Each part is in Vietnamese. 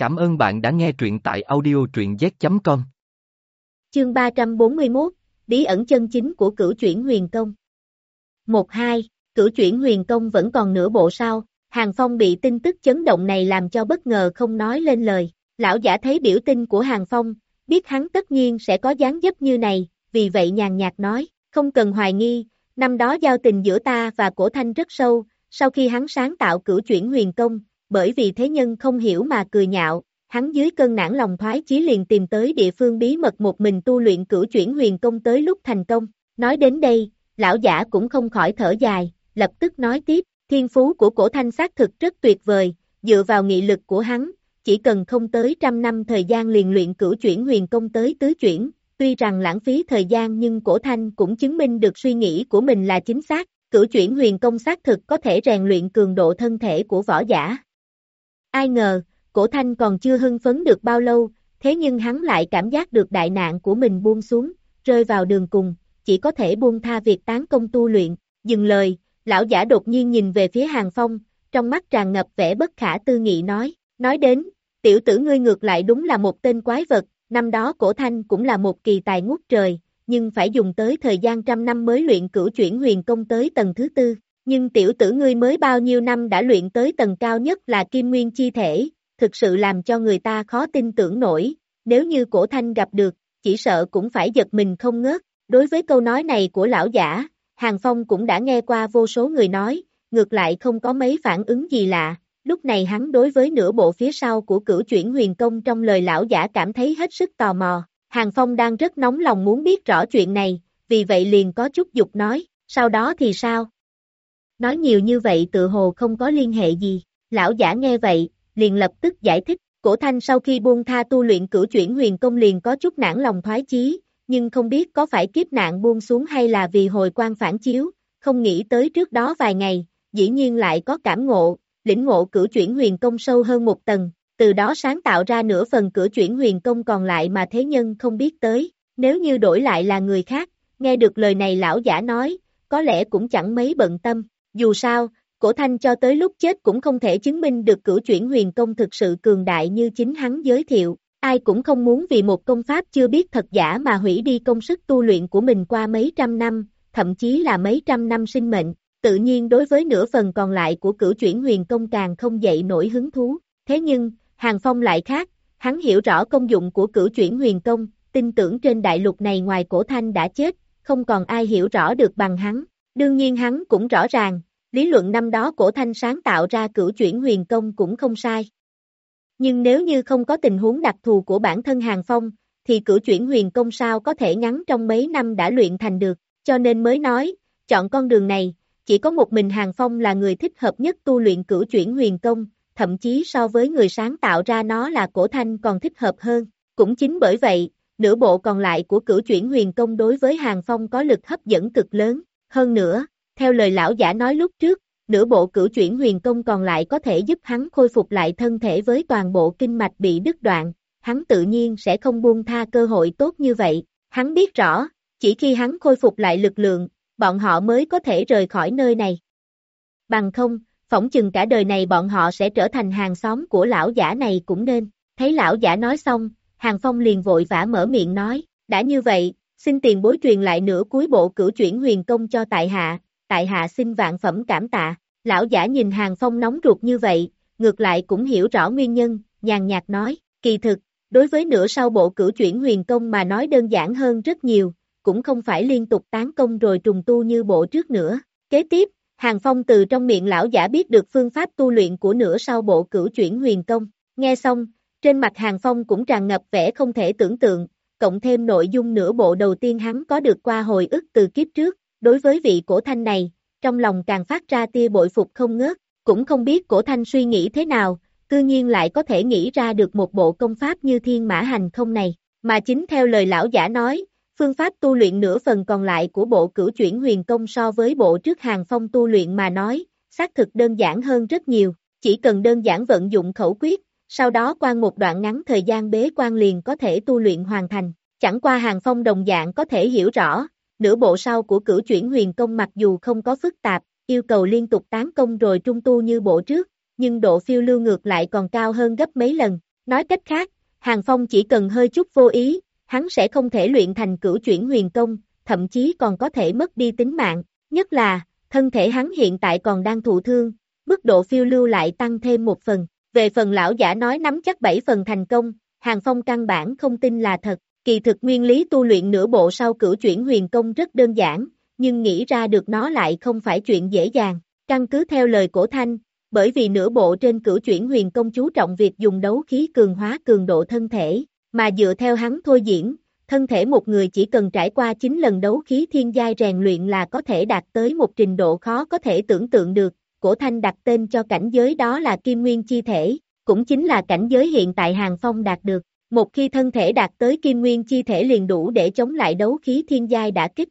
Cảm ơn bạn đã nghe truyện tại audio truyện z.com. Chương 341, Bí ẩn chân chính của cửu chuyển huyền công. 1-2, cửu chuyển huyền công vẫn còn nửa bộ sao, Hàng Phong bị tin tức chấn động này làm cho bất ngờ không nói lên lời. Lão giả thấy biểu tin của Hàng Phong, biết hắn tất nhiên sẽ có dáng dấp như này, vì vậy nhàn nhạt nói, không cần hoài nghi, năm đó giao tình giữa ta và cổ thanh rất sâu, sau khi hắn sáng tạo cửu chuyển huyền công, bởi vì thế nhân không hiểu mà cười nhạo, hắn dưới cơn nản lòng thoái chí liền tìm tới địa phương bí mật một mình tu luyện cửu chuyển huyền công tới lúc thành công. Nói đến đây, lão giả cũng không khỏi thở dài, lập tức nói tiếp, thiên phú của cổ thanh xác thực rất tuyệt vời, dựa vào nghị lực của hắn, chỉ cần không tới trăm năm thời gian liền luyện cửu chuyển huyền công tới tứ chuyển, tuy rằng lãng phí thời gian nhưng cổ thanh cũng chứng minh được suy nghĩ của mình là chính xác, cửu chuyển huyền công xác thực có thể rèn luyện cường độ thân thể của võ giả. Ai ngờ, cổ thanh còn chưa hưng phấn được bao lâu, thế nhưng hắn lại cảm giác được đại nạn của mình buông xuống, rơi vào đường cùng, chỉ có thể buông tha việc tán công tu luyện, dừng lời, lão giả đột nhiên nhìn về phía hàng phong, trong mắt tràn ngập vẻ bất khả tư nghị nói, nói đến, tiểu tử ngươi ngược lại đúng là một tên quái vật, năm đó cổ thanh cũng là một kỳ tài ngút trời, nhưng phải dùng tới thời gian trăm năm mới luyện cửu chuyển huyền công tới tầng thứ tư, nhưng tiểu tử ngươi mới bao nhiêu năm đã luyện tới tầng cao nhất là kim nguyên chi thể, thực sự làm cho người ta khó tin tưởng nổi, nếu như cổ thanh gặp được, chỉ sợ cũng phải giật mình không ngớt, đối với câu nói này của lão giả, Hàng Phong cũng đã nghe qua vô số người nói, ngược lại không có mấy phản ứng gì lạ, lúc này hắn đối với nửa bộ phía sau của cửu chuyển huyền công trong lời lão giả cảm thấy hết sức tò mò, Hàng Phong đang rất nóng lòng muốn biết rõ chuyện này, vì vậy liền có chút dục nói, sau đó thì sao? Nói nhiều như vậy tự hồ không có liên hệ gì, lão giả nghe vậy, liền lập tức giải thích, cổ thanh sau khi buông tha tu luyện cửu chuyển huyền công liền có chút nản lòng thoái chí, nhưng không biết có phải kiếp nạn buông xuống hay là vì hồi quan phản chiếu, không nghĩ tới trước đó vài ngày, dĩ nhiên lại có cảm ngộ, lĩnh ngộ cửu chuyển huyền công sâu hơn một tầng, từ đó sáng tạo ra nửa phần cửu chuyển huyền công còn lại mà thế nhân không biết tới, nếu như đổi lại là người khác, nghe được lời này lão giả nói, có lẽ cũng chẳng mấy bận tâm, dù sao, cổ thanh cho tới lúc chết cũng không thể chứng minh được cửu chuyển huyền công thực sự cường đại như chính hắn giới thiệu, ai cũng không muốn vì một công pháp chưa biết thật giả mà hủy đi công sức tu luyện của mình qua mấy trăm năm, thậm chí là mấy trăm năm sinh mệnh, tự nhiên đối với nửa phần còn lại của cửu chuyển huyền công càng không dậy nổi hứng thú, thế nhưng, Hàng Phong lại khác, hắn hiểu rõ công dụng của cửu chuyển huyền công, tin tưởng trên đại lục này ngoài cổ thanh đã chết, không còn ai hiểu rõ được bằng hắn, đương nhiên hắn cũng rõ ràng, lý luận năm đó cổ thanh sáng tạo ra cửu chuyển huyền công cũng không sai. Nhưng nếu như không có tình huống đặc thù của bản thân Hàng Phong, thì cửu chuyển huyền công sao có thể ngắn trong mấy năm đã luyện thành được, cho nên mới nói, chọn con đường này, chỉ có một mình Hàng Phong là người thích hợp nhất tu luyện cửu chuyển huyền công, thậm chí so với người sáng tạo ra nó là cổ thanh còn thích hợp hơn. Cũng chính bởi vậy, nửa bộ còn lại của cửu chuyển huyền công đối với Hàng Phong có lực hấp dẫn cực lớn. Hơn nữa, theo lời lão giả nói lúc trước, nửa bộ cửu chuyển huyền công còn lại có thể giúp hắn khôi phục lại thân thể với toàn bộ kinh mạch bị đứt đoạn, hắn tự nhiên sẽ không buông tha cơ hội tốt như vậy. Hắn biết rõ, chỉ khi hắn khôi phục lại lực lượng, bọn họ mới có thể rời khỏi nơi này. Bằng không, phỏng chừng cả đời này bọn họ sẽ trở thành hàng xóm của lão giả này cũng nên. Thấy lão giả nói xong, Hàng Phong liền vội vã mở miệng nói, đã như vậy, xin tiền bối truyền lại nửa cuối bộ cửu chuyển huyền công cho tại hạ, tại hạ xin vạn phẩm cảm tạ. Lão giả nhìn Hàng Phong nóng ruột như vậy, ngược lại cũng hiểu rõ nguyên nhân, nhàn nhạt nói, kỳ thực, đối với nửa sau bộ cửu chuyển huyền công mà nói đơn giản hơn rất nhiều, cũng không phải liên tục tán công rồi trùng tu như bộ trước nữa. Kế tiếp, Hàng Phong từ trong miệng lão giả biết được phương pháp tu luyện của nửa sau bộ cửu chuyển huyền công. Nghe xong, trên mặt Hàng Phong cũng tràn ngập vẻ không thể tưởng tượng, cộng thêm nội dung nửa bộ đầu tiên hắn có được qua hồi ức từ kiếp trước, đối với vị cổ thanh này, trong lòng càng phát ra tia bội phục không ngớt, cũng không biết cổ thanh suy nghĩ thế nào, cư nhiên lại có thể nghĩ ra được một bộ công pháp như thiên mã hành không này, mà chính theo lời lão giả nói, phương pháp tu luyện nửa phần còn lại của bộ cửu chuyển huyền công so với bộ trước hàng phong tu luyện mà nói, xác thực đơn giản hơn rất nhiều, chỉ cần đơn giản vận dụng khẩu quyết, sau đó qua một đoạn ngắn thời gian bế quan liền có thể tu luyện hoàn thành, chẳng qua hàng phong đồng dạng có thể hiểu rõ, nửa bộ sau của cửu chuyển huyền công mặc dù không có phức tạp, yêu cầu liên tục tán công rồi trung tu như bộ trước, nhưng độ phiêu lưu ngược lại còn cao hơn gấp mấy lần, Nói cách khác, Hàng Phong chỉ cần hơi chút vô ý, hắn sẽ không thể luyện thành cửu chuyển huyền công, thậm chí còn có thể mất đi tính mạng, nhất là, thân thể hắn hiện tại còn đang thụ thương, mức độ phiêu lưu lại tăng thêm một phần. Về phần lão giả nói nắm chắc bảy phần thành công, Hàng Phong căn bản không tin là thật, kỳ thực nguyên lý tu luyện nửa bộ sau cửu chuyển huyền công rất đơn giản, nhưng nghĩ ra được nó lại không phải chuyện dễ dàng, căn cứ theo lời cổ thanh, bởi vì nửa bộ trên cửu chuyển huyền công chú trọng việc dùng đấu khí cường hóa cường độ thân thể, mà dựa theo hắn thôi diễn, thân thể một người chỉ cần trải qua 9 lần đấu khí thiên giai rèn luyện là có thể đạt tới một trình độ khó có thể tưởng tượng được, cổ thanh đặt tên cho cảnh giới đó là kim nguyên chi thể, cũng chính là cảnh giới hiện tại hàng phong đạt được. Một khi thân thể đạt tới kim nguyên chi thể liền đủ để chống lại đấu khí thiên giai đã kích.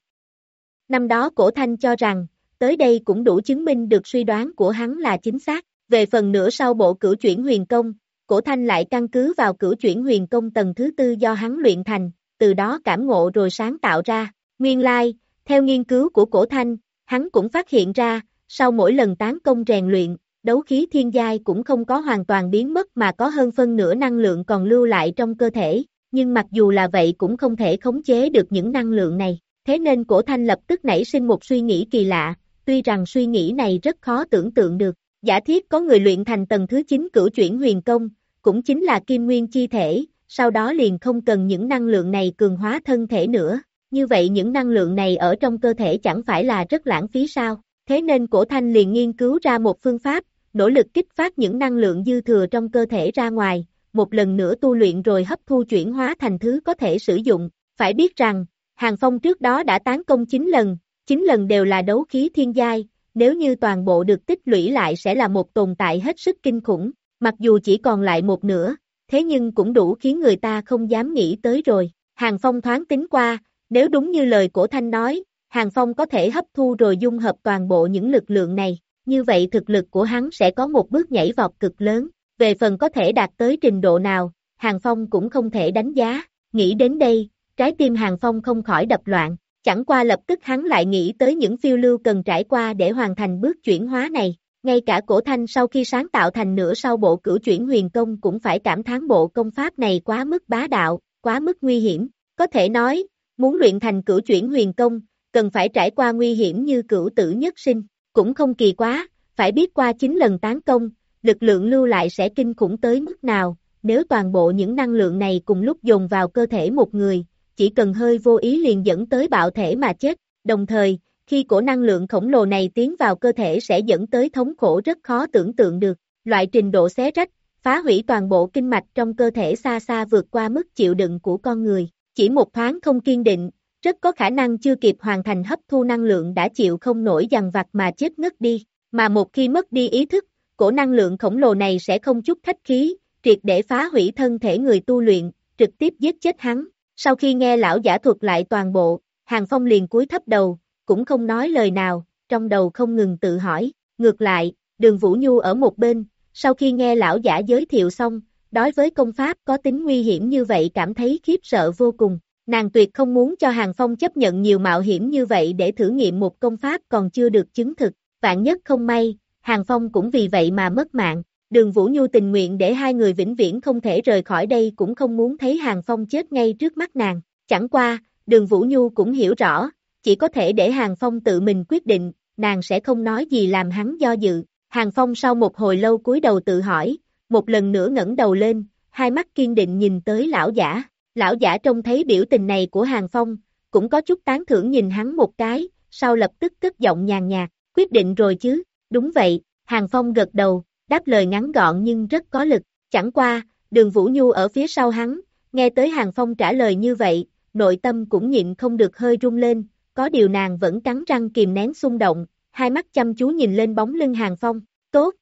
Năm đó cổ thanh cho rằng, tới đây cũng đủ chứng minh được suy đoán của hắn là chính xác. Về phần nửa sau bộ cửu chuyển huyền công, cổ thanh lại căn cứ vào cửu chuyển huyền công tầng thứ tư do hắn luyện thành, từ đó cảm ngộ rồi sáng tạo ra. Nguyên lai, theo nghiên cứu của cổ thanh, hắn cũng phát hiện ra, sau mỗi lần tán công rèn luyện, đấu khí thiên giai cũng không có hoàn toàn biến mất mà có hơn phân nửa năng lượng còn lưu lại trong cơ thể, nhưng mặc dù là vậy cũng không thể khống chế được những năng lượng này. Thế nên cổ thanh lập tức nảy sinh một suy nghĩ kỳ lạ, tuy rằng suy nghĩ này rất khó tưởng tượng được. Giả thiết có người luyện thành tầng thứ 9 cửu chuyển huyền công, cũng chính là kim nguyên chi thể, sau đó liền không cần những năng lượng này cường hóa thân thể nữa. Như vậy những năng lượng này ở trong cơ thể chẳng phải là rất lãng phí sao? Thế nên cổ thanh liền nghiên cứu ra một phương pháp, nỗ lực kích phát những năng lượng dư thừa trong cơ thể ra ngoài, một lần nữa tu luyện rồi hấp thu chuyển hóa thành thứ có thể sử dụng. Phải biết rằng, Hàng Phong trước đó đã tán công 9 lần, 9 lần đều là đấu khí thiên giai, nếu như toàn bộ được tích lũy lại sẽ là một tồn tại hết sức kinh khủng, mặc dù chỉ còn lại một nửa, thế nhưng cũng đủ khiến người ta không dám nghĩ tới rồi. Hàng Phong thoáng tính qua, nếu đúng như lời cổ thanh nói, Hàng Phong có thể hấp thu rồi dung hợp toàn bộ những lực lượng này, như vậy thực lực của hắn sẽ có một bước nhảy vọt cực lớn, về phần có thể đạt tới trình độ nào, Hàng Phong cũng không thể đánh giá, nghĩ đến đây, trái tim Hàng Phong không khỏi đập loạn, chẳng qua lập tức hắn lại nghĩ tới những phiêu lưu cần trải qua để hoàn thành bước chuyển hóa này, ngay cả cổ thanh sau khi sáng tạo thành nửa sau bộ cửu chuyển huyền công cũng phải cảm thán bộ công pháp này quá mức bá đạo, quá mức nguy hiểm, có thể nói, muốn luyện thành cửu chuyển huyền công, cần phải trải qua nguy hiểm như cửu tử nhất sinh, cũng không kỳ quá, phải biết qua 9 lần tán công, lực lượng lưu lại sẽ kinh khủng tới mức nào, nếu toàn bộ những năng lượng này cùng lúc dồn vào cơ thể một người, chỉ cần hơi vô ý liền dẫn tới bạo thể mà chết, đồng thời, khi cổ năng lượng khổng lồ này tiến vào cơ thể sẽ dẫn tới thống khổ rất khó tưởng tượng được, loại trình độ xé rách, phá hủy toàn bộ kinh mạch trong cơ thể xa xa vượt qua mức chịu đựng của con người, chỉ một thoáng không kiên định, rất có khả năng chưa kịp hoàn thành hấp thu năng lượng đã chịu không nổi dằn vặt mà chết ngất đi, mà một khi mất đi ý thức, cổ năng lượng khổng lồ này sẽ không chút khách khí, triệt để phá hủy thân thể người tu luyện, trực tiếp giết chết hắn. Sau khi nghe lão giả thuật lại toàn bộ, Hàng Phong liền cúi thấp đầu, cũng không nói lời nào, trong đầu không ngừng tự hỏi, ngược lại, đường Vũ Nhu ở một bên, sau khi nghe lão giả giới thiệu xong, đối với công pháp có tính nguy hiểm như vậy cảm thấy khiếp sợ vô cùng, nàng tuyệt không muốn cho Hàng Phong chấp nhận nhiều mạo hiểm như vậy để thử nghiệm một công pháp còn chưa được chứng thực, vạn nhất không may, Hàng Phong cũng vì vậy mà mất mạng, đường Vũ Nhu tình nguyện để hai người vĩnh viễn không thể rời khỏi đây cũng không muốn thấy Hàng Phong chết ngay trước mắt nàng, chẳng qua, đường Vũ Nhu cũng hiểu rõ, chỉ có thể để Hàng Phong tự mình quyết định, nàng sẽ không nói gì làm hắn do dự. Hàng Phong sau một hồi lâu cúi đầu tự hỏi, một lần nữa ngẩng đầu lên, hai mắt kiên định nhìn tới lão giả. Lão giả trông thấy biểu tình này của Hàng Phong, cũng có chút tán thưởng nhìn hắn một cái, sau lập tức cất giọng nhàn nhạt, quyết định rồi chứ, đúng vậy, Hàng Phong gật đầu, đáp lời ngắn gọn nhưng rất có lực, chẳng qua, đường Vũ Nhu ở phía sau hắn, nghe tới Hàng Phong trả lời như vậy, nội tâm cũng nhịn không được hơi rung lên, có điều nàng vẫn cắn răng kìm nén xung động, hai mắt chăm chú nhìn lên bóng lưng Hàng Phong, tốt.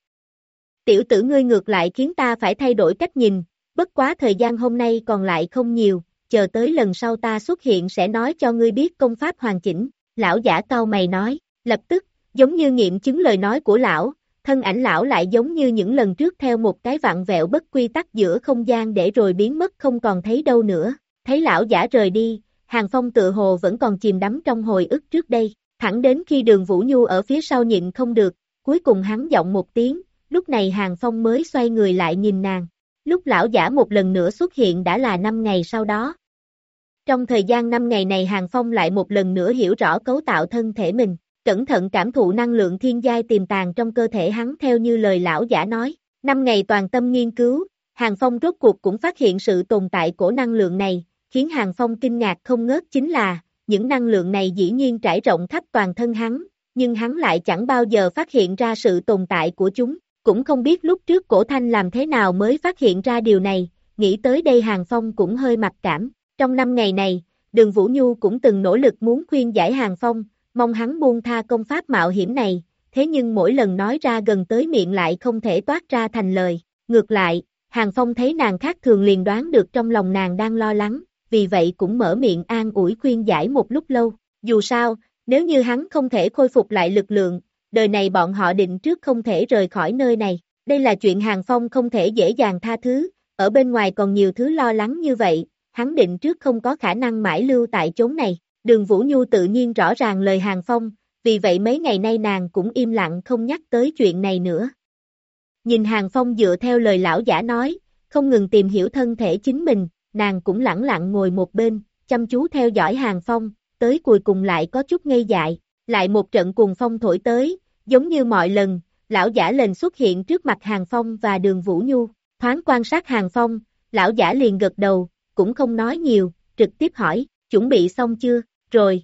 Tiểu tử ngươi ngược lại khiến ta phải thay đổi cách nhìn, bất quá thời gian hôm nay còn lại không nhiều, chờ tới lần sau ta xuất hiện sẽ nói cho ngươi biết công pháp hoàn chỉnh, lão giả cao mày nói, lập tức, giống như nghiệm chứng lời nói của lão, thân ảnh lão lại giống như những lần trước theo một cái vặn vẹo bất quy tắc giữa không gian để rồi biến mất không còn thấy đâu nữa, thấy lão giả rời đi, Hàng Phong tự hồ vẫn còn chìm đắm trong hồi ức trước đây, thẳng đến khi đường Vũ Nhu ở phía sau nhịn không được, cuối cùng hắn giọng một tiếng, lúc này Hàng Phong mới xoay người lại nhìn nàng lúc lão giả một lần nữa xuất hiện đã là 5 ngày sau đó. Trong thời gian 5 ngày này Hàng Phong lại một lần nữa hiểu rõ cấu tạo thân thể mình, cẩn thận cảm thụ năng lượng thiên giai tiềm tàng trong cơ thể hắn theo như lời lão giả nói. 5 ngày toàn tâm nghiên cứu, Hàng Phong rốt cuộc cũng phát hiện sự tồn tại của năng lượng này, khiến Hàng Phong kinh ngạc không ngớt chính là, những năng lượng này dĩ nhiên trải rộng khắp toàn thân hắn, nhưng hắn lại chẳng bao giờ phát hiện ra sự tồn tại của chúng, cũng không biết lúc trước cổ thanh làm thế nào mới phát hiện ra điều này, nghĩ tới đây Hàng Phong cũng hơi mặc cảm. Trong năm ngày này, đường Vũ Nhu cũng từng nỗ lực muốn khuyên giải Hàng Phong, mong hắn buông tha công pháp mạo hiểm này, thế nhưng mỗi lần nói ra gần tới miệng lại không thể toát ra thành lời. Ngược lại, Hàng Phong thấy nàng khác thường liền đoán được trong lòng nàng đang lo lắng, vì vậy cũng mở miệng an ủi khuyên giải một lúc lâu. Dù sao, nếu như hắn không thể khôi phục lại lực lượng, đời này bọn họ định trước không thể rời khỏi nơi này. Đây là chuyện Hàng Phong không thể dễ dàng tha thứ, ở bên ngoài còn nhiều thứ lo lắng như vậy, hắn định trước không có khả năng mãi lưu tại chốn này. Đường Vũ Nhu tự nhiên rõ ràng lời Hàng Phong, vì vậy mấy ngày nay nàng cũng im lặng không nhắc tới chuyện này nữa. Nhìn Hàng Phong dựa theo lời lão giả nói, không ngừng tìm hiểu thân thể chính mình, nàng cũng lặng lặng ngồi một bên, chăm chú theo dõi Hàng Phong, tới cuối cùng lại có chút ngây dại, lại một trận cuồng phong thổi tới, giống như mọi lần, lão giả lên xuất hiện trước mặt Hàng Phong và đường Vũ Nhu, thoáng quan sát Hàng Phong, lão giả liền gật đầu, cũng không nói nhiều, trực tiếp hỏi, chuẩn bị xong chưa, rồi.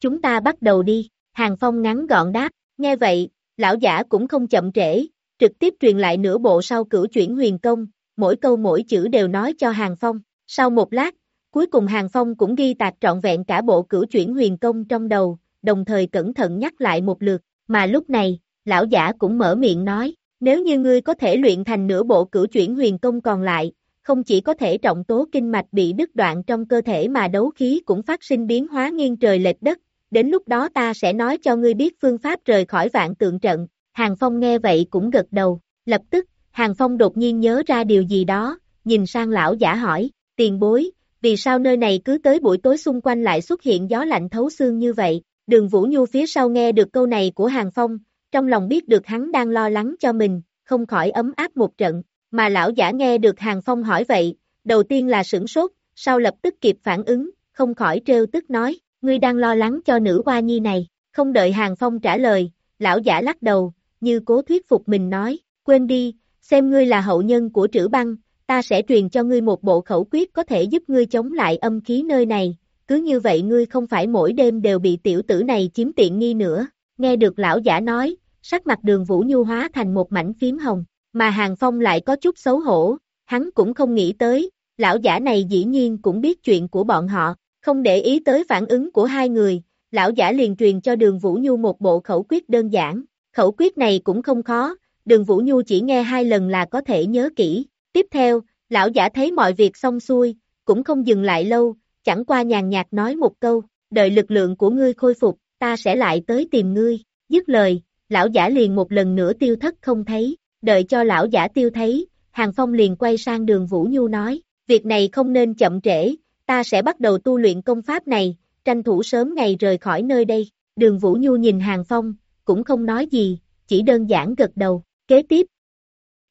Chúng ta bắt đầu đi, Hàng Phong ngắn gọn đáp, nghe vậy, lão giả cũng không chậm trễ, trực tiếp truyền lại nửa bộ sau cửu chuyển huyền công, mỗi câu mỗi chữ đều nói cho Hàng Phong. Sau một lát, cuối cùng Hàng Phong cũng ghi tạc trọn vẹn cả bộ cửu chuyển huyền công trong đầu, đồng thời cẩn thận nhắc lại một lượt, mà lúc này, lão giả cũng mở miệng nói, nếu như ngươi có thể luyện thành nửa bộ cửu chuyển huyền công còn lại, không chỉ có thể trọng tố kinh mạch bị đứt đoạn trong cơ thể mà đấu khí cũng phát sinh biến hóa nghiêng trời lệch đất, đến lúc đó ta sẽ nói cho ngươi biết phương pháp rời khỏi vạn tượng trận. Hàng Phong nghe vậy cũng gật đầu, lập tức, Hàng Phong đột nhiên nhớ ra điều gì đó, nhìn sang lão giả hỏi, tiền bối, vì sao nơi này cứ tới buổi tối xung quanh lại xuất hiện gió lạnh thấu xương như vậy, đường Vũ Nhu phía sau nghe được câu này của Hàng Phong, trong lòng biết được hắn đang lo lắng cho mình, không khỏi ấm áp một trận, mà lão giả nghe được Hàng Phong hỏi vậy, đầu tiên là sửng sốt, sau lập tức kịp phản ứng, không khỏi trêu tức nói, ngươi đang lo lắng cho nữ hoa nhi này, không đợi Hàng Phong trả lời, lão giả lắc đầu, như cố thuyết phục mình nói, quên đi, xem ngươi là hậu nhân của trữ băng, ta sẽ truyền cho ngươi một bộ khẩu quyết có thể giúp ngươi chống lại âm khí nơi này, cứ như vậy ngươi không phải mỗi đêm đều bị tiểu tử này chiếm tiện nghi nữa, nghe được lão giả nói, sắc mặt đường vũ nhu hóa thành một mảnh phím hồng, mà Hàng Phong lại có chút xấu hổ, hắn cũng không nghĩ tới, lão giả này dĩ nhiên cũng biết chuyện của bọn họ, không để ý tới phản ứng của hai người, lão giả liền truyền cho đường Vũ Nhu một bộ khẩu quyết đơn giản, khẩu quyết này cũng không khó, đường Vũ Nhu chỉ nghe hai lần là có thể nhớ kỹ, tiếp theo, lão giả thấy mọi việc xong xuôi, cũng không dừng lại lâu, chẳng qua nhàn nhạt nói một câu, đợi lực lượng của ngươi khôi phục, ta sẽ lại tới tìm ngươi, dứt lời, lão giả liền một lần nữa tiêu thất không thấy, đợi cho lão giả tiêu thấy, Hàng Phong liền quay sang đường Vũ Nhu nói, việc này không nên chậm trễ, ta sẽ bắt đầu tu luyện công pháp này, tranh thủ sớm ngày rời khỏi nơi đây, đường Vũ Nhu nhìn Hàng Phong, cũng không nói gì, chỉ đơn giản gật đầu, kế tiếp.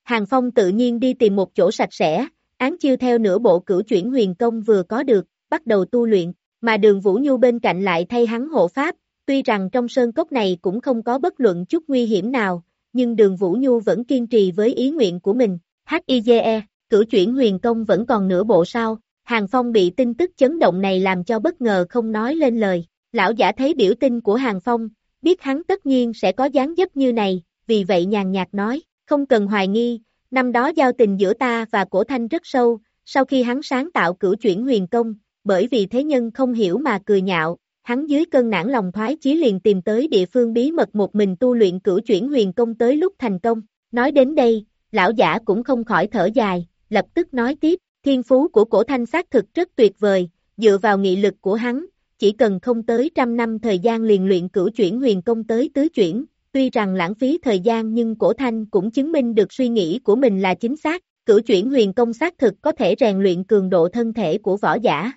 Hàng Phong tự nhiên đi tìm một chỗ sạch sẽ, án chiêu theo nửa bộ cửu chuyển huyền công vừa có được, bắt đầu tu luyện, mà đường Vũ Nhu bên cạnh lại thay hắn hộ pháp, tuy rằng trong sơn cốc này cũng không có bất luận chút nguy hiểm nào, nhưng đường Vũ Nhu vẫn kiên trì với ý nguyện của mình, H.I.G.E, cử chuyển huyền công vẫn còn nửa bộ sao, Hàng Phong bị tin tức chấn động này làm cho bất ngờ không nói lên lời, lão giả thấy biểu tin của Hàng Phong, biết hắn tất nhiên sẽ có dáng dấp như này, vì vậy nhàn nhạt nói, không cần hoài nghi, năm đó giao tình giữa ta và cổ thanh rất sâu, sau khi hắn sáng tạo cử chuyển huyền công, bởi vì thế nhân không hiểu mà cười nhạo, hắn dưới cơn nản lòng thoái chí liền tìm tới địa phương bí mật một mình tu luyện cửu chuyển huyền công tới lúc thành công. Nói đến đây, lão giả cũng không khỏi thở dài, lập tức nói tiếp, thiên phú của cổ thanh xác thực rất tuyệt vời, dựa vào nghị lực của hắn, chỉ cần không tới trăm năm thời gian liền luyện cửu chuyển huyền công tới tứ chuyển, tuy rằng lãng phí thời gian nhưng cổ thanh cũng chứng minh được suy nghĩ của mình là chính xác, cửu chuyển huyền công xác thực có thể rèn luyện cường độ thân thể của võ giả.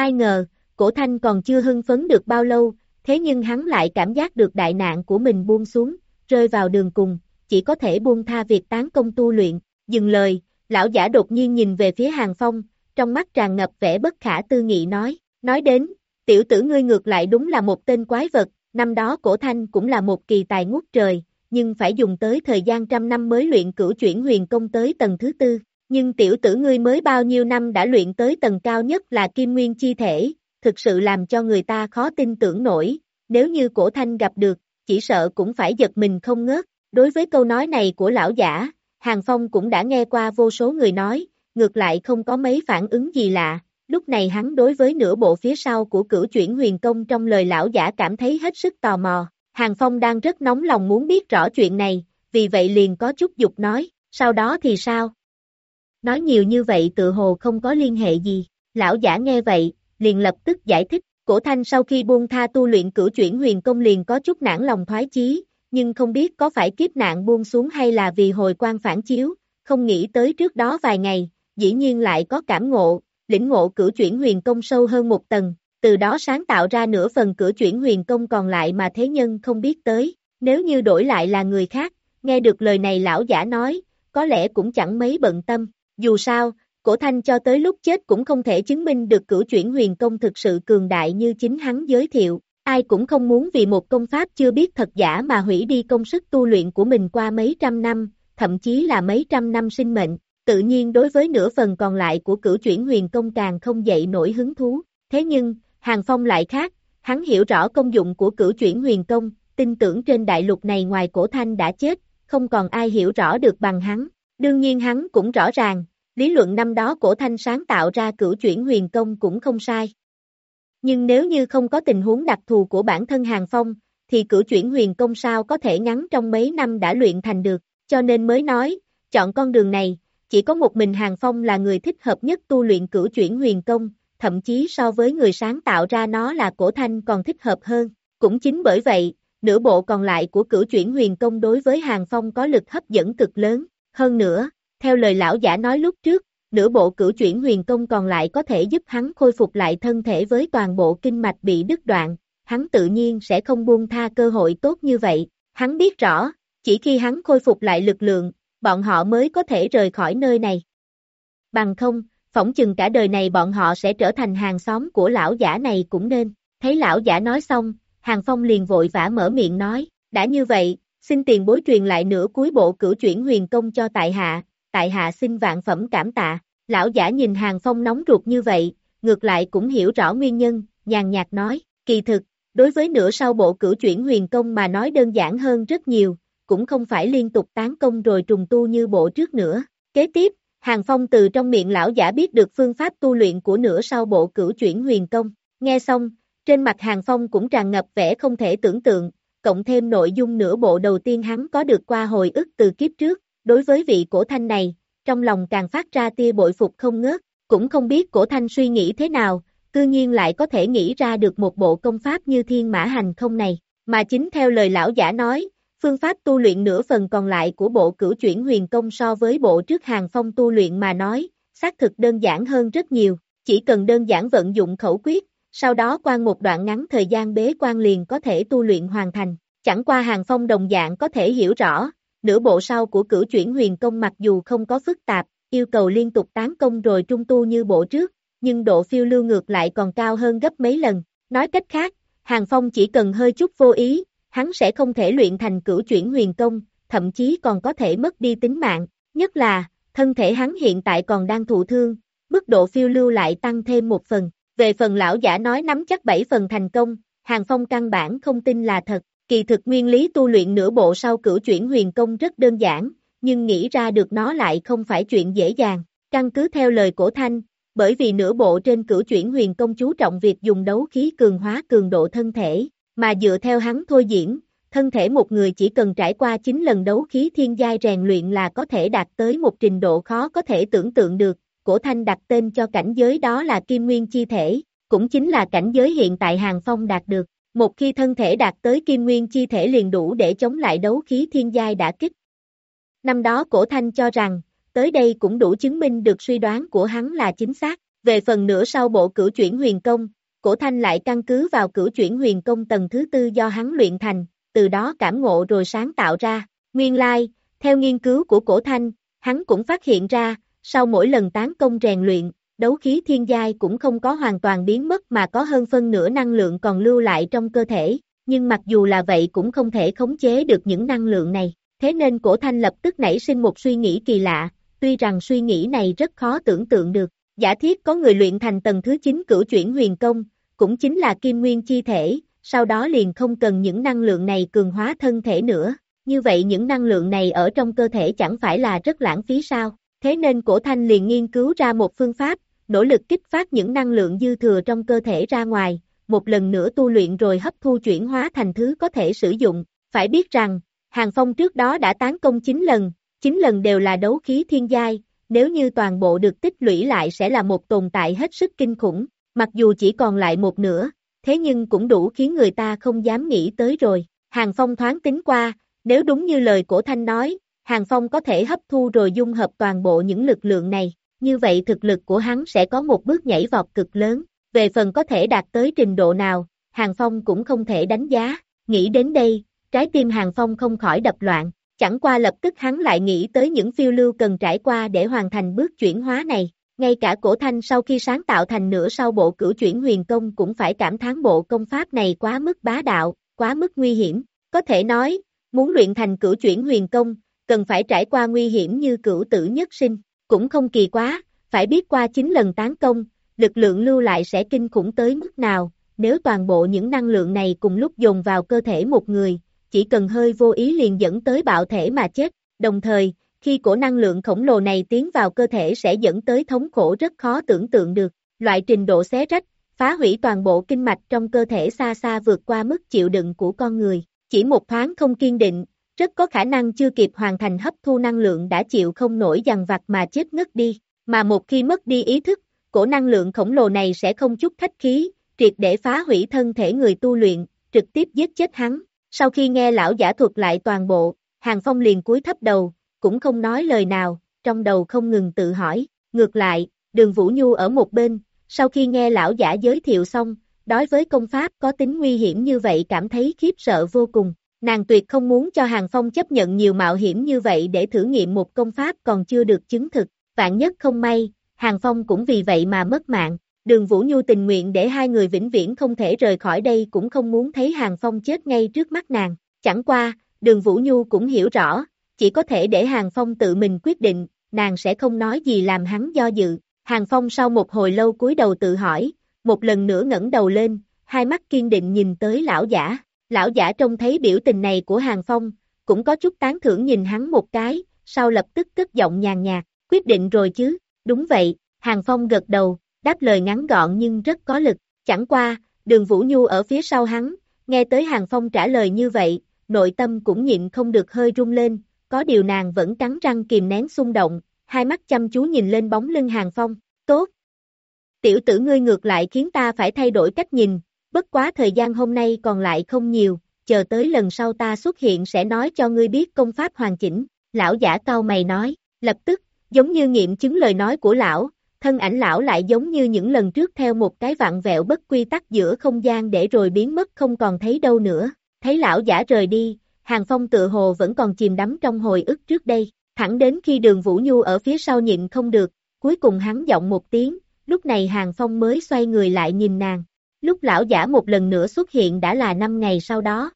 Ai ngờ, cổ thanh còn chưa hưng phấn được bao lâu, thế nhưng hắn lại cảm giác được đại nạn của mình buông xuống, rơi vào đường cùng, chỉ có thể buông tha việc tán công tu luyện, dừng lời, Lão giả đột nhiên nhìn về phía Hàng Phong, trong mắt tràn ngập vẻ bất khả tư nghị nói, nói đến, tiểu tử ngươi ngược lại đúng là một tên quái vật, năm đó cổ thanh cũng là một kỳ tài ngút trời, nhưng phải dùng tới thời gian trăm năm mới luyện cửu chuyển huyền công tới tầng thứ tư, nhưng tiểu tử ngươi mới bao nhiêu năm đã luyện tới tầng cao nhất là kim nguyên chi thể, thực sự làm cho người ta khó tin tưởng nổi, nếu như cổ thanh gặp được, chỉ sợ cũng phải giật mình không ngớt, đối với câu nói này của lão giả, Hàng Phong cũng đã nghe qua vô số người nói, ngược lại không có mấy phản ứng gì lạ, lúc này hắn đối với nửa bộ phía sau của cửu chuyển huyền công trong lời lão giả cảm thấy hết sức tò mò, Hàng Phong đang rất nóng lòng muốn biết rõ chuyện này, vì vậy liền có chút dục nói, sau đó thì sao? Nói nhiều như vậy tự hồ không có liên hệ gì, lão giả nghe vậy, liền lập tức giải thích, cổ thanh sau khi buông tha tu luyện cửu chuyển huyền công liền có chút nản lòng thoái chí, nhưng không biết có phải kiếp nạn buông xuống hay là vì hồi quan phản chiếu, không nghĩ tới trước đó vài ngày, dĩ nhiên lại có cảm ngộ, lĩnh ngộ cửu chuyển huyền công sâu hơn một tầng, từ đó sáng tạo ra nửa phần cửu chuyển huyền công còn lại mà thế nhân không biết tới, nếu như đổi lại là người khác, nghe được lời này lão giả nói, có lẽ cũng chẳng mấy bận tâm, dù sao, cổ thanh cho tới lúc chết cũng không thể chứng minh được cửu chuyển huyền công thực sự cường đại như chính hắn giới thiệu, ai cũng không muốn vì một công pháp chưa biết thật giả mà hủy đi công sức tu luyện của mình qua mấy trăm năm, thậm chí là mấy trăm năm sinh mệnh, tự nhiên đối với nửa phần còn lại của cửu chuyển huyền công càng không dậy nổi hứng thú, thế nhưng, Hàng Phong lại khác, hắn hiểu rõ công dụng của cửu chuyển huyền công, tin tưởng trên đại lục này ngoài cổ thanh đã chết, không còn ai hiểu rõ được bằng hắn, đương nhiên hắn cũng rõ ràng, lý luận năm đó cổ thanh sáng tạo ra cửu chuyển huyền công cũng không sai. Nhưng nếu như không có tình huống đặc thù của bản thân Hàng Phong, thì cửu chuyển huyền công sao có thể ngắn trong mấy năm đã luyện thành được, cho nên mới nói, chọn con đường này, chỉ có một mình Hàng Phong là người thích hợp nhất tu luyện cửu chuyển huyền công, thậm chí so với người sáng tạo ra nó là cổ thanh còn thích hợp hơn. Cũng chính bởi vậy, nửa bộ còn lại của cửu chuyển huyền công đối với Hàng Phong có lực hấp dẫn cực lớn. Hơn nữa, theo lời lão giả nói lúc trước, nửa bộ cửu chuyển huyền công còn lại có thể giúp hắn khôi phục lại thân thể với toàn bộ kinh mạch bị đứt đoạn, hắn tự nhiên sẽ không buông tha cơ hội tốt như vậy. Hắn biết rõ, chỉ khi hắn khôi phục lại lực lượng, bọn họ mới có thể rời khỏi nơi này. Bằng không, phỏng chừng cả đời này bọn họ sẽ trở thành hàng xóm của lão giả này cũng nên. Thấy lão giả nói xong, Hàng Phong liền vội vã mở miệng nói, đã như vậy, xin tiền bối truyền lại nửa cuối bộ cửu chuyển huyền công cho tại hạ, tại hạ xin vạn phẩm cảm tạ. Lão giả nhìn Hàng Phong nóng ruột như vậy, ngược lại cũng hiểu rõ nguyên nhân, nhàn nhạt nói, kỳ thực, đối với nửa sau bộ cửu chuyển huyền công mà nói đơn giản hơn rất nhiều, cũng không phải liên tục tán công rồi trùng tu như bộ trước nữa. Kế tiếp, Hàng Phong từ trong miệng lão giả biết được phương pháp tu luyện của nửa sau bộ cửu chuyển huyền công. Nghe xong, trên mặt Hàng Phong cũng tràn ngập vẻ không thể tưởng tượng, cộng thêm nội dung nửa bộ đầu tiên hắn có được qua hồi ức từ kiếp trước, đối với vị cổ thanh này, trong lòng càng phát ra tia bội phục không ngớt, cũng không biết cổ thanh suy nghĩ thế nào, cư nhiên lại có thể nghĩ ra được một bộ công pháp như thiên mã hành không này, mà chính theo lời lão giả nói, phương pháp tu luyện nửa phần còn lại của bộ cửu chuyển huyền công so với bộ trước hàng phong tu luyện mà nói, xác thực đơn giản hơn rất nhiều, chỉ cần đơn giản vận dụng khẩu quyết, sau đó qua một đoạn ngắn thời gian bế quan liền có thể tu luyện hoàn thành, chẳng qua hàng phong đồng dạng có thể hiểu rõ, nửa bộ sau của cửu chuyển huyền công mặc dù không có phức tạp, yêu cầu liên tục tán công rồi trung tu như bộ trước, nhưng độ phiêu lưu ngược lại còn cao hơn gấp mấy lần. Nói cách khác, Hàng Phong chỉ cần hơi chút vô ý, hắn sẽ không thể luyện thành cửu chuyển huyền công, thậm chí còn có thể mất đi tính mạng. Nhất là, thân thể hắn hiện tại còn đang thụ thương, mức độ phiêu lưu lại tăng thêm một phần. Về phần lão giả nói nắm chắc bảy phần thành công, Hàng Phong căn bản không tin là thật. Kỳ thực nguyên lý tu luyện nửa bộ sau cửu chuyển huyền công rất đơn giản, nhưng nghĩ ra được nó lại không phải chuyện dễ dàng. Căn cứ theo lời cổ thanh, bởi vì nửa bộ trên cửu chuyển huyền công chú trọng việc dùng đấu khí cường hóa cường độ thân thể, mà dựa theo hắn thôi diễn, thân thể một người chỉ cần trải qua 9 lần đấu khí thiên giai rèn luyện là có thể đạt tới một trình độ khó có thể tưởng tượng được, cổ thanh đặt tên cho cảnh giới đó là kim nguyên chi thể, cũng chính là cảnh giới hiện tại hàng phong đạt được. Một khi thân thể đạt tới kim nguyên chi thể liền đủ để chống lại đấu khí thiên giai đã kích. Năm đó cổ thanh cho rằng, tới đây cũng đủ chứng minh được suy đoán của hắn là chính xác. Về phần nửa sau bộ cửu chuyển huyền công, cổ thanh lại căn cứ vào cửu chuyển huyền công tầng thứ tư do hắn luyện thành, từ đó cảm ngộ rồi sáng tạo ra. Nguyên lai, theo nghiên cứu của cổ thanh, hắn cũng phát hiện ra, sau mỗi lần tán công rèn luyện, đấu khí thiên giai cũng không có hoàn toàn biến mất mà có hơn phân nửa năng lượng còn lưu lại trong cơ thể, nhưng mặc dù là vậy cũng không thể khống chế được những năng lượng này. Thế nên cổ thanh lập tức nảy sinh một suy nghĩ kỳ lạ, tuy rằng suy nghĩ này rất khó tưởng tượng được. Giả thiết có người luyện thành tầng thứ 9 cửu chuyển huyền công, cũng chính là kim nguyên chi thể, sau đó liền không cần những năng lượng này cường hóa thân thể nữa. Như vậy những năng lượng này ở trong cơ thể chẳng phải là rất lãng phí sao? Thế nên cổ thanh liền nghiên cứu ra một phương pháp, nỗ lực kích phát những năng lượng dư thừa trong cơ thể ra ngoài, một lần nữa tu luyện rồi hấp thu chuyển hóa thành thứ có thể sử dụng. Phải biết rằng, Hàng Phong trước đó đã tán công 9 lần, 9 lần đều là đấu khí thiên giai, nếu như toàn bộ được tích lũy lại sẽ là một tồn tại hết sức kinh khủng, mặc dù chỉ còn lại một nửa, thế nhưng cũng đủ khiến người ta không dám nghĩ tới rồi. Hàng Phong thoáng tính qua, nếu đúng như lời cổ thanh nói, Hàng Phong có thể hấp thu rồi dung hợp toàn bộ những lực lượng này, như vậy thực lực của hắn sẽ có một bước nhảy vọt cực lớn, về phần có thể đạt tới trình độ nào, Hàng Phong cũng không thể đánh giá, nghĩ đến đây, trái tim Hàng Phong không khỏi đập loạn, chẳng qua lập tức hắn lại nghĩ tới những phiêu lưu cần trải qua để hoàn thành bước chuyển hóa này, ngay cả cổ thanh sau khi sáng tạo thành nửa sau bộ cửu chuyển huyền công cũng phải cảm thán bộ công pháp này quá mức bá đạo, quá mức nguy hiểm, có thể nói, muốn luyện thành cửu chuyển huyền công, cần phải trải qua nguy hiểm như cửu tử nhất sinh, cũng không kỳ quá, phải biết qua 9 lần tán công, lực lượng lưu lại sẽ kinh khủng tới mức nào, nếu toàn bộ những năng lượng này cùng lúc dồn vào cơ thể một người, chỉ cần hơi vô ý liền dẫn tới bạo thể mà chết, đồng thời, khi cổ năng lượng khổng lồ này tiến vào cơ thể sẽ dẫn tới thống khổ rất khó tưởng tượng được, loại trình độ xé rách, phá hủy toàn bộ kinh mạch trong cơ thể xa xa vượt qua mức chịu đựng của con người, chỉ một thoáng không kiên định, rất có khả năng chưa kịp hoàn thành hấp thu năng lượng đã chịu không nổi dằn vặt mà chết ngất đi, mà một khi mất đi ý thức, cổ năng lượng khổng lồ này sẽ không chút khách khí, triệt để phá hủy thân thể người tu luyện, trực tiếp giết chết hắn. Sau khi nghe lão giả thuật lại toàn bộ, Hàng Phong liền cúi thấp đầu, cũng không nói lời nào, trong đầu không ngừng tự hỏi, ngược lại, đường Vũ Nhu ở một bên, sau khi nghe lão giả giới thiệu xong, đối với công pháp có tính nguy hiểm như vậy cảm thấy khiếp sợ vô cùng, nàng tuyệt không muốn cho Hàng Phong chấp nhận nhiều mạo hiểm như vậy để thử nghiệm một công pháp còn chưa được chứng thực, vạn nhất không may, Hàng Phong cũng vì vậy mà mất mạng, đường Vũ Nhu tình nguyện để hai người vĩnh viễn không thể rời khỏi đây cũng không muốn thấy Hàng Phong chết ngay trước mắt nàng, chẳng qua, đường Vũ Nhu cũng hiểu rõ, chỉ có thể để Hàng Phong tự mình quyết định, nàng sẽ không nói gì làm hắn do dự. Hàng Phong sau một hồi lâu cúi đầu tự hỏi, một lần nữa ngẩng đầu lên, hai mắt kiên định nhìn tới lão giả. Lão giả trông thấy biểu tình này của Hàng Phong, cũng có chút tán thưởng nhìn hắn một cái, sau lập tức cất giọng nhàn nhạt, quyết định rồi chứ, đúng vậy, Hàng Phong gật đầu, đáp lời ngắn gọn nhưng rất có lực, chẳng qua, đường Vũ Nhu ở phía sau hắn, nghe tới Hàng Phong trả lời như vậy, nội tâm cũng nhịn không được hơi rung lên, có điều nàng vẫn cắn răng kìm nén xung động, hai mắt chăm chú nhìn lên bóng lưng Hàng Phong, tốt. Tiểu tử ngươi ngược lại khiến ta phải thay đổi cách nhìn, bất quá thời gian hôm nay còn lại không nhiều, chờ tới lần sau ta xuất hiện sẽ nói cho ngươi biết công pháp hoàn chỉnh, lão giả cao mày nói, lập tức, giống như nghiệm chứng lời nói của lão, thân ảnh lão lại giống như những lần trước theo một cái vạn vẹo bất quy tắc giữa không gian để rồi biến mất không còn thấy đâu nữa, thấy lão giả rời đi, Hàng Phong tự hồ vẫn còn chìm đắm trong hồi ức trước đây, thẳng đến khi đường Vũ Nhu ở phía sau nhịn không được, cuối cùng hắn giọng một tiếng, lúc này Hàng Phong mới xoay người lại nhìn nàng. Lúc lão giả một lần nữa xuất hiện đã là 5 ngày sau đó.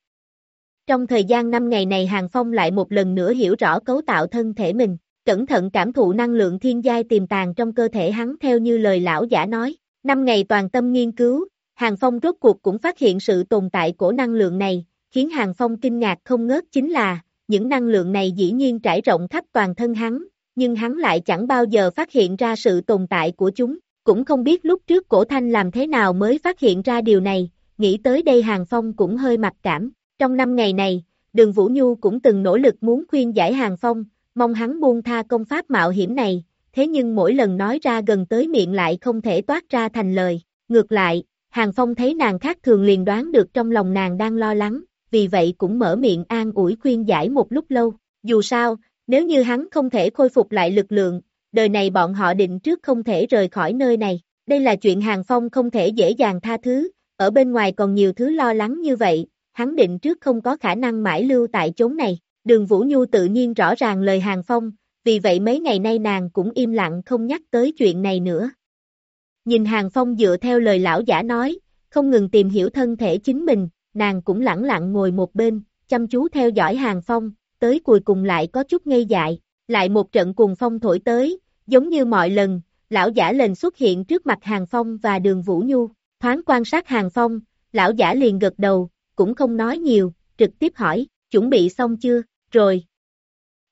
Trong thời gian 5 ngày này Hàng Phong lại một lần nữa hiểu rõ cấu tạo thân thể mình, cẩn thận cảm thụ năng lượng thiên giai tiềm tàng trong cơ thể hắn theo như lời lão giả nói. 5 ngày toàn tâm nghiên cứu, Hàng Phong rốt cuộc cũng phát hiện sự tồn tại của năng lượng này, khiến Hàng Phong kinh ngạc không ngớt chính là, những năng lượng này dĩ nhiên trải rộng khắp toàn thân hắn, nhưng hắn lại chẳng bao giờ phát hiện ra sự tồn tại của chúng, cũng không biết lúc trước cổ thanh làm thế nào mới phát hiện ra điều này, nghĩ tới đây Hàng Phong cũng hơi mặc cảm, trong năm ngày này, đường Vũ Nhu cũng từng nỗ lực muốn khuyên giải Hàng Phong, mong hắn buông tha công pháp mạo hiểm này, thế nhưng mỗi lần nói ra gần tới miệng lại không thể toát ra thành lời, ngược lại, Hàng Phong thấy nàng khác thường liền đoán được trong lòng nàng đang lo lắng, vì vậy cũng mở miệng an ủi khuyên giải một lúc lâu. Dù sao, nếu như hắn không thể khôi phục lại lực lượng, đời này bọn họ định trước không thể rời khỏi nơi này. Đây là chuyện Hàng Phong không thể dễ dàng tha thứ, ở bên ngoài còn nhiều thứ lo lắng như vậy, hắn định trước không có khả năng mãi lưu tại chốn này. Đường Vũ Nhu tự nhiên rõ ràng lời Hàng Phong, vì vậy mấy ngày nay nàng cũng im lặng không nhắc tới chuyện này nữa. Nhìn Hàng Phong dựa theo lời lão giả nói, không ngừng tìm hiểu thân thể chính mình, nàng cũng lặng lặng ngồi một bên, chăm chú theo dõi Hàng Phong, tới cuối cùng lại có chút ngây dại, lại một trận cùng phong thổi tới, giống như mọi lần, lão giả lên xuất hiện trước mặt Hàng Phong và đường Vũ Nhu, thoáng quan sát Hàng Phong, lão giả liền gật đầu, cũng không nói nhiều, trực tiếp hỏi, chuẩn bị xong chưa, rồi.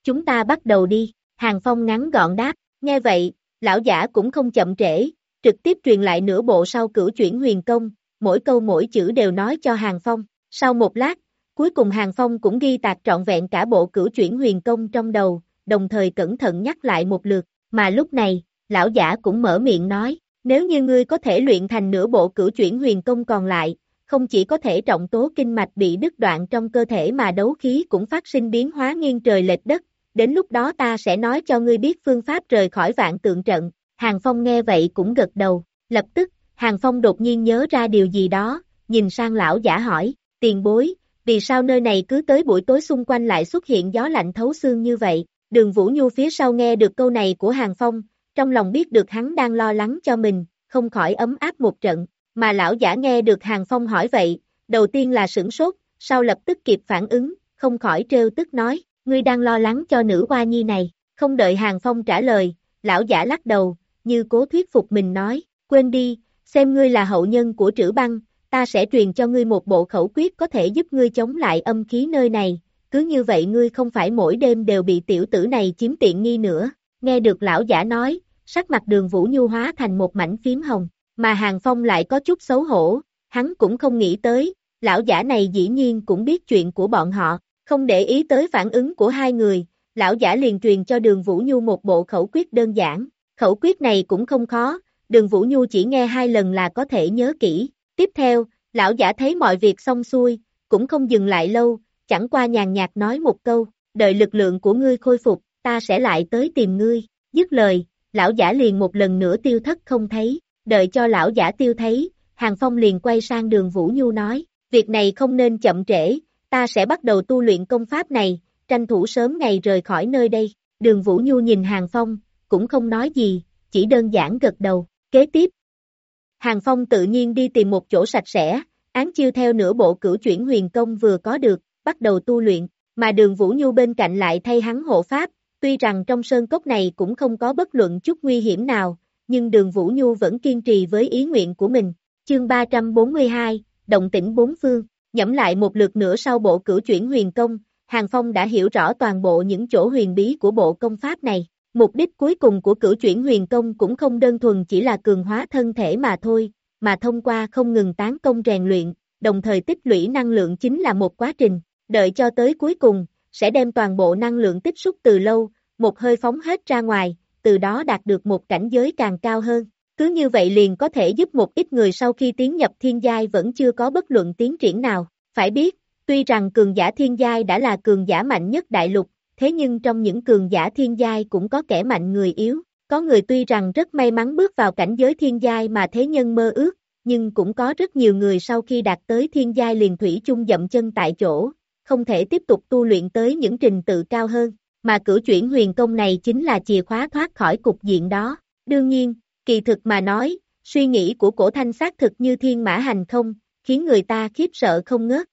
Chúng ta bắt đầu đi, Hàng Phong ngắn gọn đáp, nghe vậy, lão giả cũng không chậm trễ, trực tiếp truyền lại nửa bộ sau cửu chuyển huyền công, mỗi câu mỗi chữ đều nói cho Hàng Phong, sau một lát, cuối cùng Hàng Phong cũng ghi tạc trọn vẹn cả bộ cửu chuyển huyền công trong đầu, đồng thời cẩn thận nhắc lại một lượt, mà lúc này, lão giả cũng mở miệng nói, nếu như ngươi có thể luyện thành nửa bộ cửu chuyển huyền công còn lại, không chỉ có thể trọng tố kinh mạch bị đứt đoạn trong cơ thể mà đấu khí cũng phát sinh biến hóa nghiêng trời lệch đất, đến lúc đó ta sẽ nói cho ngươi biết phương pháp rời khỏi vạn tượng trận, Hàng Phong nghe vậy cũng gật đầu, lập tức, Hàng Phong đột nhiên nhớ ra điều gì đó, nhìn sang lão giả hỏi, tiền bối, vì sao nơi này cứ tới buổi tối xung quanh lại xuất hiện gió lạnh thấu xương như vậy, đường Vũ Nhu phía sau nghe được câu này của Hàng Phong, trong lòng biết được hắn đang lo lắng cho mình, không khỏi ấm áp một trận, mà lão giả nghe được Hàng Phong hỏi vậy, đầu tiên là sửng sốt, sau lập tức kịp phản ứng, không khỏi trêu tức nói, ngươi đang lo lắng cho nữ hoa nhi này, không đợi Hàng Phong trả lời, lão giả lắc đầu, như cố thuyết phục mình nói, quên đi, xem ngươi là hậu nhân của trữ băng, ta sẽ truyền cho ngươi một bộ khẩu quyết có thể giúp ngươi chống lại âm khí nơi này, cứ như vậy ngươi không phải mỗi đêm đều bị tiểu tử này chiếm tiện nghi nữa, nghe được lão giả nói, sắc mặt đường vũ nhu hóa thành một mảnh phím hồng, mà Hàng Phong lại có chút xấu hổ, hắn cũng không nghĩ tới, lão giả này dĩ nhiên cũng biết chuyện của bọn họ, không để ý tới phản ứng của hai người, lão giả liền truyền cho đường Vũ Nhu một bộ khẩu quyết đơn giản, khẩu quyết này cũng không khó, đường Vũ Nhu chỉ nghe hai lần là có thể nhớ kỹ, tiếp theo, lão giả thấy mọi việc xong xuôi, cũng không dừng lại lâu, chẳng qua nhàn nhạt nói một câu, đợi lực lượng của ngươi khôi phục, ta sẽ lại tới tìm ngươi, dứt lời, lão giả liền một lần nữa tiêu thất không thấy, đợi cho lão giả tiêu thấy, Hàng Phong liền quay sang đường Vũ Nhu nói, việc này không nên chậm trễ, ta sẽ bắt đầu tu luyện công pháp này, tranh thủ sớm ngày rời khỏi nơi đây, đường Vũ Nhu nhìn Hàng Phong, cũng không nói gì, chỉ đơn giản gật đầu, kế tiếp. Hàng Phong tự nhiên đi tìm một chỗ sạch sẽ, án chiêu theo nửa bộ cửu chuyển huyền công vừa có được, bắt đầu tu luyện, mà đường Vũ Nhu bên cạnh lại thay hắn hộ pháp, tuy rằng trong sơn cốc này cũng không có bất luận chút nguy hiểm nào, nhưng đường Vũ Nhu vẫn kiên trì với ý nguyện của mình. Chương 342, Động tĩnh bốn phương, nhẫm lại một lượt nữa sau bộ cử chuyển huyền công, Hàng Phong đã hiểu rõ toàn bộ những chỗ huyền bí của bộ công pháp này. Mục đích cuối cùng của cử chuyển huyền công cũng không đơn thuần chỉ là cường hóa thân thể mà thôi, mà thông qua không ngừng tán công rèn luyện, đồng thời tích lũy năng lượng chính là một quá trình, đợi cho tới cuối cùng, sẽ đem toàn bộ năng lượng tích xúc từ lâu, một hơi phóng hết ra ngoài, từ đó đạt được một cảnh giới càng cao hơn. Cứ như vậy liền có thể giúp một ít người sau khi tiến nhập thiên giai vẫn chưa có bất luận tiến triển nào. Phải biết, tuy rằng cường giả thiên giai đã là cường giả mạnh nhất đại lục, thế nhưng trong những cường giả thiên giai cũng có kẻ mạnh người yếu. Có người tuy rằng rất may mắn bước vào cảnh giới thiên giai mà thế nhân mơ ước, nhưng cũng có rất nhiều người sau khi đạt tới thiên giai liền thủy chung dậm chân tại chỗ, không thể tiếp tục tu luyện tới những trình tự cao hơn mà cửu chuyển huyền công này chính là chìa khóa thoát khỏi cục diện đó. Đương nhiên, kỳ thực mà nói, suy nghĩ của cổ thanh xác thực như thiên mã hành không, khiến người ta khiếp sợ không ngớt.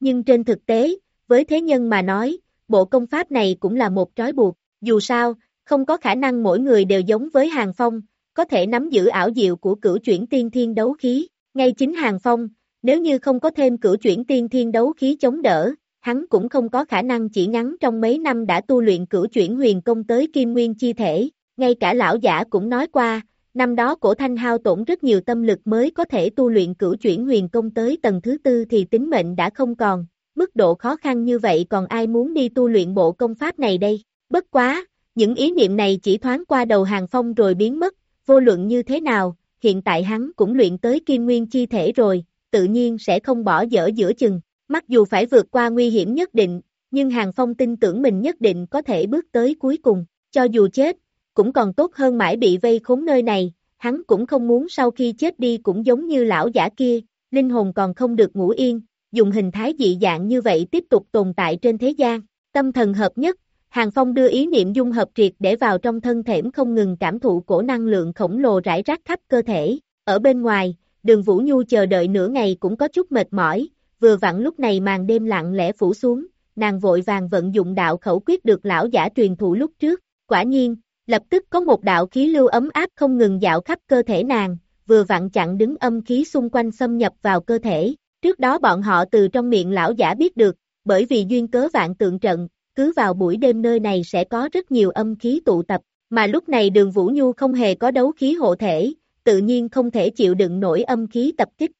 Nhưng trên thực tế, với thế nhân mà nói, bộ công pháp này cũng là một trói buộc, dù sao, không có khả năng mỗi người đều giống với hàng phong, có thể nắm giữ ảo diệu của cửu chuyển tiên thiên đấu khí, ngay chính hàng phong, nếu như không có thêm cửu chuyển tiên thiên đấu khí chống đỡ, hắn cũng không có khả năng chỉ ngắn trong mấy năm đã tu luyện cửu chuyển huyền công tới kim nguyên chi thể, ngay cả lão giả cũng nói qua, năm đó cổ thanh hao tổn rất nhiều tâm lực mới có thể tu luyện cửu chuyển huyền công tới tầng thứ tư thì tính mệnh đã không còn, mức độ khó khăn như vậy còn ai muốn đi tu luyện bộ công pháp này đây, bất quá, những ý niệm này chỉ thoáng qua đầu hàng phong rồi biến mất, vô luận như thế nào, hiện tại hắn cũng luyện tới kim nguyên chi thể rồi, tự nhiên sẽ không bỏ dở giữa chừng, Mặc dù phải vượt qua nguy hiểm nhất định, nhưng Hàng Phong tin tưởng mình nhất định có thể bước tới cuối cùng, cho dù chết, cũng còn tốt hơn mãi bị vây khốn nơi này, hắn cũng không muốn sau khi chết đi cũng giống như lão giả kia, linh hồn còn không được ngủ yên, dùng hình thái dị dạng như vậy tiếp tục tồn tại trên thế gian, tâm thần hợp nhất, Hàng Phong đưa ý niệm dung hợp triệt để vào trong thân thể không ngừng cảm thụ cổ năng lượng khổng lồ rải rác khắp cơ thể. Ở bên ngoài, đường Vũ Nhu chờ đợi nửa ngày cũng có chút mệt mỏi, vừa vặn lúc này màn đêm lặng lẽ phủ xuống, nàng vội vàng vận dụng đạo khẩu quyết được lão giả truyền thụ lúc trước. Quả nhiên, lập tức có một đạo khí lưu ấm áp không ngừng dạo khắp cơ thể nàng, vừa vặn chặn đứng âm khí xung quanh xâm nhập vào cơ thể. Trước đó bọn họ từ trong miệng lão giả biết được, bởi vì duyên cớ vạn tượng trận, cứ vào buổi đêm nơi này sẽ có rất nhiều âm khí tụ tập, mà lúc này đường Vũ Nhu không hề có đấu khí hộ thể, tự nhiên không thể chịu đựng nổi âm khí tập kích.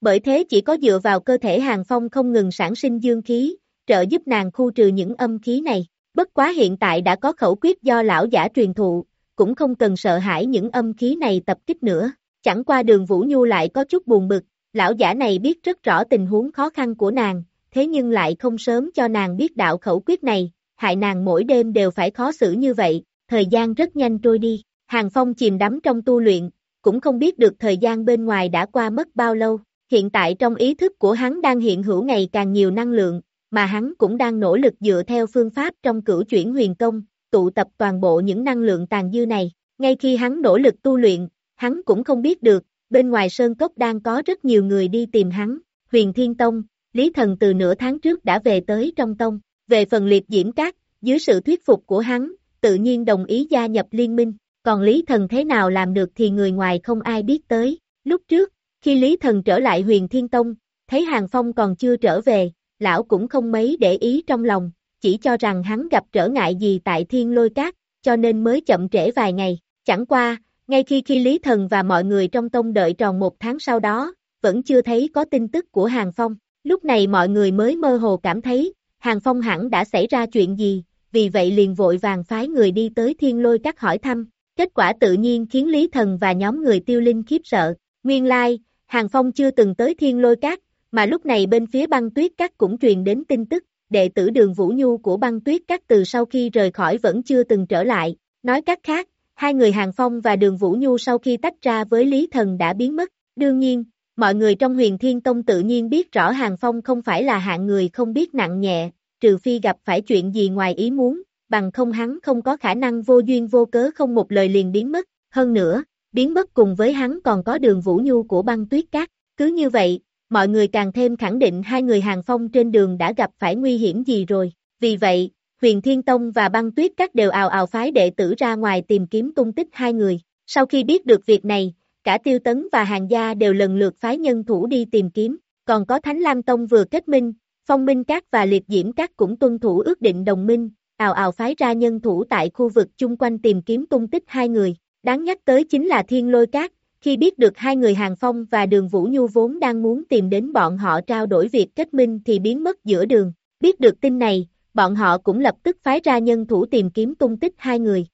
Bởi thế chỉ có dựa vào cơ thể hàng phong không ngừng sản sinh dương khí, trợ giúp nàng khu trừ những âm khí này. Bất quá hiện tại đã có khẩu quyết do lão giả truyền thụ, cũng không cần sợ hãi những âm khí này tập kích nữa. Chẳng qua đường Vũ Nhu lại có chút buồn bực, lão giả này biết rất rõ tình huống khó khăn của nàng, thế nhưng lại không sớm cho nàng biết đạo khẩu quyết này, hại nàng mỗi đêm đều phải khó xử như vậy, thời gian rất nhanh trôi đi, Hàng Phong chìm đắm trong tu luyện, cũng không biết được thời gian bên ngoài đã qua mất bao lâu, hiện tại trong ý thức của hắn đang hiện hữu ngày càng nhiều năng lượng, mà hắn cũng đang nỗ lực dựa theo phương pháp trong cửu chuyển huyền công, tụ tập toàn bộ những năng lượng tàn dư này, ngay khi hắn nỗ lực tu luyện, hắn cũng không biết được, bên ngoài Sơn Cốc đang có rất nhiều người đi tìm hắn, huyền thiên tông, Lý Thần từ nửa tháng trước đã về tới trong tông, về phần liệt diễm cát, dưới sự thuyết phục của hắn, tự nhiên đồng ý gia nhập liên minh, còn Lý Thần thế nào làm được thì người ngoài không ai biết tới, lúc trước, khi Lý Thần trở lại huyền thiên tông, thấy Hàng Phong còn chưa trở về, lão cũng không mấy để ý trong lòng, chỉ cho rằng hắn gặp trở ngại gì tại thiên lôi cát, cho nên mới chậm trễ vài ngày, chẳng qua, ngay khi khi Lý Thần và mọi người trong tông đợi tròn một tháng sau đó, vẫn chưa thấy có tin tức của Hàng Phong, lúc này mọi người mới mơ hồ cảm thấy, Hàng Phong hẳn đã xảy ra chuyện gì, vì vậy liền vội vàng phái người đi tới thiên lôi cát hỏi thăm, kết quả tự nhiên khiến Lý Thần và nhóm người tiêu linh khiếp sợ, nguyên lai, Hàng Phong chưa từng tới thiên lôi cát, mà lúc này bên phía băng tuyết Cát cũng truyền đến tin tức, đệ tử đường Vũ Nhu của băng tuyết Cát từ sau khi rời khỏi vẫn chưa từng trở lại, nói cách khác, hai người Hàng Phong và đường Vũ Nhu sau khi tách ra với Lý Thần đã biến mất, đương nhiên, mọi người trong huyền thiên tông tự nhiên biết rõ Hàng Phong không phải là hạng người không biết nặng nhẹ, trừ phi gặp phải chuyện gì ngoài ý muốn, bằng không hắn không có khả năng vô duyên vô cớ không một lời liền biến mất, hơn nữa, biến mất cùng với hắn còn có đường Vũ Nhu của băng tuyết cát, cứ như vậy, mọi người càng thêm khẳng định hai người hàng phong trên đường đã gặp phải nguy hiểm gì rồi. Vì vậy, huyền Thiên Tông và băng tuyết cát đều ào ào phái đệ tử ra ngoài tìm kiếm tung tích hai người. Sau khi biết được việc này, cả tiêu tấn và hàng gia đều lần lượt phái nhân thủ đi tìm kiếm, còn có Thánh Lam Tông vừa kết minh, phong minh các và liệt diễm các cũng tuân thủ ước định đồng minh, ào ào phái ra nhân thủ tại khu vực chung quanh tìm kiếm tung tích hai người. Đáng nhắc tới chính là thiên lôi các, khi biết được hai người Hàng Phong và Đường Vũ Nhu vốn đang muốn tìm đến bọn họ trao đổi việc kết minh thì biến mất giữa đường. Biết được tin này, bọn họ cũng lập tức phái ra nhân thủ tìm kiếm tung tích hai người.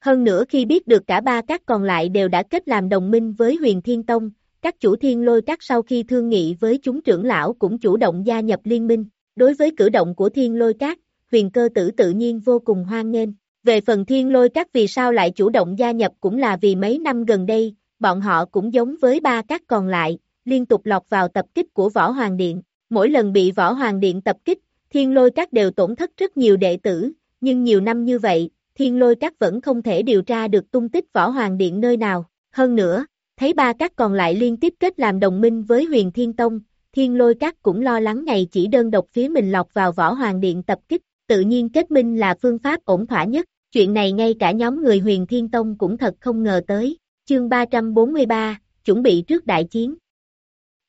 Hơn nữa khi biết được cả ba các còn lại đều đã kết làm đồng minh với huyền thiên tông, các chủ thiên lôi các sau khi thương nghị với chúng trưởng lão cũng chủ động gia nhập liên minh. Đối với cử động của thiên lôi các, huyền cơ tử tự nhiên vô cùng hoan nghênh. Về phần thiên lôi các vì sao lại chủ động gia nhập cũng là vì mấy năm gần đây, bọn họ cũng giống với ba các còn lại, liên tục lọc vào tập kích của Võ Hoàng Điện. Mỗi lần bị Võ Hoàng Điện tập kích, thiên lôi các đều tổn thất rất nhiều đệ tử, nhưng nhiều năm như vậy, thiên lôi các vẫn không thể điều tra được tung tích Võ Hoàng Điện nơi nào. Hơn nữa, thấy ba các còn lại liên tiếp kết làm đồng minh với huyền thiên tông, thiên lôi các cũng lo lắng ngày chỉ đơn độc phía mình lọc vào Võ Hoàng Điện tập kích, tự nhiên kết minh là phương pháp ổn thỏa nhất. Chuyện này ngay cả nhóm người huyền thiên tông cũng thật không ngờ tới. Chương 343, chuẩn bị trước đại chiến.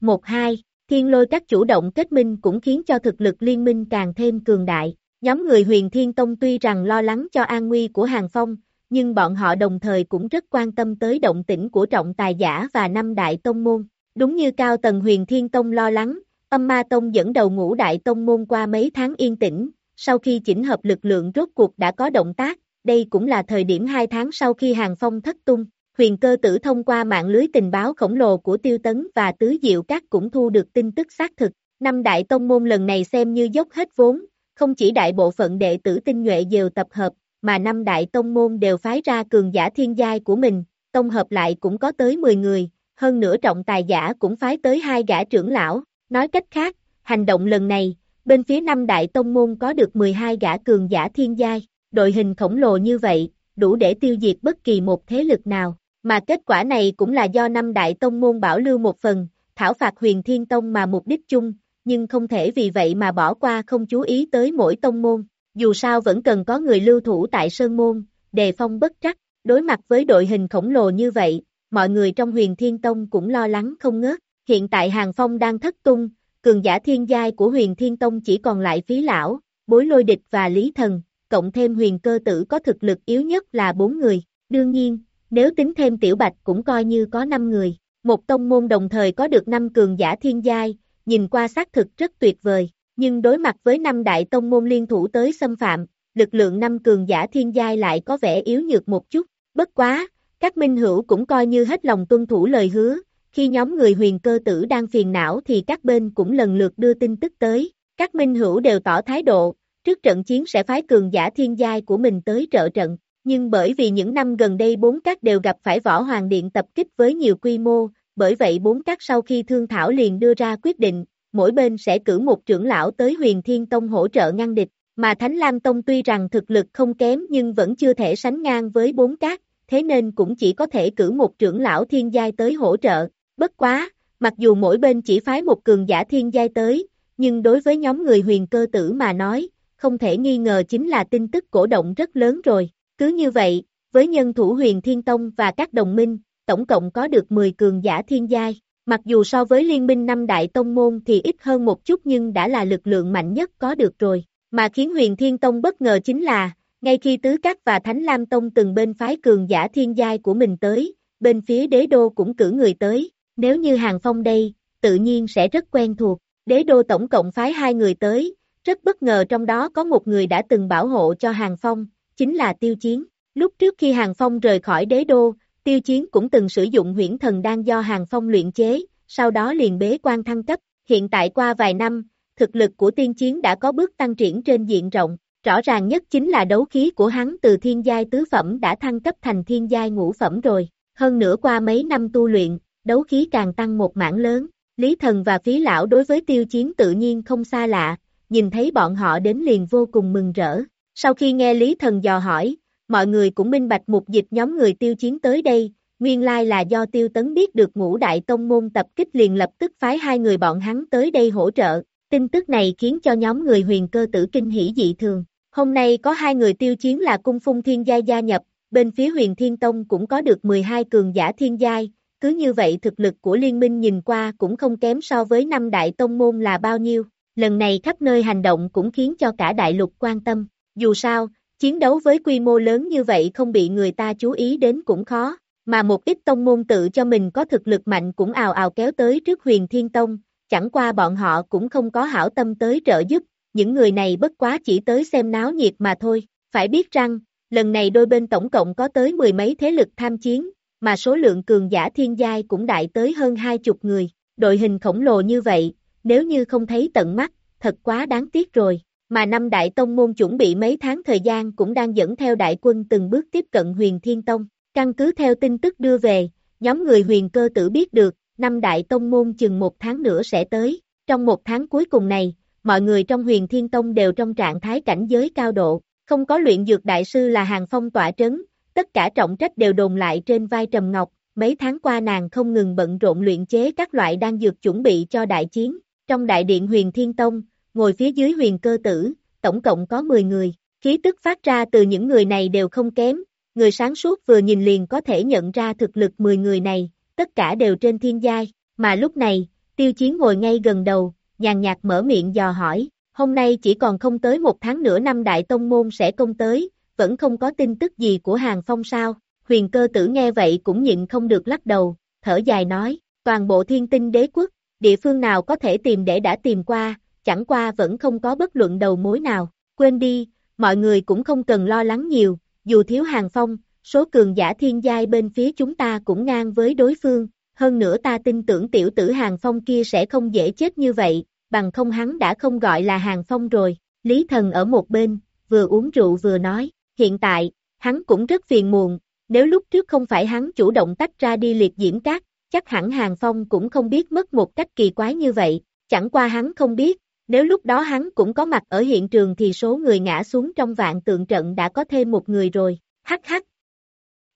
1-2, thiên lôi các chủ động kết minh cũng khiến cho thực lực liên minh càng thêm cường đại. Nhóm người huyền thiên tông tuy rằng lo lắng cho an nguy của hàng phong, nhưng bọn họ đồng thời cũng rất quan tâm tới động tĩnh của trọng tài giả và năm đại tông môn. Đúng như cao tầng huyền thiên tông lo lắng, âm ma tông dẫn đầu ngũ đại tông môn qua mấy tháng yên tĩnh, sau khi chỉnh hợp lực lượng rốt cuộc đã có động tác, đây cũng là thời điểm hai tháng sau khi hàng phong thất tung, huyền cơ tử thông qua mạng lưới tình báo khổng lồ của tiêu tấn và tứ diệu các cũng thu được tin tức xác thực. Năm đại tông môn lần này xem như dốc hết vốn, không chỉ đại bộ phận đệ tử tinh nhuệ đều tập hợp, mà năm đại tông môn đều phái ra cường giả thiên giai của mình, tông hợp lại cũng có tới 10 người, hơn nữa trọng tài giả cũng phái tới hai gã trưởng lão, nói cách khác, hành động lần này, bên phía năm đại tông môn có được 12 gã cường giả thiên giai, đội hình khổng lồ như vậy, đủ để tiêu diệt bất kỳ một thế lực nào, mà kết quả này cũng là do năm đại tông môn bảo lưu một phần, thảo phạt huyền thiên tông mà mục đích chung, nhưng không thể vì vậy mà bỏ qua không chú ý tới mỗi tông môn, dù sao vẫn cần có người lưu thủ tại sơn môn, đề phong bất trắc, đối mặt với đội hình khổng lồ như vậy, mọi người trong huyền thiên tông cũng lo lắng không ngớt, hiện tại hàng phong đang thất tung, cường giả thiên giai của huyền thiên tông chỉ còn lại phí lão, bối lôi địch và lý thần, cộng thêm huyền cơ tử có thực lực yếu nhất là 4 người, đương nhiên, nếu tính thêm tiểu bạch cũng coi như có 5 người, một tông môn đồng thời có được 5 cường giả thiên giai, nhìn qua xác thực rất tuyệt vời, nhưng đối mặt với năm đại tông môn liên thủ tới xâm phạm, lực lượng năm cường giả thiên giai lại có vẻ yếu nhược một chút, bất quá, các minh hữu cũng coi như hết lòng tuân thủ lời hứa, khi nhóm người huyền cơ tử đang phiền não thì các bên cũng lần lượt đưa tin tức tới, các minh hữu đều tỏ thái độ, trước trận chiến sẽ phái cường giả thiên giai của mình tới trợ trận, nhưng bởi vì những năm gần đây bốn các đều gặp phải võ hoàng điện tập kích với nhiều quy mô, bởi vậy bốn các sau khi thương thảo liền đưa ra quyết định, mỗi bên sẽ cử một trưởng lão tới huyền thiên tông hỗ trợ ngăn địch, mà Thánh Lam Tông tuy rằng thực lực không kém nhưng vẫn chưa thể sánh ngang với bốn các, thế nên cũng chỉ có thể cử một trưởng lão thiên giai tới hỗ trợ, bất quá, mặc dù mỗi bên chỉ phái một cường giả thiên giai tới, nhưng đối với nhóm người huyền cơ tử mà nói, không thể nghi ngờ chính là tin tức cổ động rất lớn rồi, cứ như vậy, với nhân thủ huyền thiên tông và các đồng minh, tổng cộng có được 10 cường giả thiên giai, mặc dù so với liên minh năm đại tông môn thì ít hơn một chút nhưng đã là lực lượng mạnh nhất có được rồi, mà khiến huyền thiên tông bất ngờ chính là, ngay khi Tứ Các và Thánh Lam Tông từng bên phái cường giả thiên giai của mình tới, bên phía đế đô cũng cử người tới, nếu như Hàng Phong đây, tự nhiên sẽ rất quen thuộc, đế đô tổng cộng phái hai người tới, rất bất ngờ trong đó có một người đã từng bảo hộ cho Hàng Phong, chính là Tiêu Chiến. Lúc trước khi Hàng Phong rời khỏi đế đô, Tiêu Chiến cũng từng sử dụng huyễn thần đan do Hàng Phong luyện chế, sau đó liền bế quan thăng cấp, hiện tại qua vài năm, thực lực của tiên chiến đã có bước tăng triển trên diện rộng, rõ ràng nhất chính là đấu khí của hắn từ thiên giai tứ phẩm đã thăng cấp thành thiên giai ngũ phẩm rồi, hơn nữa qua mấy năm tu luyện, đấu khí càng tăng một mảng lớn, Lý Thần và Phí Lão đối với tiêu chiến tự nhiên không xa lạ, nhìn thấy bọn họ đến liền vô cùng mừng rỡ. Sau khi nghe Lý Thần dò hỏi, mọi người cũng minh bạch mục dịch nhóm người tiêu chiến tới đây, nguyên lai là do tiêu tấn biết được ngũ đại tông môn tập kích liền lập tức phái hai người bọn hắn tới đây hỗ trợ, tin tức này khiến cho nhóm người huyền cơ tử kinh hỉ dị thường. Hôm nay có hai người tiêu chiến là cung phung thiên gia gia nhập, bên phía huyền thiên tông cũng có được 12 cường giả thiên giai, cứ như vậy thực lực của liên minh nhìn qua cũng không kém so với năm đại tông môn là bao nhiêu, lần này khắp nơi hành động cũng khiến cho cả đại lục quan tâm, dù sao, chiến đấu với quy mô lớn như vậy không bị người ta chú ý đến cũng khó, mà một ít tông môn tự cho mình có thực lực mạnh cũng ào ào kéo tới trước huyền thiên tông, chẳng qua bọn họ cũng không có hảo tâm tới trợ giúp, những người này bất quá chỉ tới xem náo nhiệt mà thôi, phải biết rằng, lần này đôi bên tổng cộng có tới mười mấy thế lực tham chiến, mà số lượng cường giả thiên giai cũng đại tới hơn hai chục người, đội hình khổng lồ như vậy, nếu như không thấy tận mắt, thật quá đáng tiếc rồi, mà năm đại tông môn chuẩn bị mấy tháng thời gian cũng đang dẫn theo đại quân từng bước tiếp cận huyền thiên tông, căn cứ theo tin tức đưa về, nhóm người huyền cơ tử biết được, năm đại tông môn chừng một tháng nữa sẽ tới, trong một tháng cuối cùng này, mọi người trong huyền thiên tông đều trong trạng thái cảnh giới cao độ, không có luyện dược đại sư là hàng phong tỏa trấn, tất cả trọng trách đều đồn lại trên vai Trầm Ngọc, mấy tháng qua nàng không ngừng bận rộn luyện chế các loại đan dược chuẩn bị cho đại chiến, trong đại điện huyền thiên tông, ngồi phía dưới huyền cơ tử, tổng cộng có 10 người, khí tức phát ra từ những người này đều không kém, người sáng suốt vừa nhìn liền có thể nhận ra thực lực 10 người này, tất cả đều trên thiên giai, mà lúc này, tiêu chiến ngồi ngay gần đầu, nhàn nhạt mở miệng dò hỏi, hôm nay chỉ còn không tới một tháng nữa năm đại tông môn sẽ công tới, vẫn không có tin tức gì của hàng phong sao, huyền cơ tử nghe vậy cũng nhịn không được lắc đầu, thở dài nói, toàn bộ thiên tinh đế quốc, địa phương nào có thể tìm để đã tìm qua, chẳng qua vẫn không có bất luận đầu mối nào, quên đi, mọi người cũng không cần lo lắng nhiều, dù thiếu hàng phong, số cường giả thiên giai bên phía chúng ta cũng ngang với đối phương, hơn nữa ta tin tưởng tiểu tử hàng phong kia sẽ không dễ chết như vậy, bằng không hắn đã không gọi là hàng phong rồi, Lý Thần ở một bên, vừa uống rượu vừa nói, hiện tại, hắn cũng rất phiền muộn, nếu lúc trước không phải hắn chủ động tách ra đi liệt diễm cát, chắc hẳn hàng phong cũng không biết mất một cách kỳ quái như vậy, chẳng qua hắn không biết, Nếu lúc đó hắn cũng có mặt ở hiện trường thì số người ngã xuống trong vạn tượng trận đã có thêm một người rồi, hắc hắc.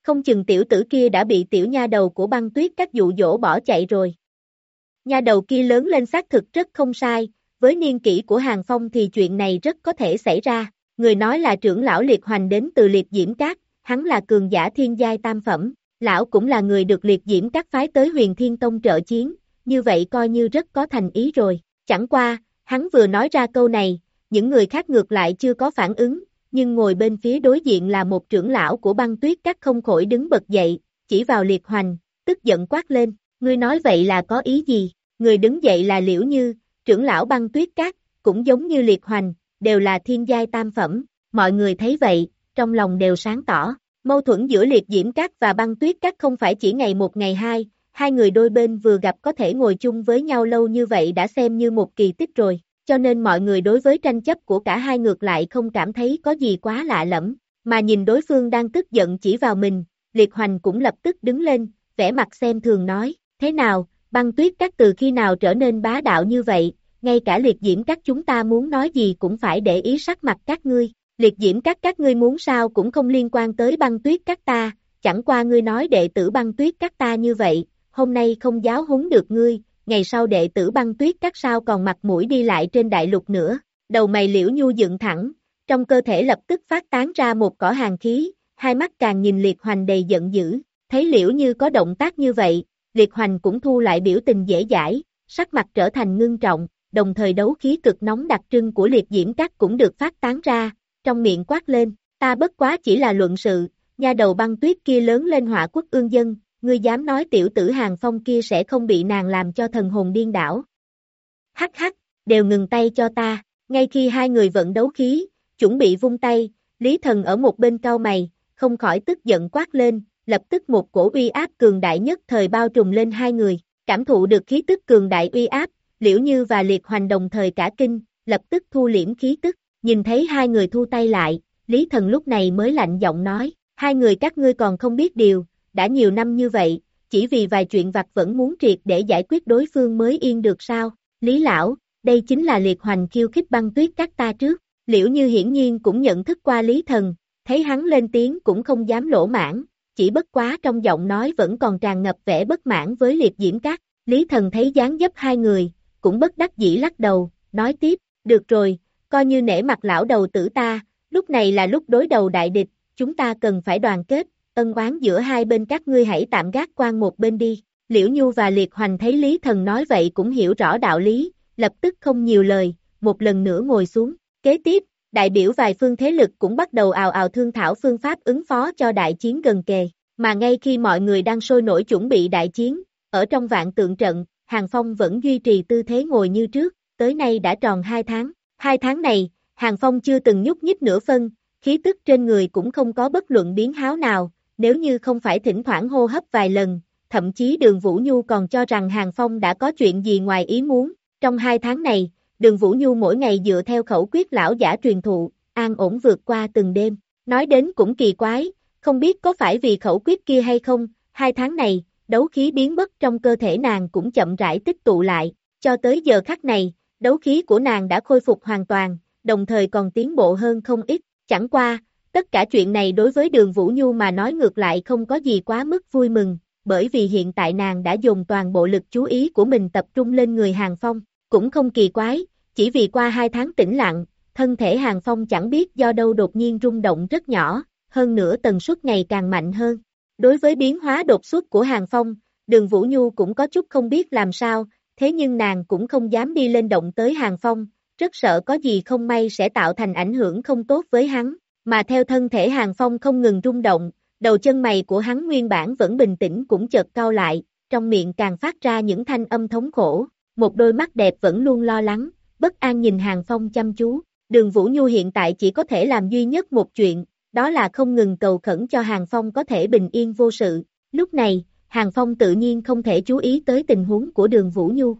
Không chừng tiểu tử kia đã bị tiểu nha đầu của băng tuyết các dụ dỗ bỏ chạy rồi. Nha đầu kia lớn lên xác thực rất không sai, với niên kỷ của Hàng Phong thì chuyện này rất có thể xảy ra. Người nói là trưởng lão liệt hoành đến từ liệt diễm các, hắn là cường giả thiên giai tam phẩm, lão cũng là người được liệt diễm các phái tới huyền thiên tông trợ chiến, như vậy coi như rất có thành ý rồi. Chẳng qua, hắn vừa nói ra câu này, những người khác ngược lại chưa có phản ứng, nhưng ngồi bên phía đối diện là một trưởng lão của băng tuyết các không khỏi đứng bật dậy, chỉ vào liệt hoành, tức giận quát lên, ngươi nói vậy là có ý gì, người đứng dậy là liễu như, trưởng lão băng tuyết các, cũng giống như liệt hoành, đều là thiên giai tam phẩm, mọi người thấy vậy, trong lòng đều sáng tỏ, mâu thuẫn giữa liệt diễm các và băng tuyết các không phải chỉ ngày một ngày hai, hai người đôi bên vừa gặp có thể ngồi chung với nhau lâu như vậy đã xem như một kỳ tích rồi, cho nên mọi người đối với tranh chấp của cả hai ngược lại không cảm thấy có gì quá lạ lẫm, mà nhìn đối phương đang tức giận chỉ vào mình, liệt hoành cũng lập tức đứng lên, vẻ mặt xem thường nói, thế nào, băng tuyết các từ khi nào trở nên bá đạo như vậy, ngay cả liệt diễm các chúng ta muốn nói gì cũng phải để ý sắc mặt các ngươi, liệt diễm các các ngươi muốn sao cũng không liên quan tới băng tuyết các ta, chẳng qua ngươi nói đệ tử băng tuyết các ta như vậy, hôm nay không giáo huấn được ngươi, ngày sau đệ tử băng tuyết các sao còn mặt mũi đi lại trên đại lục nữa, đầu mày liễu nhu dựng thẳng, trong cơ thể lập tức phát tán ra một cỏ hàng khí, hai mắt càng nhìn liệt hoành đầy giận dữ, thấy liễu như có động tác như vậy, liệt hoành cũng thu lại biểu tình dễ dãi, sắc mặt trở thành ngưng trọng, đồng thời đấu khí cực nóng đặc trưng của liệt diễm các cũng được phát tán ra, trong miệng quát lên, ta bất quá chỉ là luận sự, nha đầu băng tuyết kia lớn lên họa quốc ương dân, ngươi dám nói tiểu tử hàng phong kia sẽ không bị nàng làm cho thần hồn điên đảo. Hắc hắc, đều ngừng tay cho ta, ngay khi hai người vận đấu khí, chuẩn bị vung tay, Lý Thần ở một bên cao mày, không khỏi tức giận quát lên, lập tức một cổ uy áp cường đại nhất thời bao trùm lên hai người, cảm thụ được khí tức cường đại uy áp, Liễu Như và Liệt Hoành đồng thời cả kinh, lập tức thu liễm khí tức, nhìn thấy hai người thu tay lại, Lý Thần lúc này mới lạnh giọng nói, hai người các ngươi còn không biết điều, đã nhiều năm như vậy, chỉ vì vài chuyện vặt vẫn muốn triệt để giải quyết đối phương mới yên được sao, Lý Lão, đây chính là liệt hoành khiêu khích băng tuyết các ta trước, liễu như hiển nhiên cũng nhận thức qua Lý Thần, thấy hắn lên tiếng cũng không dám lỗ mãn, chỉ bất quá trong giọng nói vẫn còn tràn ngập vẻ bất mãn với liệt diễm các, Lý Thần thấy dáng dấp hai người, cũng bất đắc dĩ lắc đầu, nói tiếp, được rồi, coi như nể mặt lão đầu tử ta, lúc này là lúc đối đầu đại địch, chúng ta cần phải đoàn kết, ân oán giữa hai bên các ngươi hãy tạm gác quan một bên đi. Liễu Nhu và Liệt Hoành thấy Lý Thần nói vậy cũng hiểu rõ đạo lý, lập tức không nhiều lời, một lần nữa ngồi xuống. Kế tiếp, đại biểu vài phương thế lực cũng bắt đầu ào ào thương thảo phương pháp ứng phó cho đại chiến gần kề. Mà ngay khi mọi người đang sôi nổi chuẩn bị đại chiến, ở trong vạn tượng trận, Hàng Phong vẫn duy trì tư thế ngồi như trước, tới nay đã tròn hai tháng. Hai tháng này, Hàng Phong chưa từng nhúc nhích nửa phân, khí tức trên người cũng không có bất luận biến háo nào, nếu như không phải thỉnh thoảng hô hấp vài lần, thậm chí đường Vũ Nhu còn cho rằng Hàng Phong đã có chuyện gì ngoài ý muốn. Trong hai tháng này, đường Vũ Nhu mỗi ngày dựa theo khẩu quyết lão giả truyền thụ, an ổn vượt qua từng đêm. Nói đến cũng kỳ quái, không biết có phải vì khẩu quyết kia hay không, hai tháng này, đấu khí biến mất trong cơ thể nàng cũng chậm rãi tích tụ lại, cho tới giờ khắc này, đấu khí của nàng đã khôi phục hoàn toàn, đồng thời còn tiến bộ hơn không ít, chẳng qua, tất cả chuyện này đối với đường Vũ Nhu mà nói ngược lại không có gì quá mức vui mừng, bởi vì hiện tại nàng đã dùng toàn bộ lực chú ý của mình tập trung lên người Hàng Phong, cũng không kỳ quái, chỉ vì qua hai tháng tĩnh lặng, thân thể Hàng Phong chẳng biết do đâu đột nhiên rung động rất nhỏ, hơn nữa tần suất ngày càng mạnh hơn. Đối với biến hóa đột xuất của Hàng Phong, đường Vũ Nhu cũng có chút không biết làm sao, thế nhưng nàng cũng không dám đi lên động tới Hàng Phong, rất sợ có gì không may sẽ tạo thành ảnh hưởng không tốt với hắn, mà theo thân thể Hàng Phong không ngừng rung động, đầu chân mày của hắn nguyên bản vẫn bình tĩnh cũng chợt cao lại, trong miệng càng phát ra những thanh âm thống khổ, một đôi mắt đẹp vẫn luôn lo lắng, bất an nhìn Hàng Phong chăm chú, đường Vũ Nhu hiện tại chỉ có thể làm duy nhất một chuyện, đó là không ngừng cầu khẩn cho Hàng Phong có thể bình yên vô sự, lúc này, Hàng Phong tự nhiên không thể chú ý tới tình huống của đường Vũ Nhu.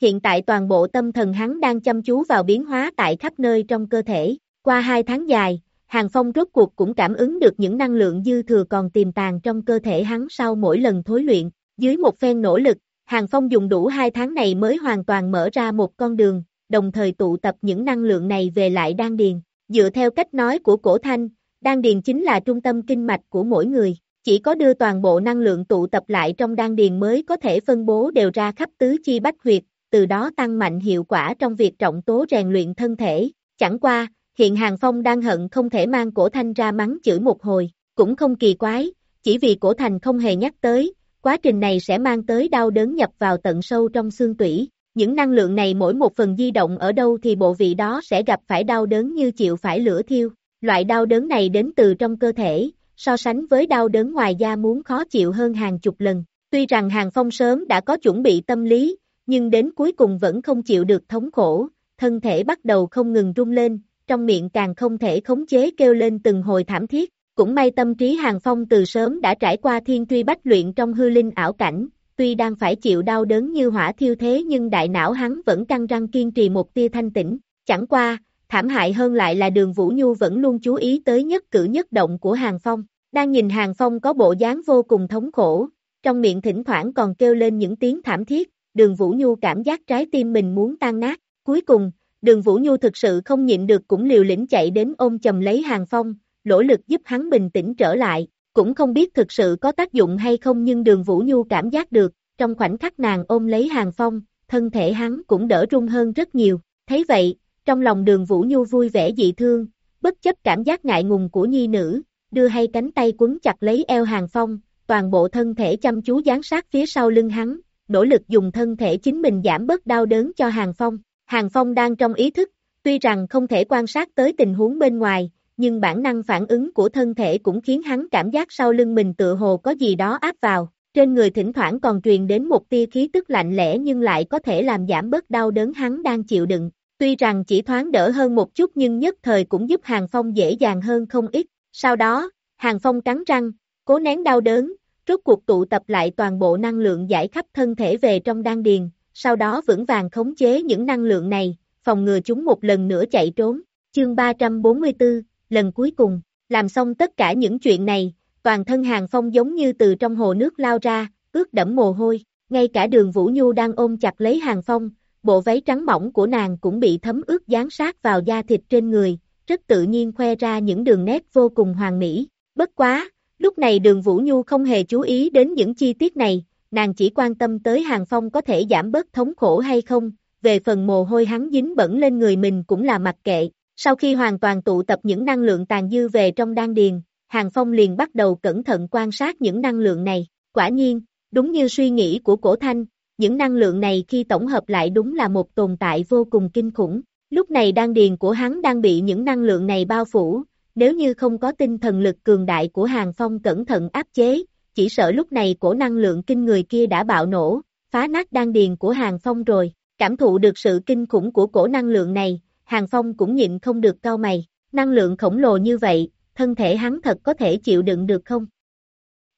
Hiện tại toàn bộ tâm thần hắn đang chăm chú vào biến hóa tại khắp nơi trong cơ thể, qua hai tháng dài, Hàng Phong rốt cuộc cũng cảm ứng được những năng lượng dư thừa còn tiềm tàng trong cơ thể hắn sau mỗi lần thối luyện. Dưới một phen nỗ lực, Hàng Phong dùng đủ hai tháng này mới hoàn toàn mở ra một con đường, đồng thời tụ tập những năng lượng này về lại đan điền. Dựa theo cách nói của cổ thanh, đan điền chính là trung tâm kinh mạch của mỗi người. Chỉ có đưa toàn bộ năng lượng tụ tập lại trong đan điền mới có thể phân bố đều ra khắp tứ chi bách huyệt, từ đó tăng mạnh hiệu quả trong việc trọng tố rèn luyện thân thể. Chẳng qua, hiện Hàng Phong đang hận không thể mang cổ thanh ra mắng chửi một hồi, cũng không kỳ quái, chỉ vì cổ thành không hề nhắc tới, quá trình này sẽ mang tới đau đớn nhập vào tận sâu trong xương tủy. Những năng lượng này mỗi một phần di động ở đâu thì bộ vị đó sẽ gặp phải đau đớn như chịu phải lửa thiêu. Loại đau đớn này đến từ trong cơ thể, so sánh với đau đớn ngoài da muốn khó chịu hơn hàng chục lần. Tuy rằng Hàng Phong sớm đã có chuẩn bị tâm lý, nhưng đến cuối cùng vẫn không chịu được thống khổ, thân thể bắt đầu không ngừng rung lên, trong miệng càng không thể khống chế kêu lên từng hồi thảm thiết. Cũng may tâm trí Hàng Phong từ sớm đã trải qua thiên truy bách luyện trong hư linh ảo cảnh, tuy đang phải chịu đau đớn như hỏa thiêu thế nhưng đại não hắn vẫn căng răng kiên trì một tia thanh tĩnh. Chẳng qua, thảm hại hơn lại là đường Vũ Nhu vẫn luôn chú ý tới nhất cử nhất động của Hàng Phong. Đang nhìn Hàng Phong có bộ dáng vô cùng thống khổ, trong miệng thỉnh thoảng còn kêu lên những tiếng thảm thiết, đường Vũ Nhu cảm giác trái tim mình muốn tan nát. Cuối cùng, đường Vũ Nhu thực sự không nhịn được cũng liều lĩnh chạy đến ôm chầm lấy Hàng Phong, nỗ lực giúp hắn bình tĩnh trở lại, cũng không biết thực sự có tác dụng hay không nhưng đường Vũ Nhu cảm giác được, trong khoảnh khắc nàng ôm lấy Hàng Phong, thân thể hắn cũng đỡ rung hơn rất nhiều, thấy vậy, trong lòng đường Vũ Nhu vui vẻ dị thương, bất chấp cảm giác ngại ngùng của nhi nữ, đưa hai cánh tay quấn chặt lấy eo Hàng Phong, toàn bộ thân thể chăm chú gián sát phía sau lưng hắn, nỗ lực dùng thân thể chính mình giảm bớt đau đớn cho Hàng Phong. Hàng Phong đang trong ý thức, tuy rằng không thể quan sát tới tình huống bên ngoài, nhưng bản năng phản ứng của thân thể cũng khiến hắn cảm giác sau lưng mình tựa hồ có gì đó áp vào, trên người thỉnh thoảng còn truyền đến một tia khí tức lạnh lẽ nhưng lại có thể làm giảm bớt đau đớn hắn đang chịu đựng, tuy rằng chỉ thoáng đỡ hơn một chút nhưng nhất thời cũng giúp Hàng Phong dễ dàng hơn không ít, sau đó, Hàng Phong cắn răng, cố nén đau đớn, rốt cuộc tụ tập lại toàn bộ năng lượng giải khắp thân thể về trong đan điền, sau đó vững vàng khống chế những năng lượng này, phòng ngừa chúng một lần nữa chạy trốn. Chương 344, lần cuối cùng, làm xong tất cả những chuyện này, toàn thân Hàng Phong giống như từ trong hồ nước lao ra, ướt đẫm mồ hôi, ngay cả đường Vũ Nhu đang ôm chặt lấy Hàng Phong, bộ váy trắng mỏng của nàng cũng bị thấm ướt dán sát vào da thịt trên người, rất tự nhiên khoe ra những đường nét vô cùng hoàn mỹ. Bất quá, lúc này đường Vũ Nhu không hề chú ý đến những chi tiết này, nàng chỉ quan tâm tới Hàng Phong có thể giảm bớt thống khổ hay không, về phần mồ hôi hắn dính bẩn lên người mình cũng là mặc kệ, sau khi hoàn toàn tụ tập những năng lượng tàn dư về trong đan điền, Hàng Phong liền bắt đầu cẩn thận quan sát những năng lượng này. Quả nhiên, đúng như suy nghĩ của cổ thanh, những năng lượng này khi tổng hợp lại đúng là một tồn tại vô cùng kinh khủng. Lúc này đan điền của hắn đang bị những năng lượng này bao phủ, nếu như không có tinh thần lực cường đại của Hàng Phong cẩn thận áp chế, chỉ sợ lúc này cổ năng lượng kinh người kia đã bạo nổ, phá nát đan điền của Hàng Phong rồi. Cảm thụ được sự kinh khủng của cổ năng lượng này, Hàng Phong cũng nhịn không được cao mày, năng lượng khổng lồ như vậy, thân thể hắn thật có thể chịu đựng được không?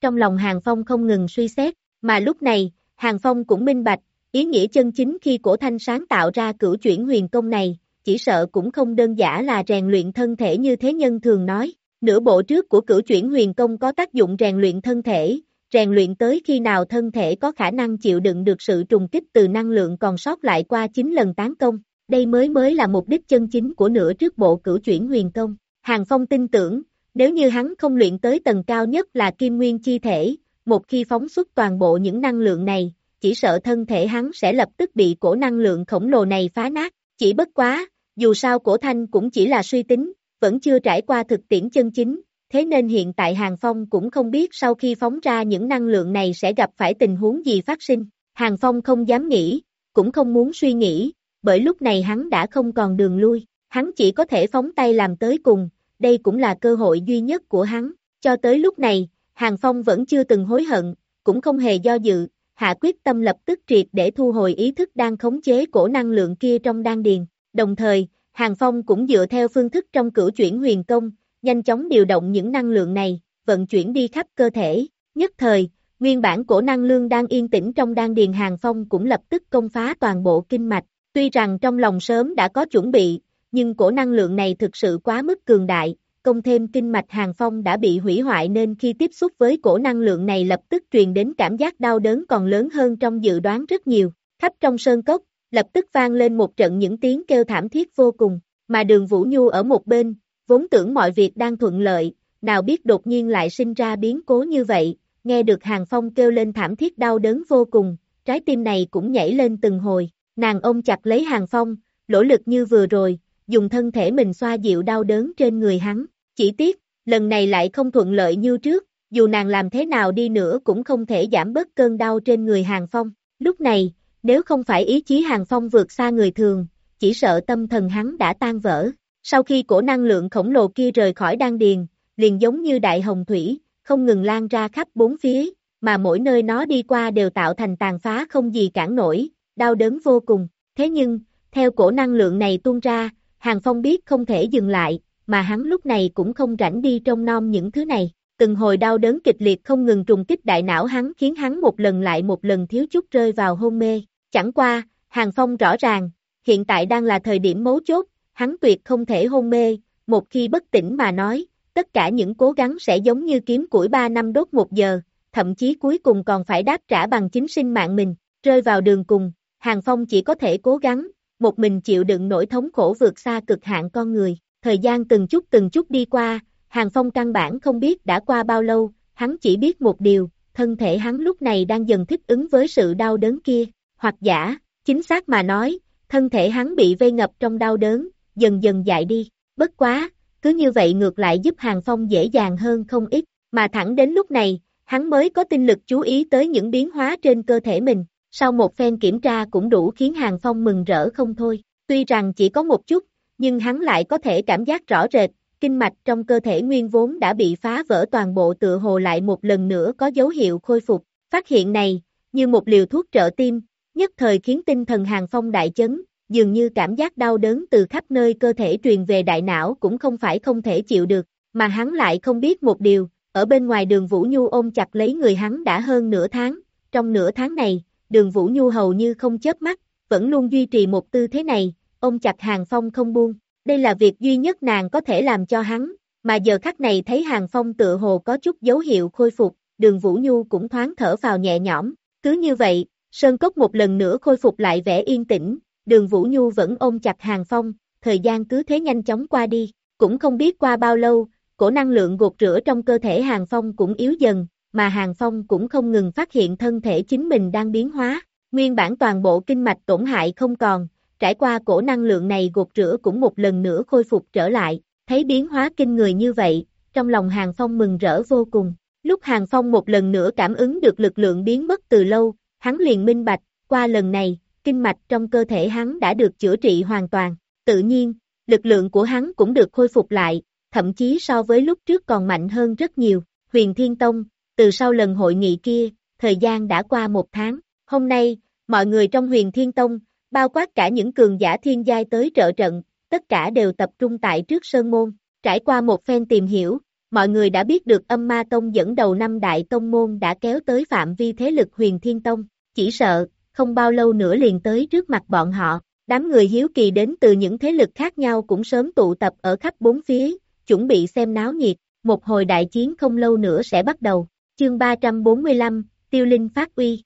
Trong lòng Hàng Phong không ngừng suy xét, mà lúc này, Hàng Phong cũng minh bạch, ý nghĩa chân chính khi cổ thanh sáng tạo ra cửu chuyển huyền công này, chỉ sợ cũng không đơn giản là rèn luyện thân thể như thế nhân thường nói. Nửa bộ trước của cửu chuyển huyền công có tác dụng rèn luyện thân thể, rèn luyện tới khi nào thân thể có khả năng chịu đựng được sự trùng kích từ năng lượng còn sót lại qua 9 lần tán công. Đây mới mới là mục đích chân chính của nửa trước bộ cửu chuyển huyền công. Hàng Phong tin tưởng, nếu như hắn không luyện tới tầng cao nhất là kim nguyên chi thể, một khi phóng xuất toàn bộ những năng lượng này, chỉ sợ thân thể hắn sẽ lập tức bị cổ năng lượng khổng lồ này phá nát. Chỉ bất quá, dù sao cổ thanh cũng chỉ là suy tính, vẫn chưa trải qua thực tiễn chân chính, thế nên hiện tại Hàng Phong cũng không biết sau khi phóng ra những năng lượng này sẽ gặp phải tình huống gì phát sinh. Hàng Phong không dám nghĩ, cũng không muốn suy nghĩ, bởi lúc này hắn đã không còn đường lui, hắn chỉ có thể phóng tay làm tới cùng, đây cũng là cơ hội duy nhất của hắn, cho tới lúc này, Hàng Phong vẫn chưa từng hối hận, cũng không hề do dự, hạ quyết tâm lập tức triệt để thu hồi ý thức đang khống chế cổ năng lượng kia trong đan điền, đồng thời, Hàng Phong cũng dựa theo phương thức trong cửu chuyển huyền công, nhanh chóng điều động những năng lượng này, vận chuyển đi khắp cơ thể, nhất thời, nguyên bản cổ năng lương đang yên tĩnh trong đan điền Hàng Phong cũng lập tức công phá toàn bộ kinh mạch, Tuy rằng trong lòng sớm đã có chuẩn bị, nhưng cổ năng lượng này thực sự quá mức cường đại, công thêm kinh mạch hàng phong đã bị hủy hoại nên khi tiếp xúc với cổ năng lượng này lập tức truyền đến cảm giác đau đớn còn lớn hơn trong dự đoán rất nhiều. Khắp trong sơn cốc, lập tức vang lên một trận những tiếng kêu thảm thiết vô cùng, mà đường Vũ Nhu ở một bên, vốn tưởng mọi việc đang thuận lợi, nào biết đột nhiên lại sinh ra biến cố như vậy, nghe được Hàng Phong kêu lên thảm thiết đau đớn vô cùng, trái tim này cũng nhảy lên từng hồi, nàng ôm chặt lấy Hàng Phong, lỗ lực như vừa rồi, dùng thân thể mình xoa dịu đau đớn trên người hắn, chỉ tiếc, lần này lại không thuận lợi như trước, dù nàng làm thế nào đi nữa cũng không thể giảm bớt cơn đau trên người Hàng Phong, lúc này, nếu không phải ý chí Hàng Phong vượt xa người thường, chỉ sợ tâm thần hắn đã tan vỡ, sau khi cổ năng lượng khổng lồ kia rời khỏi đan điền, liền giống như đại hồng thủy, không ngừng lan ra khắp bốn phía, mà mỗi nơi nó đi qua đều tạo thành tàn phá không gì cản nổi, đau đớn vô cùng. Thế nhưng, theo cổ năng lượng này tuôn ra, Hàng Phong biết không thể dừng lại, mà hắn lúc này cũng không rảnh đi trong non những thứ này. Từng hồi đau đớn kịch liệt không ngừng trùng kích đại não hắn khiến hắn một lần lại một lần thiếu chút rơi vào hôn mê. Chẳng qua, Hàng Phong rõ ràng, hiện tại đang là thời điểm mấu chốt, hắn tuyệt không thể hôn mê, một khi bất tỉnh mà nói, tất cả những cố gắng sẽ giống như kiếm củi 3 năm đốt một giờ, thậm chí cuối cùng còn phải đáp trả bằng chính sinh mạng mình, rơi vào đường cùng, Hàng Phong chỉ có thể cố gắng, một mình chịu đựng nỗi thống khổ vượt xa cực hạn con người, thời gian từng chút từng chút đi qua, Hàng Phong căn bản không biết đã qua bao lâu, hắn chỉ biết một điều, thân thể hắn lúc này đang dần thích ứng với sự đau đớn kia, hoặc giả, chính xác mà nói, thân thể hắn bị vây ngập trong đau đớn, dần dần dại đi, bất quá, cứ như vậy ngược lại giúp Hàng Phong dễ dàng hơn không ít, mà thẳng đến lúc này, hắn mới có tinh lực chú ý tới những biến hóa trên cơ thể mình, sau một phen kiểm tra cũng đủ khiến Hàng Phong mừng rỡ không thôi, tuy rằng chỉ có một chút, nhưng hắn lại có thể cảm giác rõ rệt, kinh mạch trong cơ thể nguyên vốn đã bị phá vỡ toàn bộ tựa hồ lại một lần nữa có dấu hiệu khôi phục, phát hiện này, như một liều thuốc trợ tim, nhất thời khiến tinh thần Hàng Phong đại chấn, dường như cảm giác đau đớn từ khắp nơi cơ thể truyền về đại não cũng không phải không thể chịu được, mà hắn lại không biết một điều, ở bên ngoài đường Vũ Nhu ôm chặt lấy người hắn đã hơn nửa tháng, trong nửa tháng này, đường Vũ Nhu hầu như không chớp mắt, vẫn luôn duy trì một tư thế này, ôm chặt Hàng Phong không buông, đây là việc duy nhất nàng có thể làm cho hắn, mà giờ khắc này thấy Hàng Phong tự hồ có chút dấu hiệu khôi phục, đường Vũ Nhu cũng thoáng thở vào nhẹ nhõm, cứ như vậy, Sơn Cốc một lần nữa khôi phục lại vẻ yên tĩnh, đường Vũ Nhu vẫn ôm chặt Hàng Phong, thời gian cứ thế nhanh chóng qua đi, cũng không biết qua bao lâu, cổ năng lượng gột rửa trong cơ thể Hàng Phong cũng yếu dần, mà Hàng Phong cũng không ngừng phát hiện thân thể chính mình đang biến hóa, nguyên bản toàn bộ kinh mạch tổn hại không còn, trải qua cổ năng lượng này gột rửa cũng một lần nữa khôi phục trở lại, thấy biến hóa kinh người như vậy, trong lòng Hàng Phong mừng rỡ vô cùng. Lúc Hàng Phong một lần nữa cảm ứng được lực lượng biến mất từ lâu, hắn liền minh bạch, qua lần này, kinh mạch trong cơ thể hắn đã được chữa trị hoàn toàn. Tự nhiên, lực lượng của hắn cũng được khôi phục lại, thậm chí so với lúc trước còn mạnh hơn rất nhiều. Huyền Thiên Tông, từ sau lần hội nghị kia, thời gian đã qua một tháng. Hôm nay, mọi người trong Huyền Thiên Tông, bao quát cả những cường giả thiên giai tới trợ trận, tất cả đều tập trung tại trước Sơn Môn. Trải qua một phen tìm hiểu, mọi người đã biết được âm ma tông dẫn đầu năm đại tông môn đã kéo tới phạm vi thế lực huyền thiên tông, chỉ sợ, không bao lâu nữa liền tới trước mặt bọn họ, đám người hiếu kỳ đến từ những thế lực khác nhau cũng sớm tụ tập ở khắp bốn phía, chuẩn bị xem náo nhiệt, một hồi đại chiến không lâu nữa sẽ bắt đầu, chương 345, tiêu linh phát uy.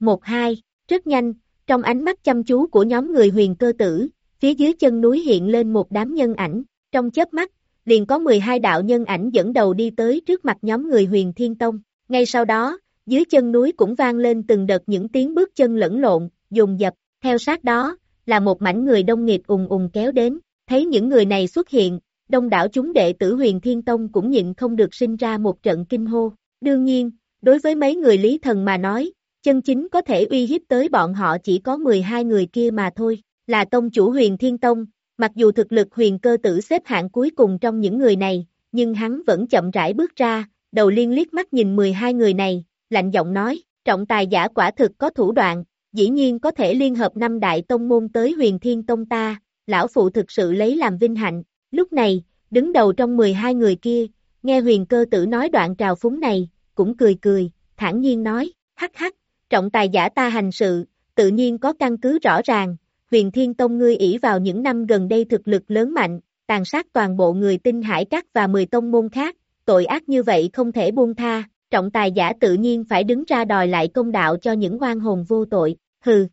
1-2, rất nhanh, trong ánh mắt chăm chú của nhóm người huyền cơ tử, phía dưới chân núi hiện lên một đám nhân ảnh, trong chớp mắt, liền có 12 đạo nhân ảnh dẫn đầu đi tới trước mặt nhóm người huyền thiên tông, ngay sau đó, dưới chân núi cũng vang lên từng đợt những tiếng bước chân lẫn lộn, dùng dập, theo sát đó, là một mảnh người đông nghịt ùng ùng kéo đến, thấy những người này xuất hiện, đông đảo chúng đệ tử huyền thiên tông cũng nhịn không được sinh ra một trận kinh hô, đương nhiên, đối với mấy người lý thần mà nói, chân chính có thể uy hiếp tới bọn họ chỉ có 12 người kia mà thôi, là tông chủ huyền thiên tông, mặc dù thực lực huyền cơ tử xếp hạng cuối cùng trong những người này, nhưng hắn vẫn chậm rãi bước ra, đầu liên liếc mắt nhìn 12 người này, lạnh giọng nói, trọng tài giả quả thực có thủ đoạn, dĩ nhiên có thể liên hợp năm đại tông môn tới huyền thiên tông ta, lão phụ thực sự lấy làm vinh hạnh, lúc này, đứng đầu trong 12 người kia, nghe huyền cơ tử nói đoạn trào phúng này, cũng cười cười, thản nhiên nói, hắc hắc, trọng tài giả ta hành sự, tự nhiên có căn cứ rõ ràng, huyền thiên tông ngươi ỷ vào những năm gần đây thực lực lớn mạnh, tàn sát toàn bộ người tinh hải các và 10 tông môn khác, tội ác như vậy không thể buông tha, trọng tài giả tự nhiên phải đứng ra đòi lại công đạo cho những oan hồn vô tội, hừ.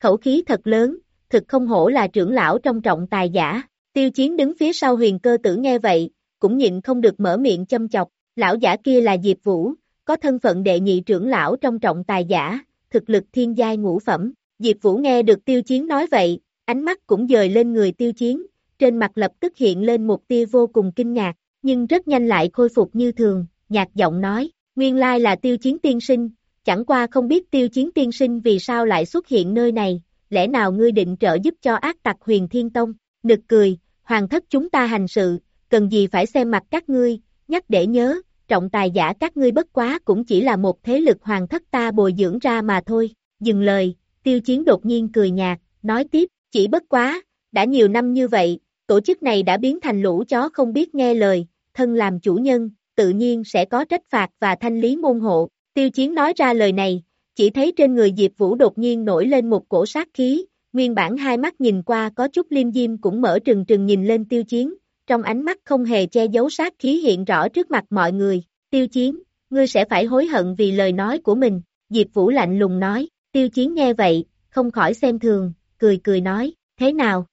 khẩu khí thật lớn, thực không hổ là trưởng lão trong trọng tài giả. Tiêu chiến đứng phía sau huyền cơ tử nghe vậy, cũng nhịn không được mở miệng châm chọc, lão giả kia là Diệp Vũ, có thân phận đệ nhị trưởng lão trong trọng tài giả, thực lực thiên giai ngũ phẩm. Diệp Vũ nghe được tiêu chiến nói vậy, ánh mắt cũng dời lên người tiêu chiến, trên mặt lập tức hiện lên một tia vô cùng kinh ngạc, nhưng rất nhanh lại khôi phục như thường, nhạt giọng nói, nguyên lai là tiêu chiến tiên sinh, chẳng qua không biết tiêu chiến tiên sinh vì sao lại xuất hiện nơi này, lẽ nào ngươi định trợ giúp cho ác tặc huyền thiên tông, nực cười, hoàng thất chúng ta hành sự, cần gì phải xem mặt các ngươi, nhắc để nhớ, trọng tài giả các ngươi bất quá cũng chỉ là một thế lực hoàng thất ta bồi dưỡng ra mà thôi, dừng lời, tiêu chiến đột nhiên cười nhạt, nói tiếp, chỉ bất quá, đã nhiều năm như vậy, tổ chức này đã biến thành lũ chó không biết nghe lời, thân làm chủ nhân, tự nhiên sẽ có trách phạt và thanh lý môn hộ, tiêu chiến nói ra lời này, chỉ thấy trên người Diệp Vũ đột nhiên nổi lên một cổ sát khí, nguyên bản hai mắt nhìn qua có chút liêm diêm cũng mở trừng trừng nhìn lên tiêu chiến, trong ánh mắt không hề che giấu sát khí hiện rõ trước mặt mọi người, tiêu chiến, ngươi sẽ phải hối hận vì lời nói của mình, Diệp Vũ lạnh lùng nói, tiêu chiến nghe vậy, không khỏi xem thường, cười cười nói, thế nào?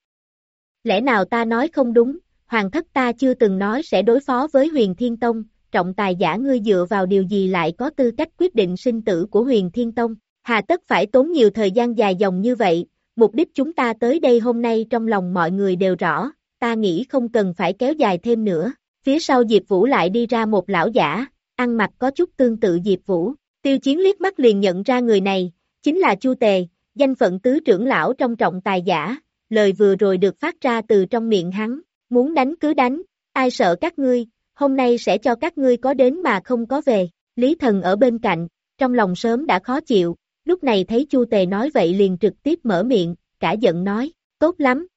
Lẽ nào ta nói không đúng, hoàng thất ta chưa từng nói sẽ đối phó với huyền thiên tông, trọng tài giả ngươi dựa vào điều gì lại có tư cách quyết định sinh tử của huyền thiên tông, hà tất phải tốn nhiều thời gian dài dòng như vậy, mục đích chúng ta tới đây hôm nay trong lòng mọi người đều rõ, ta nghĩ không cần phải kéo dài thêm nữa, phía sau Diệp Vũ lại đi ra một lão giả, ăn mặc có chút tương tự Diệp Vũ, tiêu chiến liếc mắt liền nhận ra người này, chính là Chu Tề, danh phận tứ trưởng lão trong trọng tài giả, lời vừa rồi được phát ra từ trong miệng hắn, muốn đánh cứ đánh, ai sợ các ngươi, hôm nay sẽ cho các ngươi có đến mà không có về, Lý Thần ở bên cạnh, trong lòng sớm đã khó chịu, lúc này thấy Chu Tề nói vậy liền trực tiếp mở miệng, cả giận nói, tốt lắm.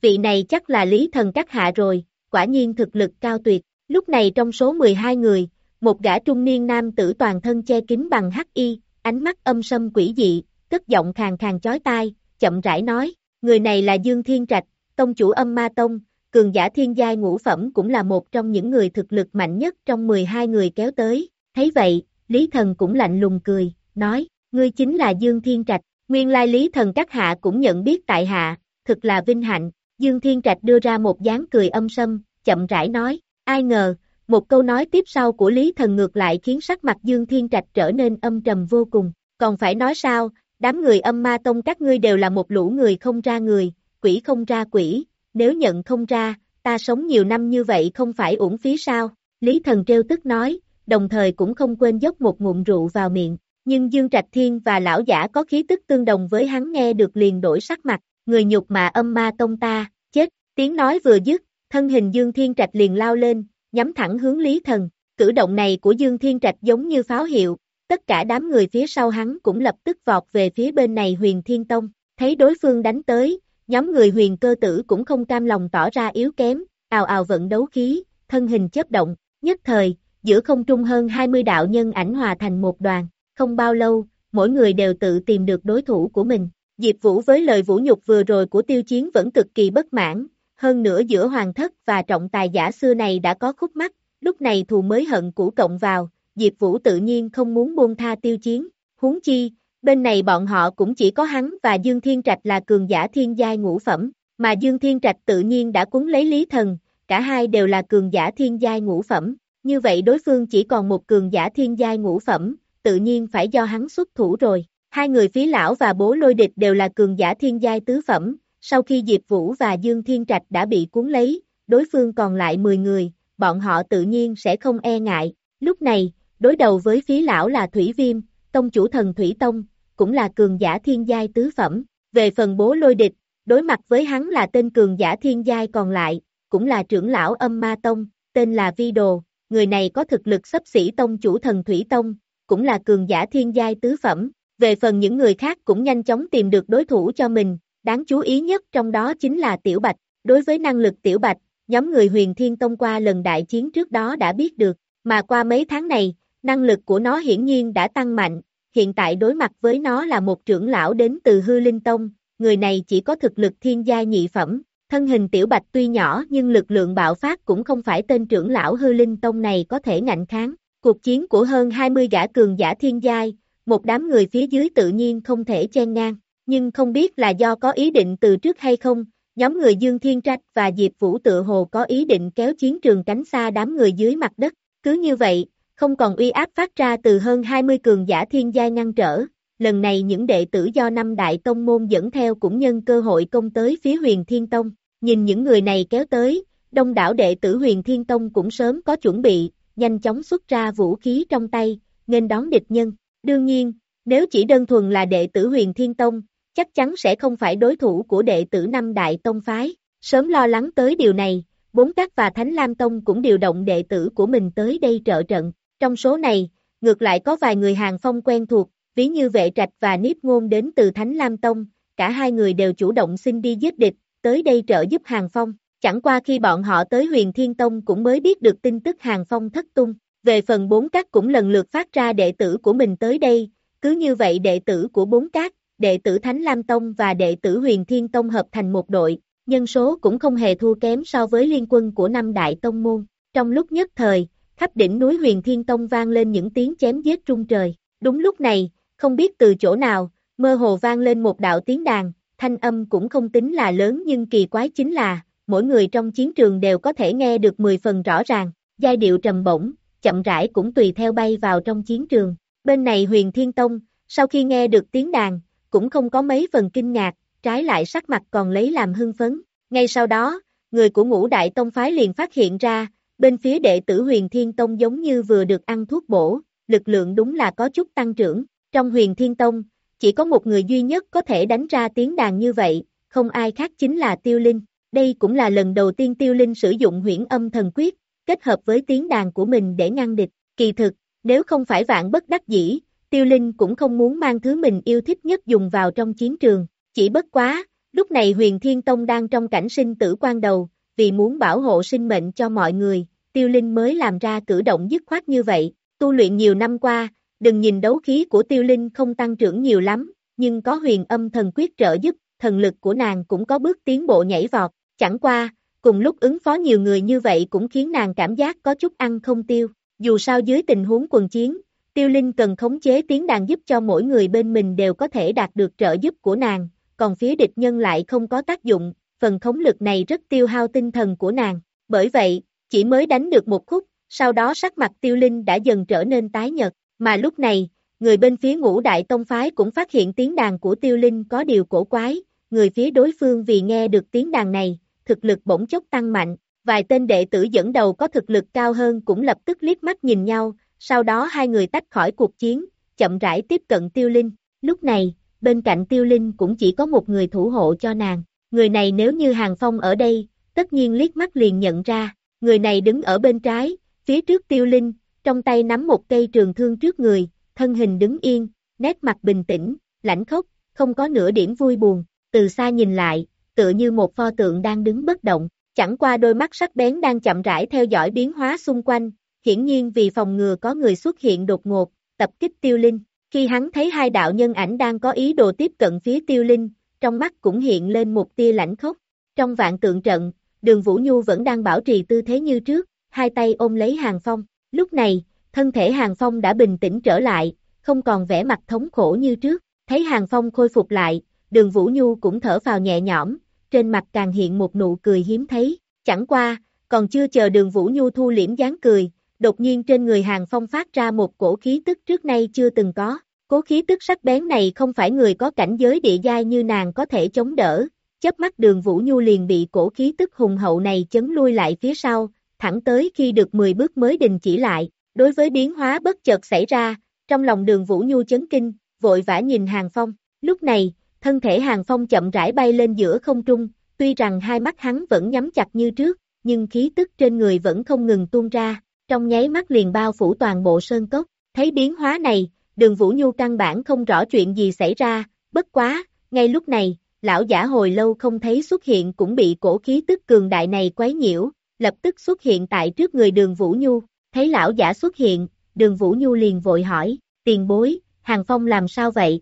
Vị này chắc là Lý Thần các hạ rồi, quả nhiên thực lực cao tuyệt, lúc này trong số 12 người, một gã trung niên nam tử toàn thân che kín bằng hắc y, ánh mắt âm sâm quỷ dị, cất giọng khàn khàn chói tai, chậm rãi nói, người này là Dương Thiên Trạch, tông chủ âm ma tông, cường giả thiên giai ngũ phẩm cũng là một trong những người thực lực mạnh nhất trong 12 người kéo tới, thấy vậy, Lý Thần cũng lạnh lùng cười, nói, ngươi chính là Dương Thiên Trạch, nguyên lai Lý Thần các hạ cũng nhận biết tại hạ, thực là vinh hạnh, Dương Thiên Trạch đưa ra một dáng cười âm sâm, chậm rãi nói, ai ngờ, một câu nói tiếp sau của Lý Thần ngược lại khiến sắc mặt Dương Thiên Trạch trở nên âm trầm vô cùng, còn phải nói sao, đám người âm ma tông các ngươi đều là một lũ người không ra người, quỷ không ra quỷ, nếu nhận không ra, ta sống nhiều năm như vậy không phải uổng phí sao, Lý Thần trêu tức nói, đồng thời cũng không quên dốc một ngụm rượu vào miệng, nhưng Dương Trạch Thiên và lão giả có khí tức tương đồng với hắn nghe được liền đổi sắc mặt, người nhục mà âm ma tông ta, chết, tiếng nói vừa dứt, thân hình Dương Thiên Trạch liền lao lên, nhắm thẳng hướng Lý Thần, cử động này của Dương Thiên Trạch giống như pháo hiệu, tất cả đám người phía sau hắn cũng lập tức vọt về phía bên này huyền Thiên Tông, thấy đối phương đánh tới, nhóm người huyền cơ tử cũng không cam lòng tỏ ra yếu kém, ào ào vận đấu khí, thân hình chớp động, nhất thời, giữa không trung hơn 20 đạo nhân ảnh hòa thành một đoàn, không bao lâu, mỗi người đều tự tìm được đối thủ của mình. Diệp Vũ với lời vũ nhục vừa rồi của tiêu chiến vẫn cực kỳ bất mãn, hơn nữa giữa hoàng thất và trọng tài giả xưa này đã có khúc mắc, lúc này thù mới hận cũ cộng vào, Diệp Vũ tự nhiên không muốn buông tha tiêu chiến, huống chi, bên này bọn họ cũng chỉ có hắn và Dương Thiên Trạch là cường giả thiên giai ngũ phẩm, mà Dương Thiên Trạch tự nhiên đã cuốn lấy Lý Thần, cả hai đều là cường giả thiên giai ngũ phẩm, như vậy đối phương chỉ còn một cường giả thiên giai ngũ phẩm, tự nhiên phải do hắn xuất thủ rồi. Hai người phí lão và bố lôi địch đều là cường giả thiên giai tứ phẩm, sau khi Diệp Vũ và Dương Thiên Trạch đã bị cuốn lấy, đối phương còn lại 10 người, bọn họ tự nhiên sẽ không e ngại. Lúc này, đối đầu với phí lão là Thủy Viêm, tông chủ thần Thủy Tông, cũng là cường giả thiên giai tứ phẩm. Về phần bố lôi địch, đối mặt với hắn là tên cường giả thiên giai còn lại, cũng là trưởng lão âm ma tông, tên là Vi Đồ, người này có thực lực sấp xỉ tông chủ thần Thủy Tông, cũng là cường giả thiên giai tứ phẩm. Về phần những người khác cũng nhanh chóng tìm được đối thủ cho mình, đáng chú ý nhất trong đó chính là Tiểu Bạch. Đối với năng lực Tiểu Bạch, nhóm người huyền thiên tông qua lần đại chiến trước đó đã biết được, mà qua mấy tháng này, năng lực của nó hiển nhiên đã tăng mạnh, hiện tại đối mặt với nó là một trưởng lão đến từ hư linh tông, người này chỉ có thực lực thiên gia nhị phẩm, thân hình tiểu bạch tuy nhỏ nhưng lực lượng bạo phát cũng không phải tên trưởng lão hư linh tông này có thể ngạnh kháng, cuộc chiến của hơn 20 gã cường giả thiên giai, một đám người phía dưới tự nhiên không thể chen ngang, nhưng không biết là do có ý định từ trước hay không, nhóm người Dương Thiên Trạch và Diệp Vũ tự hồ có ý định kéo chiến trường cánh xa đám người dưới mặt đất, cứ như vậy, không còn uy áp phát ra từ hơn 20 cường giả thiên giai ngăn trở, lần này những đệ tử do năm đại tông môn dẫn theo cũng nhân cơ hội công tới phía huyền thiên tông, nhìn những người này kéo tới, đông đảo đệ tử huyền thiên tông cũng sớm có chuẩn bị, nhanh chóng xuất ra vũ khí trong tay, nên đón địch nhân, đương nhiên, nếu chỉ đơn thuần là đệ tử huyền thiên tông, chắc chắn sẽ không phải đối thủ của đệ tử năm đại tông phái, sớm lo lắng tới điều này, bốn các và Thánh Lam Tông cũng điều động đệ tử của mình tới đây trợ trận, trong số này, ngược lại có vài người hàng phong quen thuộc, ví như vệ trạch và Niếp Ngôn đến từ Thánh Lam Tông, cả hai người đều chủ động xin đi giết địch, tới đây trợ giúp hàng phong. Chẳng qua khi bọn họ tới huyền Thiên Tông cũng mới biết được tin tức hàng phong thất tung, về phần bốn các cũng lần lượt phát ra đệ tử của mình tới đây, cứ như vậy đệ tử của bốn các, đệ tử Thánh Lam Tông và đệ tử huyền Thiên Tông hợp thành một đội, nhân số cũng không hề thua kém so với liên quân của năm đại tông môn. Trong lúc nhất thời, khắp đỉnh núi huyền Thiên Tông vang lên những tiếng chém giết trung trời. Đúng lúc này, không biết từ chỗ nào, mơ hồ vang lên một đạo tiếng đàn, thanh âm cũng không tính là lớn nhưng kỳ quái chính là, mỗi người trong chiến trường đều có thể nghe được 10 phần rõ ràng, giai điệu trầm bổng, chậm rãi cũng tùy theo bay vào trong chiến trường. Bên này huyền Thiên Tông, sau khi nghe được tiếng đàn, cũng không có mấy phần kinh ngạc, trái lại sắc mặt còn lấy làm hưng phấn. Ngay sau đó, người của ngũ đại tông phái liền phát hiện ra, bên phía đệ tử huyền Thiên Tông giống như vừa được ăn thuốc bổ, lực lượng đúng là có chút tăng trưởng. Trong huyền Thiên Tông, chỉ có một người duy nhất có thể đánh ra tiếng đàn như vậy, không ai khác chính là Tiêu Linh. Đây cũng là lần đầu tiên Tiêu Linh sử dụng huyễn âm thần quyết, kết hợp với tiếng đàn của mình để ngăn địch. Kỳ thực, nếu không phải vạn bất đắc dĩ, Tiêu Linh cũng không muốn mang thứ mình yêu thích nhất dùng vào trong chiến trường. Chỉ bất quá, lúc này huyền Thiên Tông đang trong cảnh sinh tử quan đầu, vì muốn bảo hộ sinh mệnh cho mọi người, Tiêu Linh mới làm ra cử động dứt khoát như vậy. Tu luyện nhiều năm qua, đừng nhìn đấu khí của Tiêu Linh không tăng trưởng nhiều lắm, nhưng có huyền âm thần quyết trợ giúp, thần lực của nàng cũng có bước tiến bộ nhảy vọt, chẳng qua, cùng lúc ứng phó nhiều người như vậy cũng khiến nàng cảm giác có chút ăn không tiêu, dù sao dưới tình huống quần chiến, Tiêu Linh cần khống chế tiếng đàn giúp cho mỗi người bên mình đều có thể đạt được trợ giúp của nàng, còn phía địch nhân lại không có tác dụng, phần khống lực này rất tiêu hao tinh thần của nàng, bởi vậy, chỉ mới đánh được một khúc, sau đó sắc mặt Tiêu Linh đã dần trở nên tái nhật, mà lúc này, người bên phía ngũ đại tông phái cũng phát hiện tiếng đàn của Tiêu Linh có điều cổ quái, người phía đối phương vì nghe được tiếng đàn này, thực lực bỗng chốc tăng mạnh, vài tên đệ tử dẫn đầu có thực lực cao hơn cũng lập tức liếc mắt nhìn nhau, sau đó hai người tách khỏi cuộc chiến, chậm rãi tiếp cận Tiêu Linh. Lúc này, bên cạnh Tiêu Linh cũng chỉ có một người thủ hộ cho nàng. Người này nếu như Hàng Phong ở đây, tất nhiên liếc mắt liền nhận ra. Người này đứng ở bên trái, phía trước Tiêu Linh, trong tay nắm một cây trường thương trước người, thân hình đứng yên, nét mặt bình tĩnh, lãnh khốc, không có nửa điểm vui buồn. Từ xa nhìn lại, tựa như một pho tượng đang đứng bất động, chẳng qua đôi mắt sắc bén đang chậm rãi theo dõi biến hóa xung quanh, hiển nhiên vì phòng ngừa có người xuất hiện đột ngột, tập kích tiêu linh. Khi hắn thấy hai đạo nhân ảnh đang có ý đồ tiếp cận phía tiêu linh, trong mắt cũng hiện lên một tia lãnh khốc. Trong vạn tượng trận, đường Vũ Nhu vẫn đang bảo trì tư thế như trước, hai tay ôm lấy hàng phong. Lúc này, thân thể hàng phong đã bình tĩnh trở lại, không còn vẻ mặt thống khổ như trước. Thấy hàng phong khôi phục lại, đường Vũ Nhu cũng thở vào nhẹ nhõm, trên mặt càng hiện một nụ cười hiếm thấy. Chẳng qua, còn chưa chờ đường Vũ Nhu thu liễm dáng cười, đột nhiên trên người Hàng Phong phát ra một cổ khí tức trước nay chưa từng có. Cố khí tức sắc bén này không phải người có cảnh giới địa giai như nàng có thể chống đỡ, chớp mắt đường Vũ Nhu liền bị cổ khí tức hùng hậu này chấn lui lại phía sau, thẳng tới khi được 10 bước mới đình chỉ lại. Đối với biến hóa bất chợt xảy ra, trong lòng đường Vũ Nhu chấn kinh, vội vã nhìn Hàng Phong. Lúc này, thân thể Hàng Phong chậm rãi bay lên giữa không trung, tuy rằng hai mắt hắn vẫn nhắm chặt như trước, nhưng khí tức trên người vẫn không ngừng tuôn ra, trong nháy mắt liền bao phủ toàn bộ sơn cốc, thấy biến hóa này, đường Vũ Nhu căn bản không rõ chuyện gì xảy ra, bất quá, ngay lúc này, lão giả hồi lâu không thấy xuất hiện cũng bị cổ khí tức cường đại này quấy nhiễu, lập tức xuất hiện tại trước người đường Vũ Nhu, thấy lão giả xuất hiện, đường Vũ Nhu liền vội hỏi, tiền bối, Hàng Phong làm sao vậy?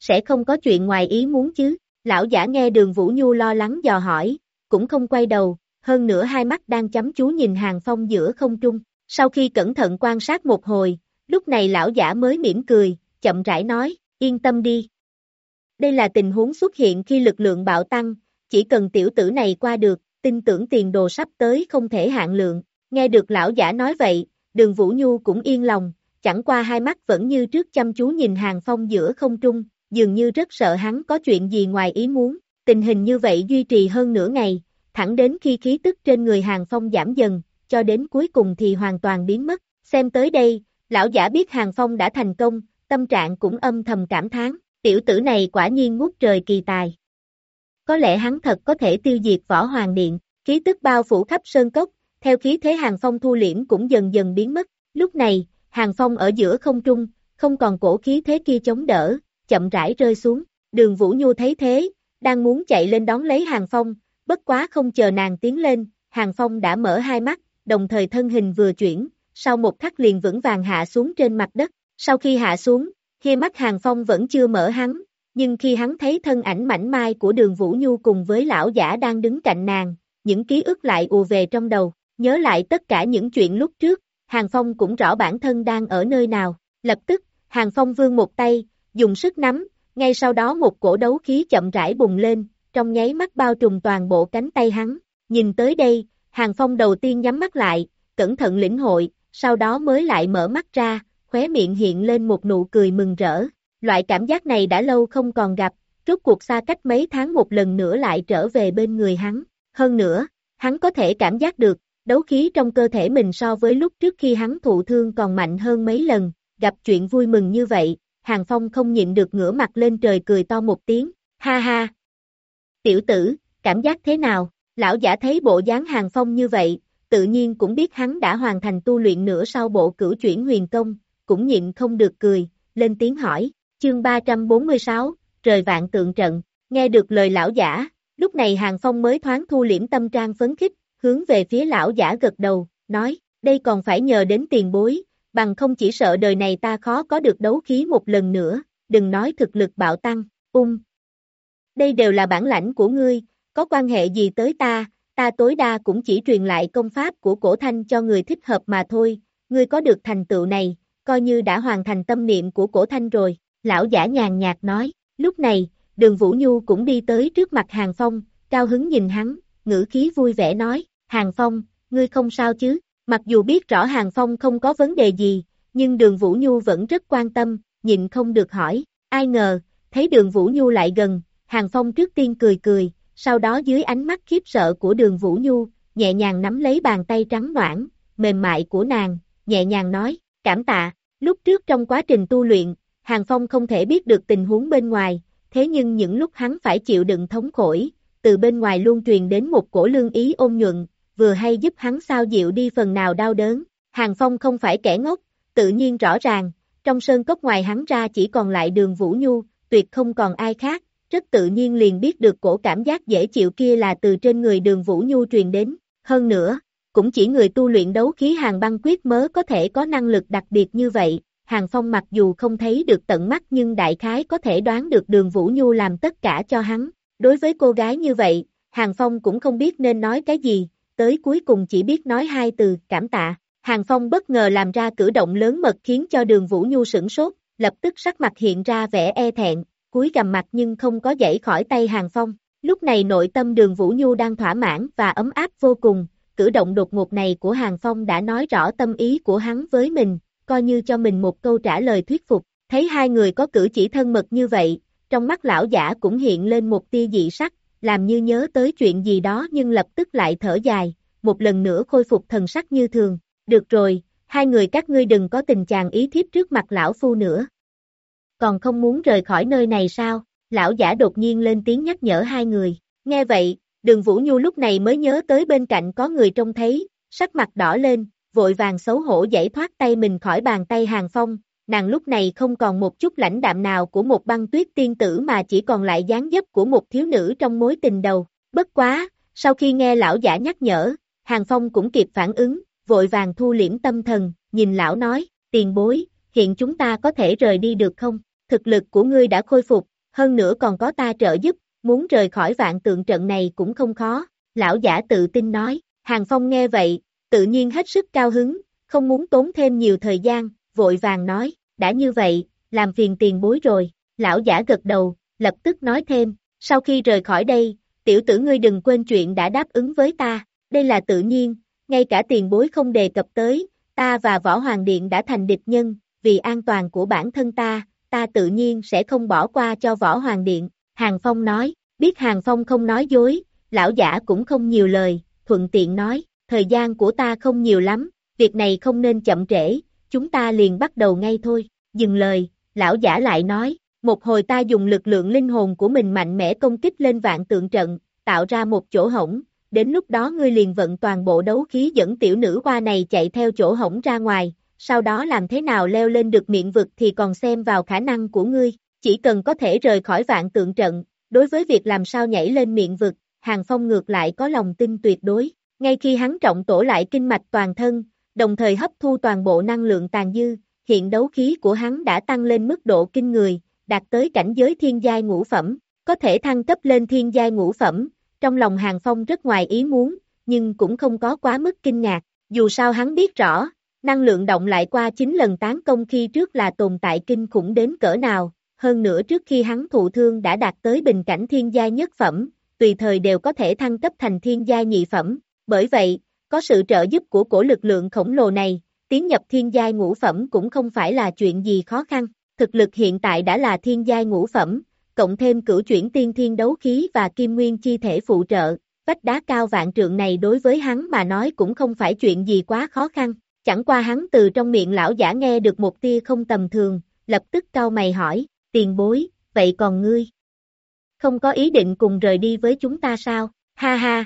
Sẽ không có chuyện ngoài ý muốn chứ, lão giả nghe đường Vũ Nhu lo lắng dò hỏi, cũng không quay đầu, hơn nữa hai mắt đang chăm chú nhìn Hàng Phong giữa không trung. Sau khi cẩn thận quan sát một hồi, lúc này lão giả mới mỉm cười, chậm rãi nói, yên tâm đi. Đây là tình huống xuất hiện khi lực lượng bạo tăng, chỉ cần tiểu tử này qua được, tin tưởng tiền đồ sắp tới không thể hạn lượng. Nghe được lão giả nói vậy, đường Vũ Nhu cũng yên lòng, chẳng qua hai mắt vẫn như trước chăm chú nhìn hàng phong giữa không trung, dường như rất sợ hắn có chuyện gì ngoài ý muốn. Tình hình như vậy duy trì hơn nửa ngày, thẳng đến khi khí tức trên người hàng phong giảm dần, cho đến cuối cùng thì hoàn toàn biến mất. Xem tới đây, lão giả biết hàng phong đã thành công, tâm trạng cũng âm thầm cảm thán, tiểu tử này quả nhiên ngút trời kỳ tài. Có lẽ hắn thật có thể tiêu diệt võ hoàng điện, khí tức bao phủ khắp sơn cốc, theo khí thế hàng phong thu liễm cũng dần dần biến mất. Lúc này, hàng phong ở giữa không trung, không còn cổ khí thế kia chống đỡ, chậm rãi rơi xuống. Đường Vũ Nhu thấy thế, đang muốn chạy lên đón lấy hàng phong, bất quá không chờ nàng tiến lên, hàng phong đã mở hai mắt, đồng thời thân hình vừa chuyển, sau một khắc liền vững vàng hạ xuống trên mặt đất. Sau khi hạ xuống, khi mắt hàng phong vẫn chưa mở hắn, nhưng khi hắn thấy thân ảnh mảnh mai của đường Vũ Nhu cùng với lão giả đang đứng cạnh nàng, những ký ức lại ùa về trong đầu, nhớ lại tất cả những chuyện lúc trước, Hàng Phong cũng rõ bản thân đang ở nơi nào, lập tức, Hàng Phong vươn một tay, dùng sức nắm, ngay sau đó một cổ đấu khí chậm rãi bùng lên, trong nháy mắt bao trùm toàn bộ cánh tay hắn, nhìn tới đây, Hàng Phong đầu tiên nhắm mắt lại, cẩn thận lĩnh hội, sau đó mới lại mở mắt ra, khóe miệng hiện lên một nụ cười mừng rỡ, loại cảm giác này đã lâu không còn gặp, rốt cuộc xa cách mấy tháng một lần nữa lại trở về bên người hắn, hơn nữa, hắn có thể cảm giác được, đấu khí trong cơ thể mình so với lúc trước khi hắn thụ thương còn mạnh hơn mấy lần, gặp chuyện vui mừng như vậy, Hàng Phong không nhịn được ngửa mặt lên trời cười to một tiếng, ha ha. Tiểu tử, cảm giác thế nào? Lão giả thấy bộ dáng Hàng Phong như vậy, tự nhiên cũng biết hắn đã hoàn thành tu luyện nữa sau bộ cửu chuyển huyền công, cũng nhịn không được cười, lên tiếng hỏi, chương 346, trời vạn tượng trận, nghe được lời lão giả, lúc này Hàng Phong mới thoáng thu liễm tâm trang phấn khích, hướng về phía lão giả gật đầu, nói, đây còn phải nhờ đến tiền bối, bằng không chỉ sợ đời này ta khó có được đấu khí một lần nữa, đừng nói thực lực bạo tăng, ung. Đây đều là bản lãnh của ngươi, có quan hệ gì tới ta, ta tối đa cũng chỉ truyền lại công pháp của cổ thanh cho người thích hợp mà thôi, ngươi có được thành tựu này, coi như đã hoàn thành tâm niệm của cổ thanh rồi, lão giả nhàn nhạt nói, lúc này, đường Vũ Nhu cũng đi tới trước mặt Hàng Phong, cao hứng nhìn hắn, ngữ khí vui vẻ nói, Hàng Phong, ngươi không sao chứ, mặc dù biết rõ Hàng Phong không có vấn đề gì, nhưng đường Vũ Nhu vẫn rất quan tâm, nhịn không được hỏi, ai ngờ, thấy đường Vũ Nhu lại gần, Hàng Phong trước tiên cười cười, sau đó dưới ánh mắt khiếp sợ của đường Vũ Nhu, nhẹ nhàng nắm lấy bàn tay trắng noãn, mềm mại của nàng, nhẹ nhàng nói, cảm tạ, lúc trước trong quá trình tu luyện, Hàng Phong không thể biết được tình huống bên ngoài, thế nhưng những lúc hắn phải chịu đựng thống khổ, từ bên ngoài luôn truyền đến một cổ lương ý ôn nhuận, vừa hay giúp hắn sao dịu đi phần nào đau đớn. Hàng Phong không phải kẻ ngốc, tự nhiên rõ ràng, trong sơn cốc ngoài hắn ra chỉ còn lại đường Vũ Nhu, tuyệt không còn ai khác, rất tự nhiên liền biết được cổ cảm giác dễ chịu kia là từ trên người đường Vũ Nhu truyền đến. Hơn nữa, cũng chỉ người tu luyện đấu khí hàng băng quyết mới có thể có năng lực đặc biệt như vậy. Hàng Phong mặc dù không thấy được tận mắt nhưng đại khái có thể đoán được đường Vũ Nhu làm tất cả cho hắn. Đối với cô gái như vậy, Hàng Phong cũng không biết nên nói cái gì, tới cuối cùng chỉ biết nói hai từ, cảm tạ. Hàng Phong bất ngờ làm ra cử động lớn mật khiến cho đường Vũ Nhu sửng sốt, lập tức sắc mặt hiện ra vẻ e thẹn, cúi gầm mặt nhưng không có dãy khỏi tay Hàng Phong. Lúc này nội tâm đường Vũ Nhu đang thỏa mãn và ấm áp vô cùng, cử động đột ngột này của Hàng Phong đã nói rõ tâm ý của hắn với mình, coi như cho mình một câu trả lời thuyết phục. Thấy hai người có cử chỉ thân mật như vậy, trong mắt lão giả cũng hiện lên một tia dị sắc, làm như nhớ tới chuyện gì đó nhưng lập tức lại thở dài, một lần nữa khôi phục thần sắc như thường. Được rồi, hai người các ngươi đừng có tình chàng ý thiếp trước mặt lão phu nữa. Còn không muốn rời khỏi nơi này sao? Lão giả đột nhiên lên tiếng nhắc nhở hai người. Nghe vậy, đường Vũ Nhu lúc này mới nhớ tới bên cạnh có người trông thấy, sắc mặt đỏ lên, vội vàng xấu hổ giải thoát tay mình khỏi bàn tay hàng phong, nàng lúc này không còn một chút lãnh đạm nào của một băng tuyết tiên tử mà chỉ còn lại dáng dấp của một thiếu nữ trong mối tình đầu. Bất quá, sau khi nghe lão giả nhắc nhở, Hàng Phong cũng kịp phản ứng, vội vàng thu liễm tâm thần, nhìn lão nói, tiền bối, hiện chúng ta có thể rời đi được không? Thực lực của ngươi đã khôi phục, hơn nữa còn có ta trợ giúp, muốn rời khỏi vạn tượng trận này cũng không khó. Lão giả tự tin nói, Hàng Phong nghe vậy, tự nhiên hết sức cao hứng, không muốn tốn thêm nhiều thời gian, vội vàng nói, đã như vậy, làm phiền tiền bối rồi, lão giả gật đầu, lập tức nói thêm, sau khi rời khỏi đây, tiểu tử ngươi đừng quên chuyện đã đáp ứng với ta, đây là tự nhiên, ngay cả tiền bối không đề cập tới, ta và Võ Hoàng Điện đã thành địch nhân, vì an toàn của bản thân ta, ta tự nhiên sẽ không bỏ qua cho Võ Hoàng Điện, Hàng Phong nói, biết Hàng Phong không nói dối, lão giả cũng không nhiều lời, thuận tiện nói, thời gian của ta không nhiều lắm, việc này không nên chậm trễ, chúng ta liền bắt đầu ngay thôi, dừng lời, lão giả lại nói, một hồi ta dùng lực lượng linh hồn của mình mạnh mẽ công kích lên vạn tượng trận, tạo ra một chỗ hổng, đến lúc đó ngươi liền vận toàn bộ đấu khí dẫn tiểu nữ hoa này chạy theo chỗ hổng ra ngoài, sau đó làm thế nào leo lên được miệng vực thì còn xem vào khả năng của ngươi, chỉ cần có thể rời khỏi vạn tượng trận, đối với việc làm sao nhảy lên miệng vực, Hàng Phong ngược lại có lòng tin tuyệt đối, ngay khi hắn trọng tổ lại kinh mạch toàn thân, đồng thời hấp thu toàn bộ năng lượng tàn dư, hiện đấu khí của hắn đã tăng lên mức độ kinh người, đạt tới cảnh giới thiên giai ngũ phẩm, có thể thăng cấp lên thiên giai ngũ phẩm, trong lòng Hàng Phong rất ngoài ý muốn, nhưng cũng không có quá mức kinh ngạc, dù sao hắn biết rõ, năng lượng động lại qua 9 lần tán công khi trước là tồn tại kinh khủng đến cỡ nào, hơn nữa trước khi hắn thụ thương đã đạt tới bình cảnh thiên giai nhất phẩm, tùy thời đều có thể thăng cấp thành thiên giai nhị phẩm, bởi vậy, có sự trợ giúp của cổ lực lượng khổng lồ này, tiến nhập thiên giai ngũ phẩm cũng không phải là chuyện gì khó khăn, thực lực hiện tại đã là thiên giai ngũ phẩm, cộng thêm cửu chuyển tiên thiên đấu khí và kim nguyên chi thể phụ trợ, vách đá cao vạn trượng này đối với hắn mà nói cũng không phải chuyện gì quá khó khăn, chẳng qua hắn từ trong miệng lão giả nghe được một tia không tầm thường, lập tức cau mày hỏi, tiền bối, vậy còn ngươi? Không có ý định cùng rời đi với chúng ta sao? Ha ha!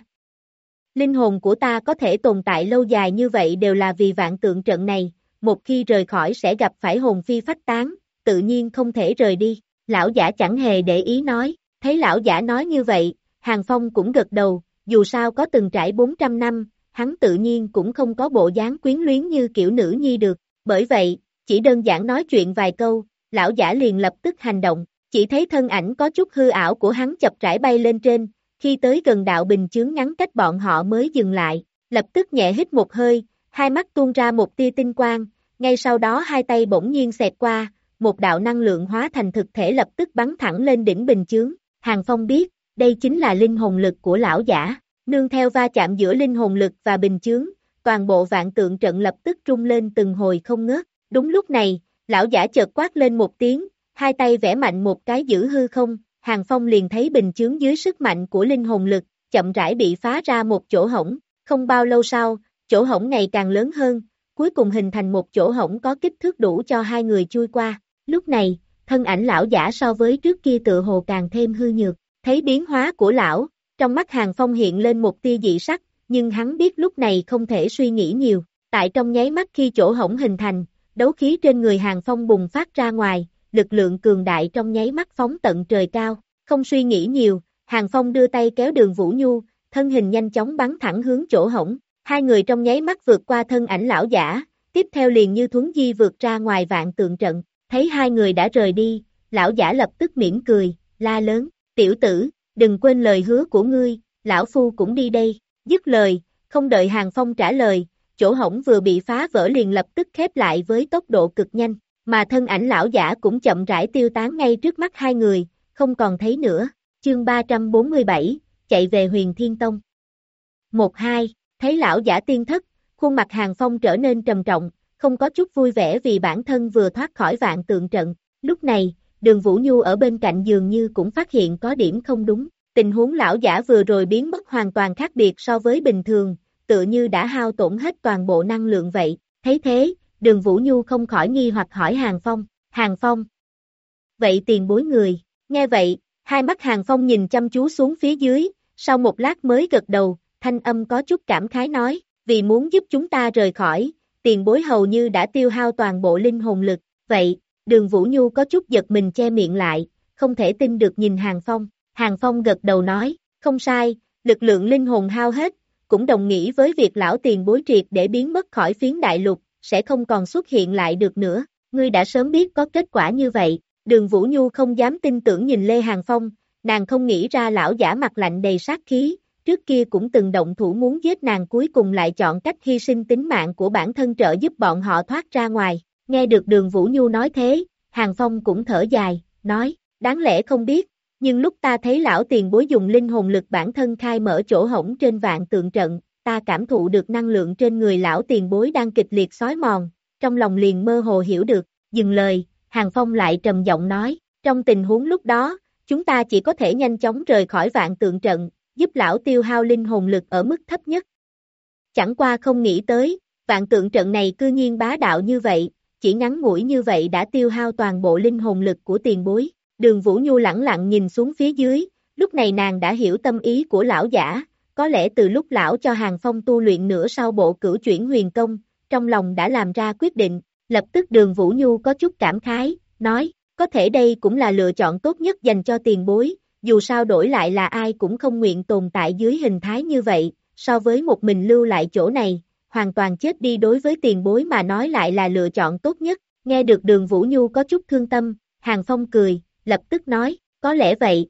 Linh hồn của ta có thể tồn tại lâu dài như vậy đều là vì vạn tượng trận này, một khi rời khỏi sẽ gặp phải hồn phi phách tán, tự nhiên không thể rời đi. Lão giả chẳng hề để ý nói, thấy lão giả nói như vậy, Hàng Phong cũng gật đầu, dù sao có từng trải 400 năm, hắn tự nhiên cũng không có bộ dáng quyến luyến như kiểu nữ nhi được, bởi vậy, chỉ đơn giản nói chuyện vài câu, lão giả liền lập tức hành động, chỉ thấy thân ảnh có chút hư ảo của hắn chập trải bay lên trên, khi tới gần đạo bình chướng ngắn cách bọn họ mới dừng lại, lập tức nhẹ hít một hơi, hai mắt tuôn ra một tia tinh quang, ngay sau đó hai tay bỗng nhiên xẹt qua, một đạo năng lượng hóa thành thực thể lập tức bắn thẳng lên đỉnh bình chướng, Hàng Phong biết, đây chính là linh hồn lực của lão giả, nương theo va chạm giữa linh hồn lực và bình chướng, toàn bộ vạn tượng trận lập tức trung lên từng hồi không ngớt, đúng lúc này, lão giả chợt quát lên một tiếng, hai tay vẽ mạnh một cái giữ hư không, Hàng Phong liền thấy bình chướng dưới sức mạnh của linh hồn lực, chậm rãi bị phá ra một chỗ hổng, không bao lâu sau, chỗ hổng ngày càng lớn hơn, cuối cùng hình thành một chỗ hổng có kích thước đủ cho hai người chui qua. Lúc này, thân ảnh lão giả so với trước kia tự hồ càng thêm hư nhược, thấy biến hóa của lão, trong mắt Hàng Phong hiện lên một tia dị sắc, nhưng hắn biết lúc này không thể suy nghĩ nhiều, tại trong nháy mắt khi chỗ hổng hình thành, đấu khí trên người Hàng Phong bùng phát ra ngoài, lực lượng cường đại trong nháy mắt phóng tận trời cao, không suy nghĩ nhiều, Hàng Phong đưa tay kéo đường Vũ Nhu, thân hình nhanh chóng bắn thẳng hướng chỗ hổng, hai người trong nháy mắt vượt qua thân ảnh lão giả, tiếp theo liền như thuấn di vượt ra ngoài vạn tượng trận, thấy hai người đã rời đi, lão giả lập tức mỉm cười, la lớn, tiểu tử, đừng quên lời hứa của ngươi, lão phu cũng đi đây, dứt lời, không đợi Hàng Phong trả lời, chỗ hổng vừa bị phá vỡ liền lập tức khép lại với tốc độ cực nhanh, mà thân ảnh lão giả cũng chậm rãi tiêu tán ngay trước mắt hai người, không còn thấy nữa. Chương 347, chạy về huyền thiên tông. Một hai, thấy lão giả tiên thất, khuôn mặt hàng phong trở nên trầm trọng, không có chút vui vẻ vì bản thân vừa thoát khỏi vạn tượng trận. Lúc này, đường Vũ Nhu ở bên cạnh dường như cũng phát hiện có điểm không đúng. Tình huống lão giả vừa rồi biến mất hoàn toàn khác biệt so với bình thường, tự như đã hao tổn hết toàn bộ năng lượng vậy. Thấy thế, đường Vũ Nhu không khỏi nghi hoặc hỏi Hàng Phong, Hàng Phong. Vậy tiền bối người, nghe vậy, hai mắt Hàng Phong nhìn chăm chú xuống phía dưới, sau một lát mới gật đầu, thanh âm có chút cảm khái nói, vì muốn giúp chúng ta rời khỏi, tiền bối hầu như đã tiêu hao toàn bộ linh hồn lực, vậy, đường Vũ Nhu có chút giật mình che miệng lại, không thể tin được nhìn Hàng Phong, Hàng Phong gật đầu nói, không sai, lực lượng linh hồn hao hết, cũng đồng nghĩa với việc lão tiền bối triệt để biến mất khỏi phiến đại lục, sẽ không còn xuất hiện lại được nữa, ngươi đã sớm biết có kết quả như vậy, đường Vũ Nhu không dám tin tưởng nhìn Lê Hàng Phong, nàng không nghĩ ra lão giả mặt lạnh đầy sát khí, trước kia cũng từng động thủ muốn giết nàng cuối cùng lại chọn cách hy sinh tính mạng của bản thân trợ giúp bọn họ thoát ra ngoài, nghe được đường Vũ Nhu nói thế, Hàng Phong cũng thở dài, nói, đáng lẽ không biết, nhưng lúc ta thấy lão tiền bối dùng linh hồn lực bản thân khai mở chỗ hổng trên vạn tượng trận, ta cảm thụ được năng lượng trên người lão tiền bối đang kịch liệt xói mòn, trong lòng liền mơ hồ hiểu được, dừng lời, Hàng Phong lại trầm giọng nói, trong tình huống lúc đó, chúng ta chỉ có thể nhanh chóng rời khỏi vạn tượng trận, giúp lão tiêu hao linh hồn lực ở mức thấp nhất. Chẳng qua không nghĩ tới, vạn tượng trận này cư nhiên bá đạo như vậy, chỉ ngắn ngủi như vậy đã tiêu hao toàn bộ linh hồn lực của tiền bối. Đường Vũ Nhu lẳng lặng nhìn xuống phía dưới, lúc này nàng đã hiểu tâm ý của lão giả, có lẽ từ lúc lão cho Hàng Phong tu luyện nửa sau bộ cửu chuyển huyền công, trong lòng đã làm ra quyết định, lập tức đường Vũ Nhu có chút cảm khái, nói, có thể đây cũng là lựa chọn tốt nhất dành cho tiền bối, dù sao đổi lại là ai cũng không nguyện tồn tại dưới hình thái như vậy, so với một mình lưu lại chỗ này, hoàn toàn chết đi đối với tiền bối mà nói lại là lựa chọn tốt nhất, nghe được đường Vũ Nhu có chút thương tâm, Hàng Phong cười, lập tức nói, có lẽ vậy.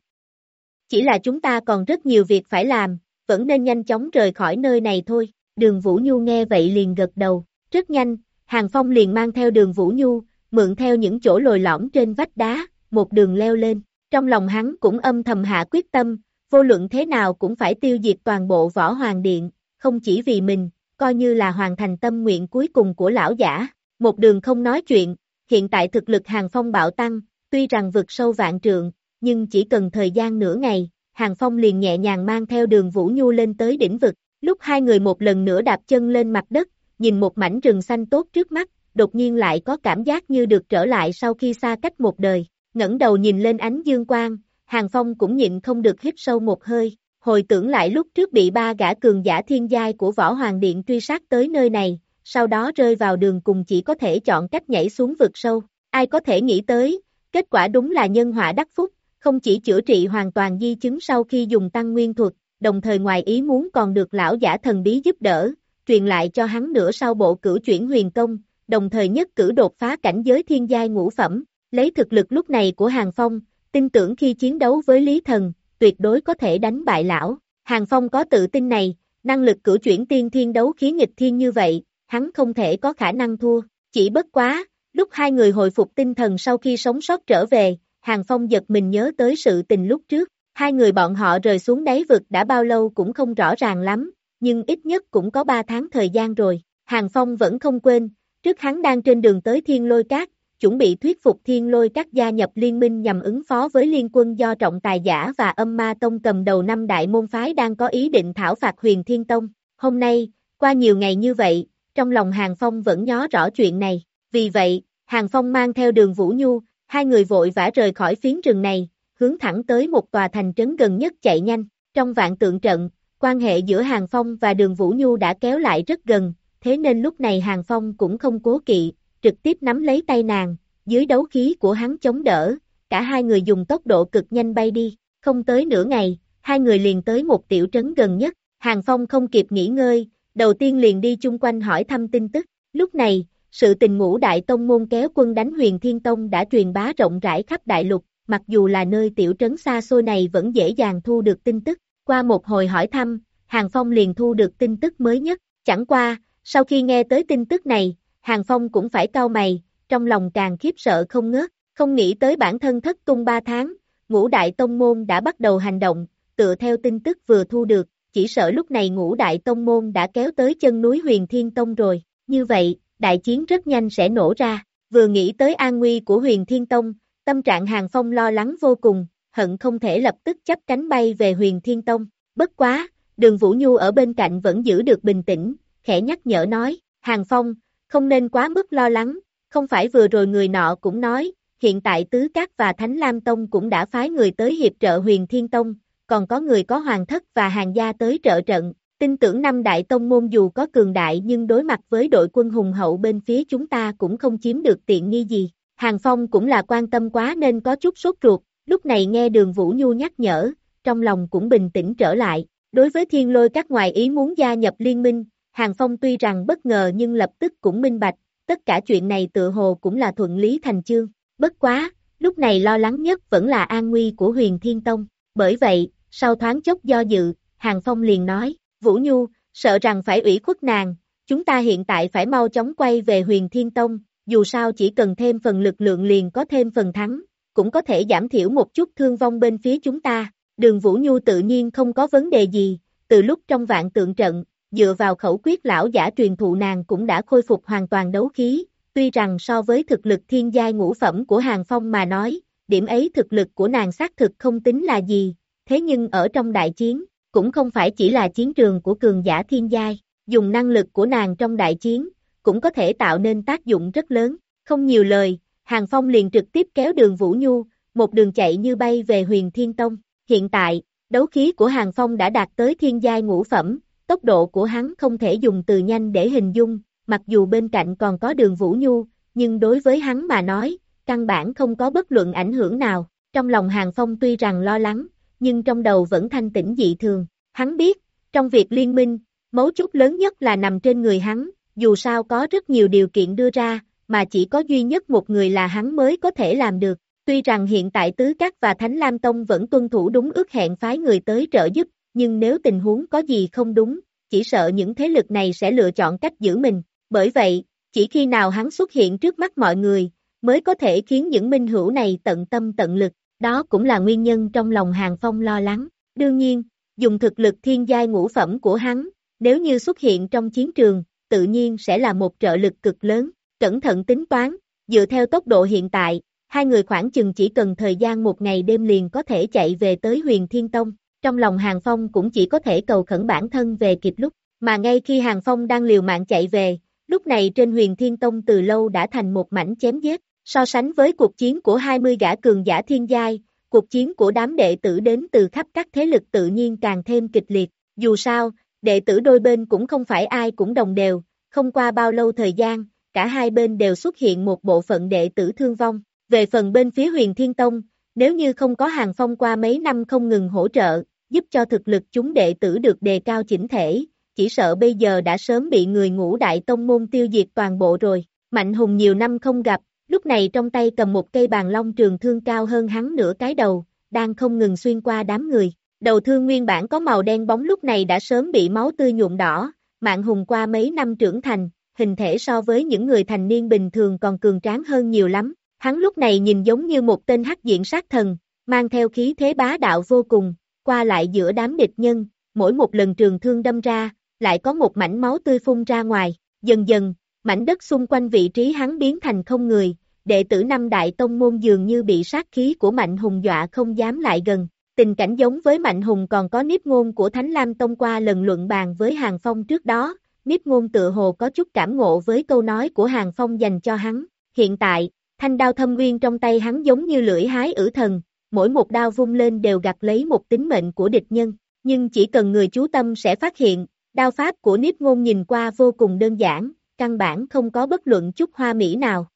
Chỉ là chúng ta còn rất nhiều việc phải làm, vẫn nên nhanh chóng rời khỏi nơi này thôi, đường Vũ Nhu nghe vậy liền gật đầu, rất nhanh, Hàng Phong liền mang theo đường Vũ Nhu, mượn theo những chỗ lồi lõm trên vách đá, một đường leo lên, trong lòng hắn cũng âm thầm hạ quyết tâm, vô luận thế nào cũng phải tiêu diệt toàn bộ võ hoàng điện, không chỉ vì mình, coi như là hoàn thành tâm nguyện cuối cùng của lão giả, một đường không nói chuyện, hiện tại thực lực hàng phong bạo tăng, tuy rằng vượt sâu vạn trượng, nhưng chỉ cần thời gian nửa ngày, hàng phong liền nhẹ nhàng mang theo đường Vũ Nhu lên tới đỉnh vực, lúc hai người một lần nữa đạp chân lên mặt đất, nhìn một mảnh rừng xanh tốt trước mắt, đột nhiên lại có cảm giác như được trở lại sau khi xa cách một đời, ngẩng đầu nhìn lên ánh dương quang, Hàng Phong cũng nhịn không được hít sâu một hơi, hồi tưởng lại lúc trước bị ba gã cường giả thiên giai của Võ Hoàng Điện truy sát tới nơi này, sau đó rơi vào đường cùng chỉ có thể chọn cách nhảy xuống vực sâu. Ai có thể nghĩ tới, kết quả đúng là nhân họa đắc phúc, không chỉ chữa trị hoàn toàn di chứng sau khi dùng tăng nguyên thuật, đồng thời ngoài ý muốn còn được lão giả thần bí giúp đỡ, truyền lại cho hắn nửa sau bộ cử chuyển huyền công, đồng thời nhất cử đột phá cảnh giới thiên giai ngũ phẩm, lấy thực lực lúc này của Hàng Phong, tin tưởng khi chiến đấu với Lý Thần, tuyệt đối có thể đánh bại lão. Hàng Phong có tự tin này, năng lực cử chuyển tiên thiên đấu khí nghịch thiên như vậy, hắn không thể có khả năng thua. Chỉ bất quá, lúc hai người hồi phục tinh thần sau khi sống sót trở về, Hàng Phong giật mình nhớ tới sự tình lúc trước. Hai người bọn họ rời xuống đáy vực đã bao lâu cũng không rõ ràng lắm, nhưng ít nhất cũng có ba tháng thời gian rồi. Hàng Phong vẫn không quên, trước hắn đang trên đường tới thiên lôi cát, chuẩn bị thuyết phục thiên lôi các gia nhập liên minh nhằm ứng phó với liên quân do trọng tài giả và âm ma tông cầm đầu năm đại môn phái đang có ý định thảo phạt huyền thiên tông. Hôm nay, qua nhiều ngày như vậy, trong lòng Hàng Phong vẫn nhớ rõ chuyện này. Vì vậy, Hàng Phong mang theo đường Vũ Nhu, hai người vội vã rời khỏi phiến rừng này, hướng thẳng tới một tòa thành trấn gần nhất chạy nhanh. Trong vạn tượng trận, quan hệ giữa Hàng Phong và đường Vũ Nhu đã kéo lại rất gần, thế nên lúc này Hàng Phong cũng không cố kỵ, trực tiếp nắm lấy tay nàng, dưới đấu khí của hắn chống đỡ, cả hai người dùng tốc độ cực nhanh bay đi, không tới nửa ngày, hai người liền tới một tiểu trấn gần nhất, Hàng Phong không kịp nghỉ ngơi, đầu tiên liền đi chung quanh hỏi thăm tin tức, lúc này, sự tình ngũ đại tông môn kéo quân đánh huyền thiên tông đã truyền bá rộng rãi khắp đại lục, mặc dù là nơi tiểu trấn xa xôi này vẫn dễ dàng thu được tin tức, qua một hồi hỏi thăm, Hàng Phong liền thu được tin tức mới nhất, chẳng qua, sau khi nghe tới tin tức này, Hàng Phong cũng phải cau mày, trong lòng càng khiếp sợ không ngớt, không nghĩ tới bản thân thất tung ba tháng, ngũ đại tông môn đã bắt đầu hành động, tựa theo tin tức vừa thu được, chỉ sợ lúc này ngũ đại tông môn đã kéo tới chân núi huyền thiên tông rồi, như vậy, đại chiến rất nhanh sẽ nổ ra, vừa nghĩ tới an nguy của huyền thiên tông, tâm trạng hàng phong lo lắng vô cùng, hận không thể lập tức chấp cánh bay về huyền thiên tông, bất quá, đường Vũ Nhu ở bên cạnh vẫn giữ được bình tĩnh, khẽ nhắc nhở nói, hàng phong, không nên quá mức lo lắng, không phải vừa rồi người nọ cũng nói, hiện tại Tứ Cát và Thánh Lam Tông cũng đã phái người tới hiệp trợ huyền Thiên Tông, còn có người có hoàng thất và hàng gia tới trợ trận, tin tưởng năm đại tông môn dù có cường đại nhưng đối mặt với đội quân hùng hậu bên phía chúng ta cũng không chiếm được tiện nghi gì. Hàng Phong cũng là quan tâm quá nên có chút sốt ruột, lúc này nghe đường Vũ Nhu nhắc nhở, trong lòng cũng bình tĩnh trở lại. Đối với thiên lôi các ngoài ý muốn gia nhập liên minh, Hàng Phong tuy rằng bất ngờ nhưng lập tức cũng minh bạch, tất cả chuyện này tự hồ cũng là thuận lý thành chương. Bất quá, lúc này lo lắng nhất vẫn là an nguy của huyền thiên tông. Bởi vậy, sau thoáng chốc do dự, Hàng Phong liền nói, Vũ Nhu, sợ rằng phải ủy khuất nàng, chúng ta hiện tại phải mau chóng quay về huyền thiên tông, dù sao chỉ cần thêm phần lực lượng liền có thêm phần thắng, cũng có thể giảm thiểu một chút thương vong bên phía chúng ta. Đường Vũ Nhu tự nhiên không có vấn đề gì, từ lúc trong vạn tượng trận, dựa vào khẩu quyết lão giả truyền thụ nàng cũng đã khôi phục hoàn toàn đấu khí, tuy rằng so với thực lực thiên giai ngũ phẩm của Hàng Phong mà nói, điểm ấy thực lực của nàng xác thực không tính là gì, thế nhưng ở trong đại chiến, cũng không phải chỉ là chiến trường của cường giả thiên giai, dùng năng lực của nàng trong đại chiến, cũng có thể tạo nên tác dụng rất lớn, không nhiều lời, Hàng Phong liền trực tiếp kéo đường Vũ Nhu, một đường chạy như bay về huyền Thiên Tông, hiện tại, đấu khí của Hàng Phong đã đạt tới thiên giai ngũ phẩm, tốc độ của hắn không thể dùng từ nhanh để hình dung, mặc dù bên cạnh còn có đường Vũ Nhu, nhưng đối với hắn mà nói, căn bản không có bất luận ảnh hưởng nào, trong lòng Hàng Phong tuy rằng lo lắng, nhưng trong đầu vẫn thanh tĩnh dị thường, hắn biết, trong việc liên minh, mấu chốt lớn nhất là nằm trên người hắn, dù sao có rất nhiều điều kiện đưa ra, mà chỉ có duy nhất một người là hắn mới có thể làm được. Tuy rằng hiện tại Tứ cát và Thánh Lam Tông vẫn tuân thủ đúng ước hẹn phái người tới trợ giúp, nhưng nếu tình huống có gì không đúng, chỉ sợ những thế lực này sẽ lựa chọn cách giữ mình. Bởi vậy, chỉ khi nào hắn xuất hiện trước mắt mọi người, mới có thể khiến những minh hữu này tận tâm tận lực. Đó cũng là nguyên nhân trong lòng Hàng Phong lo lắng. Đương nhiên, dùng thực lực thiên giai ngũ phẩm của hắn, nếu như xuất hiện trong chiến trường, tự nhiên sẽ là một trợ lực cực lớn. Cẩn thận tính toán, dựa theo tốc độ hiện tại, hai người khoảng chừng chỉ cần thời gian một ngày đêm liền có thể chạy về tới huyền Thiên Tông. Trong lòng Hàng Phong cũng chỉ có thể cầu khẩn bản thân về kịp lúc, mà ngay khi Hàng Phong đang liều mạng chạy về, lúc này trên huyền Thiên Tông từ lâu đã thành một mảnh chém giết, so sánh với cuộc chiến của 20 gã cường giả thiên giai, cuộc chiến của đám đệ tử đến từ khắp các thế lực tự nhiên càng thêm kịch liệt, dù sao, đệ tử đôi bên cũng không phải ai cũng đồng đều, không qua bao lâu thời gian, cả hai bên đều xuất hiện một bộ phận đệ tử thương vong. Về phần bên phía huyền Thiên Tông, nếu như không có hàng phong qua mấy năm không ngừng hỗ trợ, giúp cho thực lực chúng đệ tử được đề cao chỉnh thể, chỉ sợ bây giờ đã sớm bị người ngũ đại tông môn tiêu diệt toàn bộ rồi. Mạnh Hùng nhiều năm không gặp, lúc này trong tay cầm một cây bàn long trường thương cao hơn hắn nửa cái đầu, đang không ngừng xuyên qua đám người. Đầu thương nguyên bản có màu đen bóng lúc này đã sớm bị máu tươi nhuộm đỏ, mạng Hùng qua mấy năm trưởng thành, hình thể so với những người thành niên bình thường còn cường tráng hơn nhiều lắm. Hắn lúc này nhìn giống như một tên hắc diện sát thần, mang theo khí thế bá đạo vô cùng, qua lại giữa đám địch nhân, mỗi một lần trường thương đâm ra, lại có một mảnh máu tươi phun ra ngoài, dần dần, mảnh đất xung quanh vị trí hắn biến thành không người, đệ tử năm đại tông môn dường như bị sát khí của Mạnh Hùng dọa không dám lại gần. Tình cảnh giống với Mạnh Hùng còn có nếp ngôn của Thánh Lam Tông qua lần luận bàn với Hàng Phong trước đó, nếp ngôn tự hồ có chút cảm ngộ với câu nói của Hàng Phong dành cho hắn. Hiện tại, thanh đao thâm nguyên trong tay hắn giống như lưỡi hái ử thần, mỗi một đao vung lên đều gặt lấy một tính mệnh của địch nhân, nhưng chỉ cần người chú tâm sẽ phát hiện, đao pháp của nếp Ngôn nhìn qua vô cùng đơn giản, căn bản không có bất luận chút hoa mỹ nào.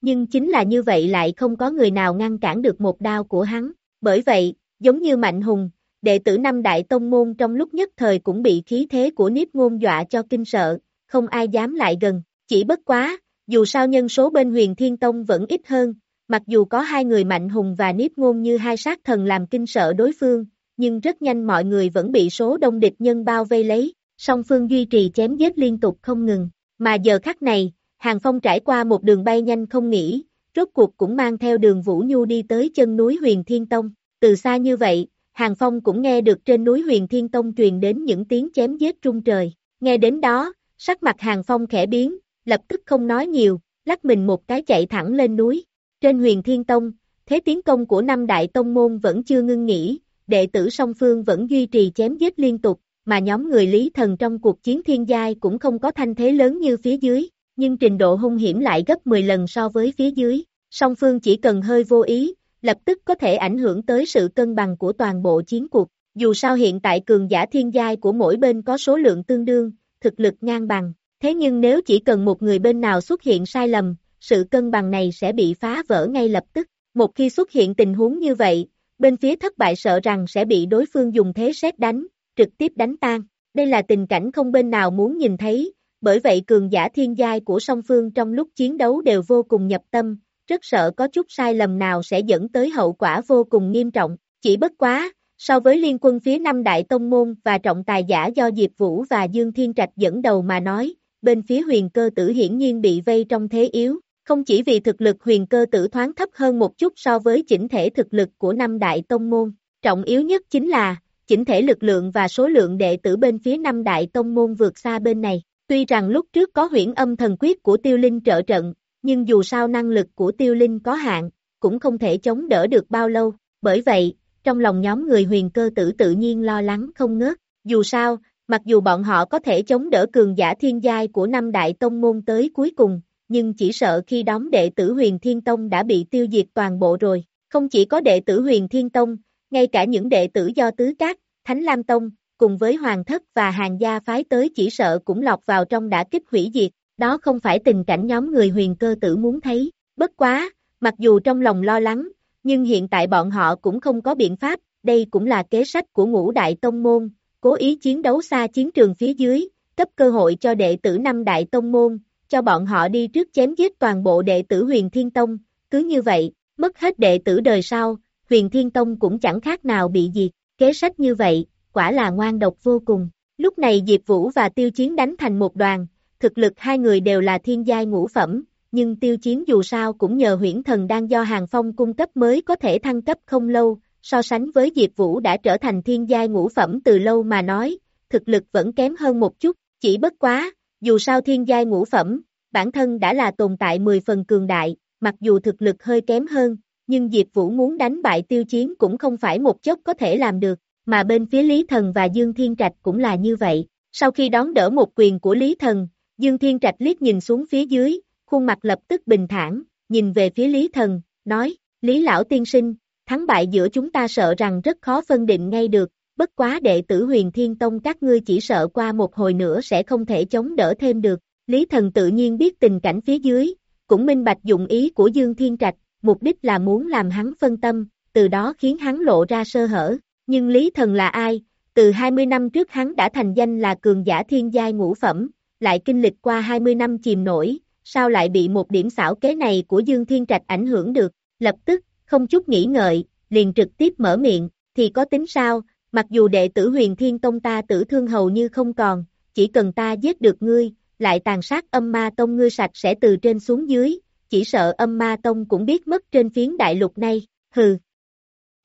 Nhưng chính là như vậy lại không có người nào ngăn cản được một đao của hắn, bởi vậy, giống như Mạnh Hùng, đệ tử năm đại tông môn trong lúc nhất thời cũng bị khí thế của Niếp Ngôn dọa cho kinh sợ, không ai dám lại gần, chỉ bất quá, dù sao nhân số bên huyền Thiên Tông vẫn ít hơn, Mặc dù có hai người mạnh hùng và niếp ngôn như hai sát thần làm kinh sợ đối phương, nhưng rất nhanh mọi người vẫn bị số đông địch nhân bao vây lấy, song phương duy trì chém giết liên tục không ngừng. Mà giờ khắc này, Hàng Phong trải qua một đường bay nhanh không nghỉ, rốt cuộc cũng mang theo đường Vũ Nhu đi tới chân núi Huyền Thiên Tông. Từ xa như vậy, Hàng Phong cũng nghe được trên núi Huyền Thiên Tông truyền đến những tiếng chém giết trung trời. Nghe đến đó, sắc mặt Hàng Phong khẽ biến, lập tức không nói nhiều, lắc mình một cái chạy thẳng lên núi. Trên huyền thiên tông, thế tiến công của năm đại tông môn vẫn chưa ngưng nghỉ, đệ tử song phương vẫn duy trì chém giết liên tục, mà nhóm người lý thần trong cuộc chiến thiên giai cũng không có thanh thế lớn như phía dưới, nhưng trình độ hung hiểm lại gấp 10 lần so với phía dưới. Song phương chỉ cần hơi vô ý, lập tức có thể ảnh hưởng tới sự cân bằng của toàn bộ chiến cuộc. Dù sao hiện tại cường giả thiên giai của mỗi bên có số lượng tương đương, thực lực ngang bằng, thế nhưng nếu chỉ cần một người bên nào xuất hiện sai lầm, sự cân bằng này sẽ bị phá vỡ ngay lập tức. Một khi xuất hiện tình huống như vậy, bên phía thất bại sợ rằng sẽ bị đối phương dùng thế xét đánh, trực tiếp đánh tan. Đây là tình cảnh không bên nào muốn nhìn thấy, bởi vậy cường giả thiên giai của song phương trong lúc chiến đấu đều vô cùng nhập tâm, rất sợ có chút sai lầm nào sẽ dẫn tới hậu quả vô cùng nghiêm trọng. Chỉ bất quá, so với liên quân phía năm đại tông môn và trọng tài giả do Diệp Vũ và Dương Thiên Trạch dẫn đầu mà nói, bên phía huyền cơ tử hiển nhiên bị vây trong thế yếu, Không chỉ vì thực lực huyền cơ tử thoáng thấp hơn một chút so với chỉnh thể thực lực của năm đại tông môn, trọng yếu nhất chính là, chỉnh thể lực lượng và số lượng đệ tử bên phía năm đại tông môn vượt xa bên này. Tuy rằng lúc trước có huyễn âm thần quyết của tiêu linh trợ trận, nhưng dù sao năng lực của tiêu linh có hạn, cũng không thể chống đỡ được bao lâu, bởi vậy, trong lòng nhóm người huyền cơ tử tự nhiên lo lắng không ngớt, dù sao, mặc dù bọn họ có thể chống đỡ cường giả thiên giai của năm đại tông môn tới cuối cùng, nhưng chỉ sợ khi đóng đệ tử huyền thiên tông đã bị tiêu diệt toàn bộ rồi, không chỉ có đệ tử huyền thiên tông, ngay cả những đệ tử do tứ cát, thánh lam tông, cùng với hoàng thất và hàng gia phái tới chỉ sợ cũng lọt vào trong đã kích hủy diệt, đó không phải tình cảnh nhóm người huyền cơ tử muốn thấy, bất quá, mặc dù trong lòng lo lắng, nhưng hiện tại bọn họ cũng không có biện pháp, đây cũng là kế sách của ngũ đại tông môn, cố ý chiến đấu xa chiến trường phía dưới, cấp cơ hội cho đệ tử năm đại tông môn, cho bọn họ đi trước chém giết toàn bộ đệ tử huyền thiên tông, cứ như vậy, mất hết đệ tử đời sau, huyền thiên tông cũng chẳng khác nào bị diệt, kế sách như vậy, quả là ngoan độc vô cùng. Lúc này Diệp Vũ và Tiêu Chiến đánh thành một đoàn, thực lực hai người đều là thiên giai ngũ phẩm, nhưng Tiêu Chiến dù sao cũng nhờ huyễn thần đang do Hàng Phong cung cấp mới có thể thăng cấp không lâu, so sánh với Diệp Vũ đã trở thành thiên giai ngũ phẩm từ lâu mà nói, thực lực vẫn kém hơn một chút, chỉ bất quá, dù sao thiên giai ngũ phẩm, bản thân đã là tồn tại 10 phần cường đại, mặc dù thực lực hơi kém hơn, nhưng Diệp Vũ muốn đánh bại tiêu chiến cũng không phải một chốc có thể làm được, mà bên phía Lý Thần và Dương Thiên Trạch cũng là như vậy. Sau khi đón đỡ một quyền của Lý Thần, Dương Thiên Trạch liếc nhìn xuống phía dưới, khuôn mặt lập tức bình thản, nhìn về phía Lý Thần, nói, Lý Lão Tiên Sinh, thắng bại giữa chúng ta sợ rằng rất khó phân định ngay được, bất quá đệ tử huyền thiên tông các ngươi chỉ sợ qua một hồi nữa sẽ không thể chống đỡ thêm được. Lý Thần tự nhiên biết tình cảnh phía dưới, cũng minh bạch dụng ý của Dương Thiên Trạch, mục đích là muốn làm hắn phân tâm, từ đó khiến hắn lộ ra sơ hở. Nhưng Lý Thần là ai? Từ 20 năm trước hắn đã thành danh là cường giả thiên giai ngũ phẩm, lại kinh lịch qua 20 năm chìm nổi, sao lại bị một điểm xảo kế này của Dương Thiên Trạch ảnh hưởng được, lập tức, không chút nghĩ ngợi, liền trực tiếp mở miệng, thì có tính sao, mặc dù đệ tử huyền thiên tông ta tử thương hầu như không còn, chỉ cần ta giết được ngươi, lại tàn sát âm ma tông ngươi sạch sẽ từ trên xuống dưới, chỉ sợ âm ma tông cũng biết mất trên phiến đại lục này, hừ.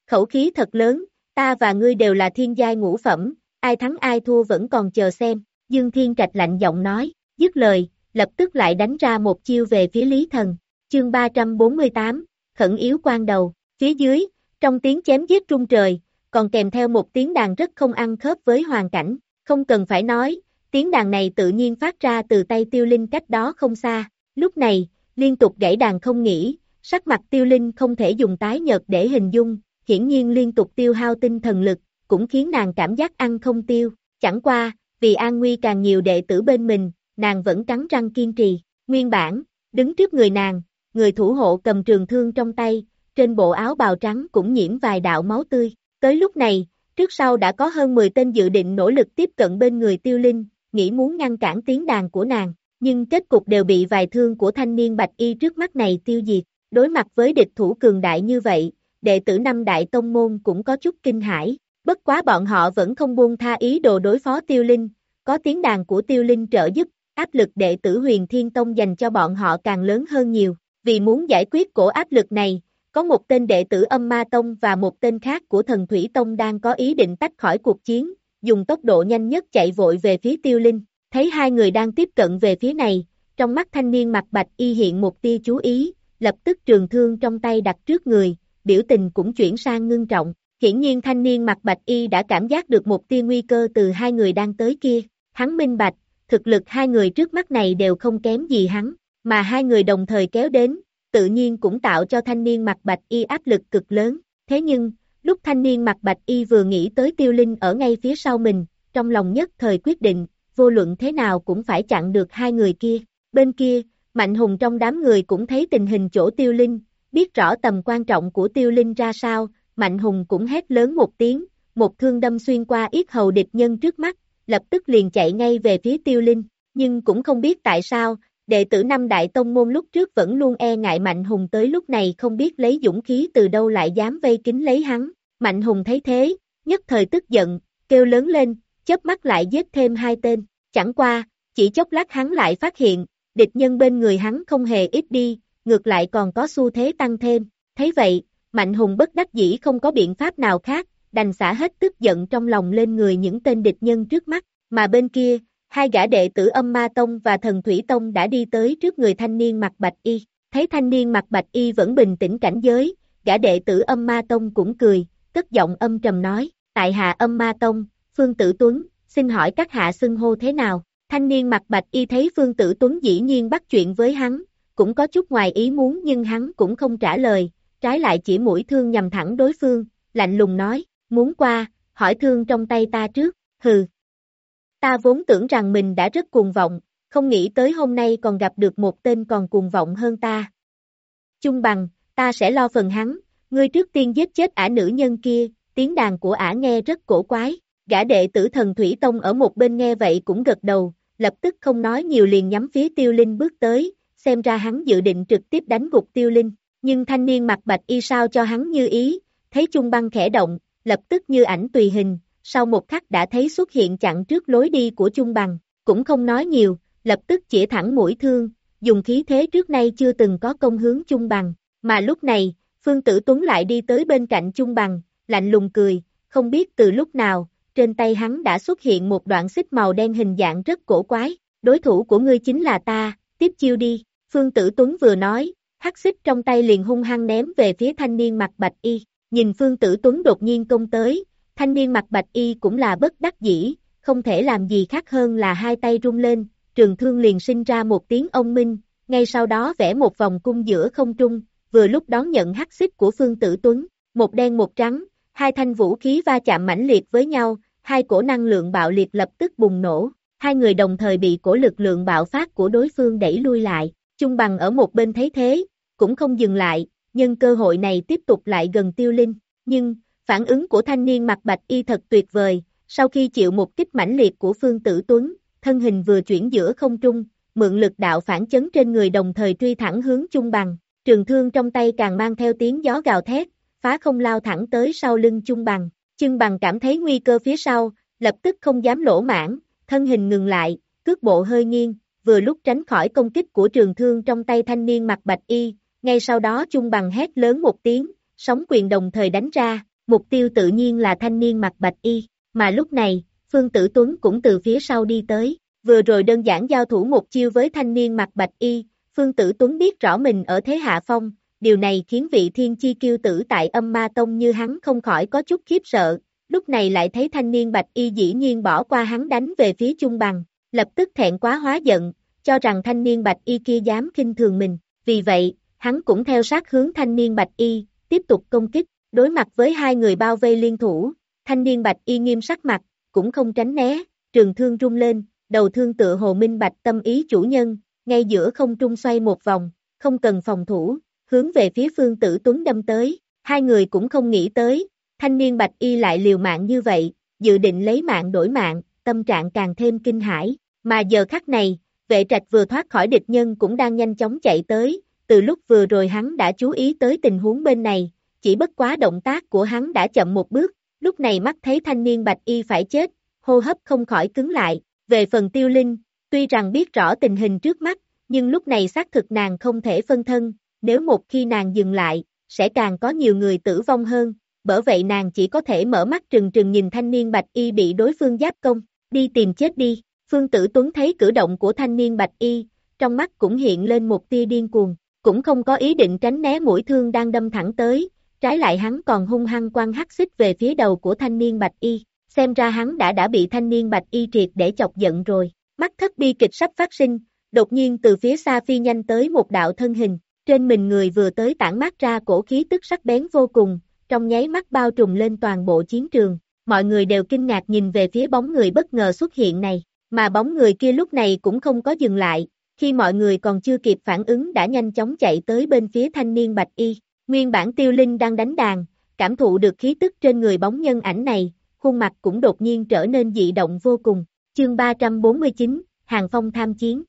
Khẩu khí thật lớn, ta và ngươi đều là thiên giai ngũ phẩm, ai thắng ai thua vẫn còn chờ xem, Dương Thiên Trạch lạnh giọng nói, dứt lời, lập tức lại đánh ra một chiêu về phía Lý Thần, chương 348, khẩn yếu quan đầu, phía dưới, trong tiếng chém giết trung trời, còn kèm theo một tiếng đàn rất không ăn khớp với hoàn cảnh, không cần phải nói, tiếng đàn này tự nhiên phát ra từ tay tiêu linh cách đó không xa, lúc này, liên tục gãy đàn không nghỉ, sắc mặt tiêu linh không thể dùng tái nhợt để hình dung, hiển nhiên liên tục tiêu hao tinh thần lực, cũng khiến nàng cảm giác ăn không tiêu, chẳng qua, vì an nguy càng nhiều đệ tử bên mình, nàng vẫn cắn răng kiên trì, nguyên bản, đứng trước người nàng, người thủ hộ cầm trường thương trong tay, trên bộ áo bào trắng cũng nhiễm vài đạo máu tươi, tới lúc này, trước sau đã có hơn 10 tên dự định nỗ lực tiếp cận bên người tiêu linh, nghĩ muốn ngăn cản tiếng đàn của nàng, nhưng kết cục đều bị vài thương của thanh niên bạch y trước mắt này tiêu diệt, đối mặt với địch thủ cường đại như vậy, đệ tử năm đại tông môn cũng có chút kinh hãi, bất quá bọn họ vẫn không buông tha ý đồ đối phó tiêu linh, có tiếng đàn của tiêu linh trợ giúp, áp lực đệ tử huyền thiên tông dành cho bọn họ càng lớn hơn nhiều, vì muốn giải quyết cổ áp lực này, có một tên đệ tử âm ma tông và một tên khác của thần thủy tông đang có ý định tách khỏi cuộc chiến, dùng tốc độ nhanh nhất chạy vội về phía tiêu linh, thấy hai người đang tiếp cận về phía này, trong mắt thanh niên mặt bạch y hiện một tia chú ý, lập tức trường thương trong tay đặt trước người, biểu tình cũng chuyển sang ngưng trọng, hiển nhiên thanh niên mặt bạch y đã cảm giác được một tia nguy cơ từ hai người đang tới kia, hắn minh bạch, thực lực hai người trước mắt này đều không kém gì hắn, mà hai người đồng thời kéo đến, tự nhiên cũng tạo cho thanh niên mặt bạch y áp lực cực lớn, thế nhưng, lúc thanh niên mặt bạch y vừa nghĩ tới tiêu linh ở ngay phía sau mình, trong lòng nhất thời quyết định, vô luận thế nào cũng phải chặn được hai người kia, bên kia, Mạnh Hùng trong đám người cũng thấy tình hình chỗ tiêu linh, biết rõ tầm quan trọng của tiêu linh ra sao, Mạnh Hùng cũng hét lớn một tiếng, một thương đâm xuyên qua yết hầu địch nhân trước mắt, lập tức liền chạy ngay về phía tiêu linh, nhưng cũng không biết tại sao, đệ tử năm đại tông môn lúc trước vẫn luôn e ngại Mạnh Hùng tới lúc này không biết lấy dũng khí từ đâu lại dám vây kính lấy hắn, Mạnh Hùng thấy thế, nhất thời tức giận, kêu lớn lên, chớp mắt lại giết thêm hai tên, chẳng qua, chỉ chốc lát hắn lại phát hiện, địch nhân bên người hắn không hề ít đi, ngược lại còn có xu thế tăng thêm. Thấy vậy, Mạnh Hùng bất đắc dĩ không có biện pháp nào khác, đành xả hết tức giận trong lòng lên người những tên địch nhân trước mắt, mà bên kia, hai gã đệ tử âm ma tông và thần thủy tông đã đi tới trước người thanh niên mặc bạch y, thấy thanh niên mặc bạch y vẫn bình tĩnh cảnh giới, gã đệ tử âm ma tông cũng cười, cất giọng âm trầm nói, tại hạ âm ma tông, Phương Tử Tuấn, xin hỏi các hạ xưng hô thế nào, thanh niên mặc bạch y thấy Phương Tử Tuấn dĩ nhiên bắt chuyện với hắn, cũng có chút ngoài ý muốn nhưng hắn cũng không trả lời, trái lại chỉ mũi thương nhằm thẳng đối phương, lạnh lùng nói, muốn qua, hỏi thương trong tay ta trước, hừ. Ta vốn tưởng rằng mình đã rất cuồng vọng, không nghĩ tới hôm nay còn gặp được một tên còn cuồng vọng hơn ta. Chung bằng, ta sẽ lo phần hắn, ngươi trước tiên giết chết ả nữ nhân kia, tiếng đàn của ả nghe rất cổ quái, gã đệ tử thần Thủy Tông ở một bên nghe vậy cũng gật đầu, lập tức không nói nhiều liền nhắm phía tiêu linh bước tới, xem ra hắn dự định trực tiếp đánh gục tiêu linh, nhưng thanh niên mặt bạch y sao cho hắn như ý, thấy chung băng khẽ động, lập tức như ảnh tùy hình, sau một khắc đã thấy xuất hiện chặn trước lối đi của chung bằng, cũng không nói nhiều, lập tức chỉ thẳng mũi thương, dùng khí thế trước nay chưa từng có công hướng chung bằng, mà lúc này, Phương Tử Tuấn lại đi tới bên cạnh chung bằng, lạnh lùng cười, không biết từ lúc nào, trên tay hắn đã xuất hiện một đoạn xích màu đen hình dạng rất cổ quái, đối thủ của ngươi chính là ta, tiếp chiêu đi, Phương Tử Tuấn vừa nói, hắc xích trong tay liền hung hăng ném về phía thanh niên mặt bạch y, nhìn Phương Tử Tuấn đột nhiên công tới, thanh niên mặt bạch y cũng là bất đắc dĩ, không thể làm gì khác hơn là hai tay rung lên, trường thương liền sinh ra một tiếng ông minh, ngay sau đó vẽ một vòng cung giữa không trung, vừa lúc đón nhận hắc xích của Phương Tử Tuấn, một đen một trắng, hai thanh vũ khí va chạm mãnh liệt với nhau, hai cổ năng lượng bạo liệt lập tức bùng nổ, hai người đồng thời bị cổ lực lượng bạo phát của đối phương đẩy lui lại, chung bằng ở một bên thấy thế, cũng không dừng lại, nhân cơ hội này tiếp tục lại gần tiêu linh, nhưng, phản ứng của thanh niên mặt bạch y thật tuyệt vời, sau khi chịu một kích mãnh liệt của Phương Tử Tuấn, thân hình vừa chuyển giữa không trung, mượn lực đạo phản chấn trên người đồng thời truy thẳng hướng chung bằng, trường thương trong tay càng mang theo tiếng gió gào thét, phá không lao thẳng tới sau lưng chung bằng, Trung bằng cảm thấy nguy cơ phía sau, lập tức không dám lỗ mãn, thân hình ngừng lại, cước bộ hơi nghiêng, vừa lúc tránh khỏi công kích của trường thương trong tay thanh niên mặc bạch y, ngay sau đó chung bằng hét lớn một tiếng, sóng quyền đồng thời đánh ra, mục tiêu tự nhiên là thanh niên mặc bạch y, mà lúc này, Phương Tử Tuấn cũng từ phía sau đi tới, vừa rồi đơn giản giao thủ một chiêu với thanh niên mặc bạch y, Phương Tử Tuấn biết rõ mình ở thế hạ phong, điều này khiến vị thiên chi kiêu tử tại âm ma tông như hắn không khỏi có chút khiếp sợ, lúc này lại thấy thanh niên bạch y dĩ nhiên bỏ qua hắn đánh về phía chung bằng, lập tức thẹn quá hóa giận, cho rằng thanh niên bạch y kia dám kinh thường mình, vì vậy, hắn cũng theo sát hướng thanh niên bạch y, tiếp tục công kích, đối mặt với hai người bao vây liên thủ, thanh niên bạch y nghiêm sắc mặt, cũng không tránh né, trường thương rung lên, đầu thương tựa hồ minh bạch tâm ý chủ nhân, ngay giữa không trung xoay một vòng, không cần phòng thủ, hướng về phía phương tử tuấn đâm tới, hai người cũng không nghĩ tới, thanh niên bạch y lại liều mạng như vậy, dự định lấy mạng đổi mạng, tâm trạng càng thêm kinh hãi, mà giờ khắc này, vệ trạch vừa thoát khỏi địch nhân cũng đang nhanh chóng chạy tới, từ lúc vừa rồi hắn đã chú ý tới tình huống bên này, chỉ bất quá động tác của hắn đã chậm một bước, lúc này mắt thấy thanh niên bạch y phải chết, hô hấp không khỏi cứng lại, về phần tiêu linh, tuy rằng biết rõ tình hình trước mắt, nhưng lúc này xác thực nàng không thể phân thân, nếu một khi nàng dừng lại, sẽ càng có nhiều người tử vong hơn, bởi vậy nàng chỉ có thể mở mắt trừng trừng nhìn thanh niên bạch y bị đối phương giáp công, đi tìm chết đi, phương tử tuấn thấy cử động của thanh niên bạch y, trong mắt cũng hiện lên một tia điên cuồng, cũng không có ý định tránh né mũi thương đang đâm thẳng tới, trái lại hắn còn hung hăng quăng hắc xích về phía đầu của thanh niên bạch y, xem ra hắn đã đã bị thanh niên bạch y triệt để chọc giận rồi, mắt thất bi kịch sắp phát sinh, đột nhiên từ phía xa phi nhanh tới một đạo thân hình, trên mình người vừa tới tản mát ra cổ khí tức sắc bén vô cùng, trong nháy mắt bao trùm lên toàn bộ chiến trường, mọi người đều kinh ngạc nhìn về phía bóng người bất ngờ xuất hiện này, mà bóng người kia lúc này cũng không có dừng lại, khi mọi người còn chưa kịp phản ứng đã nhanh chóng chạy tới bên phía thanh niên bạch y, nguyên bản tiêu linh đang đánh đàn, cảm thụ được khí tức trên người bóng nhân ảnh này, khuôn mặt cũng đột nhiên trở nên dị động vô cùng, chương 349, Hàng Phong tham chiến.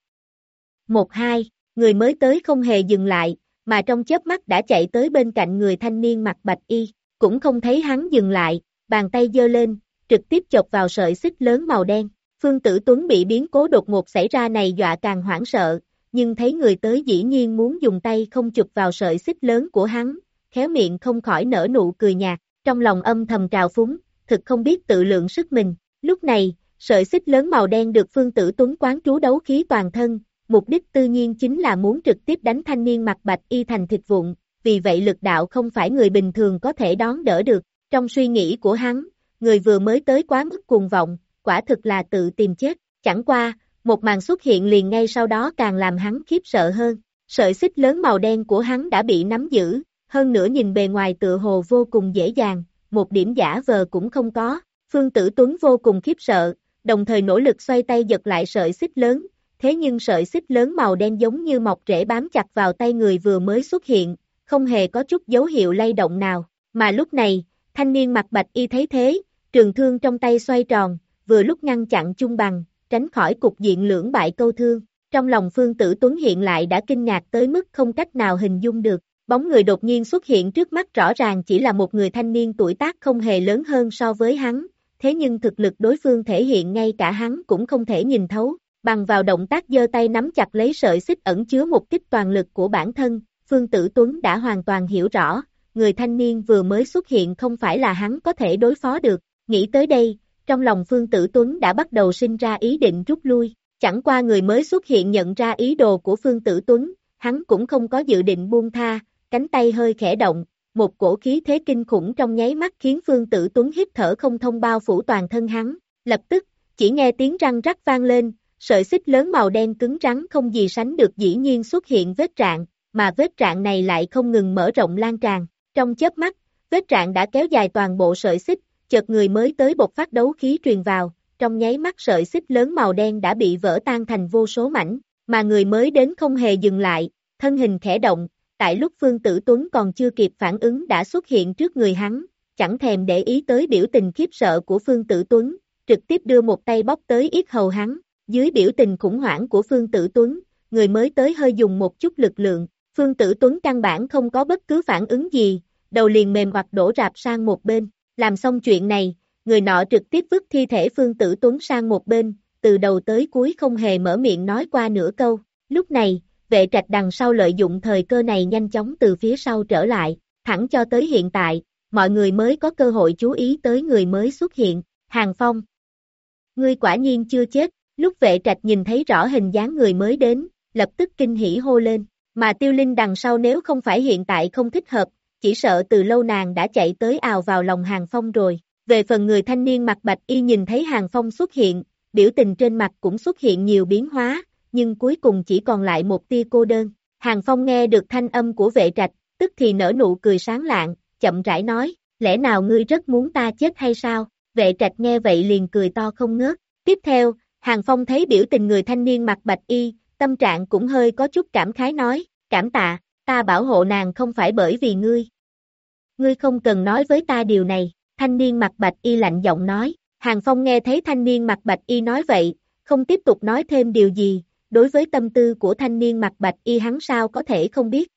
1-2, người mới tới không hề dừng lại, mà trong chớp mắt đã chạy tới bên cạnh người thanh niên mặc bạch y, cũng không thấy hắn dừng lại, bàn tay giơ lên, trực tiếp chọc vào sợi xích lớn màu đen. Phương Tử Tuấn bị biến cố đột ngột xảy ra này dọa càng hoảng sợ, nhưng thấy người tới dĩ nhiên muốn dùng tay không chụp vào sợi xích lớn của hắn, khéo miệng không khỏi nở nụ cười nhạt, trong lòng âm thầm trào phúng, thực không biết tự lượng sức mình. Lúc này, sợi xích lớn màu đen được Phương Tử Tuấn quán trú đấu khí toàn thân, mục đích tự nhiên chính là muốn trực tiếp đánh thanh niên mặt bạch y thành thịt vụn, vì vậy lực đạo không phải người bình thường có thể đón đỡ được. Trong suy nghĩ của hắn, người vừa mới tới quá mức cuồng vọng, quả thực là tự tìm chết, chẳng qua, một màn xuất hiện liền ngay sau đó càng làm hắn khiếp sợ hơn. Sợi xích lớn màu đen của hắn đã bị nắm giữ, hơn nữa nhìn bề ngoài tựa hồ vô cùng dễ dàng, một điểm giả vờ cũng không có. Phương Tử Tuấn vô cùng khiếp sợ, đồng thời nỗ lực xoay tay giật lại sợi xích lớn, thế nhưng sợi xích lớn màu đen giống như mọc rễ bám chặt vào tay người vừa mới xuất hiện, không hề có chút dấu hiệu lay động nào, mà lúc này, thanh niên mặt bạch y thấy thế, trường thương trong tay xoay tròn, vừa lúc ngăn chặn chung bằng, tránh khỏi cục diện lưỡng bại câu thương. Trong lòng Phương Tử Tuấn hiện lại đã kinh ngạc tới mức không cách nào hình dung được, bóng người đột nhiên xuất hiện trước mắt rõ ràng chỉ là một người thanh niên tuổi tác không hề lớn hơn so với hắn, thế nhưng thực lực đối phương thể hiện ngay cả hắn cũng không thể nhìn thấu, bằng vào động tác giơ tay nắm chặt lấy sợi xích ẩn chứa một kích toàn lực của bản thân, Phương Tử Tuấn đã hoàn toàn hiểu rõ, người thanh niên vừa mới xuất hiện không phải là hắn có thể đối phó được, nghĩ tới đây, trong lòng Phương Tử Tuấn đã bắt đầu sinh ra ý định rút lui, chẳng qua người mới xuất hiện nhận ra ý đồ của Phương Tử Tuấn, hắn cũng không có dự định buông tha, cánh tay hơi khẽ động, một cổ khí thế kinh khủng trong nháy mắt khiến Phương Tử Tuấn hít thở không thông bao phủ toàn thân hắn, lập tức, chỉ nghe tiếng răng rắc vang lên, sợi xích lớn màu đen cứng rắn không gì sánh được dĩ nhiên xuất hiện vết rạn, mà vết rạn này lại không ngừng mở rộng lan tràn, trong chớp mắt, vết rạn đã kéo dài toàn bộ sợi xích, chợt người mới tới bộc phát đấu khí truyền vào, trong nháy mắt sợi xích lớn màu đen đã bị vỡ tan thành vô số mảnh, mà người mới đến không hề dừng lại, thân hình khẽ động, tại lúc Phương Tử Tuấn còn chưa kịp phản ứng đã xuất hiện trước người hắn, chẳng thèm để ý tới biểu tình khiếp sợ của Phương Tử Tuấn, trực tiếp đưa một tay bóp tới yết hầu hắn, dưới biểu tình khủng hoảng của Phương Tử Tuấn, người mới tới hơi dùng một chút lực lượng, Phương Tử Tuấn căn bản không có bất cứ phản ứng gì, đầu liền mềm hoặc đổ rạp sang một bên, làm xong chuyện này, người nọ trực tiếp vứt thi thể Phương Tử Tuấn sang một bên, từ đầu tới cuối không hề mở miệng nói qua nửa câu. Lúc này, vệ trạch đằng sau lợi dụng thời cơ này nhanh chóng từ phía sau trở lại, thẳng cho tới hiện tại, mọi người mới có cơ hội chú ý tới người mới xuất hiện, Hàng Phong. Ngươi quả nhiên chưa chết, lúc vệ trạch nhìn thấy rõ hình dáng người mới đến, lập tức kinh hỉ hô lên, mà tiêu linh đằng sau nếu không phải hiện tại không thích hợp, chỉ sợ từ lâu nàng đã chạy tới ào vào lòng Hàng Phong rồi. Về phần người thanh niên mặt bạch y nhìn thấy Hàng Phong xuất hiện, biểu tình trên mặt cũng xuất hiện nhiều biến hóa, nhưng cuối cùng chỉ còn lại một tia cô đơn. Hàng Phong nghe được thanh âm của vệ trạch, tức thì nở nụ cười sáng lạng, chậm rãi nói, lẽ nào ngươi rất muốn ta chết hay sao? Vệ trạch nghe vậy liền cười to không ngớt. Tiếp theo, Hàng Phong thấy biểu tình người thanh niên mặt bạch y, tâm trạng cũng hơi có chút cảm khái nói, cảm tạ, ta bảo hộ nàng không phải bởi vì ngươi. Ngươi không cần nói với ta điều này, thanh niên mặt bạch y lạnh giọng nói, Hàng Phong nghe thấy thanh niên mặt bạch y nói vậy, không tiếp tục nói thêm điều gì, đối với tâm tư của thanh niên mặt bạch y hắn sao có thể không biết.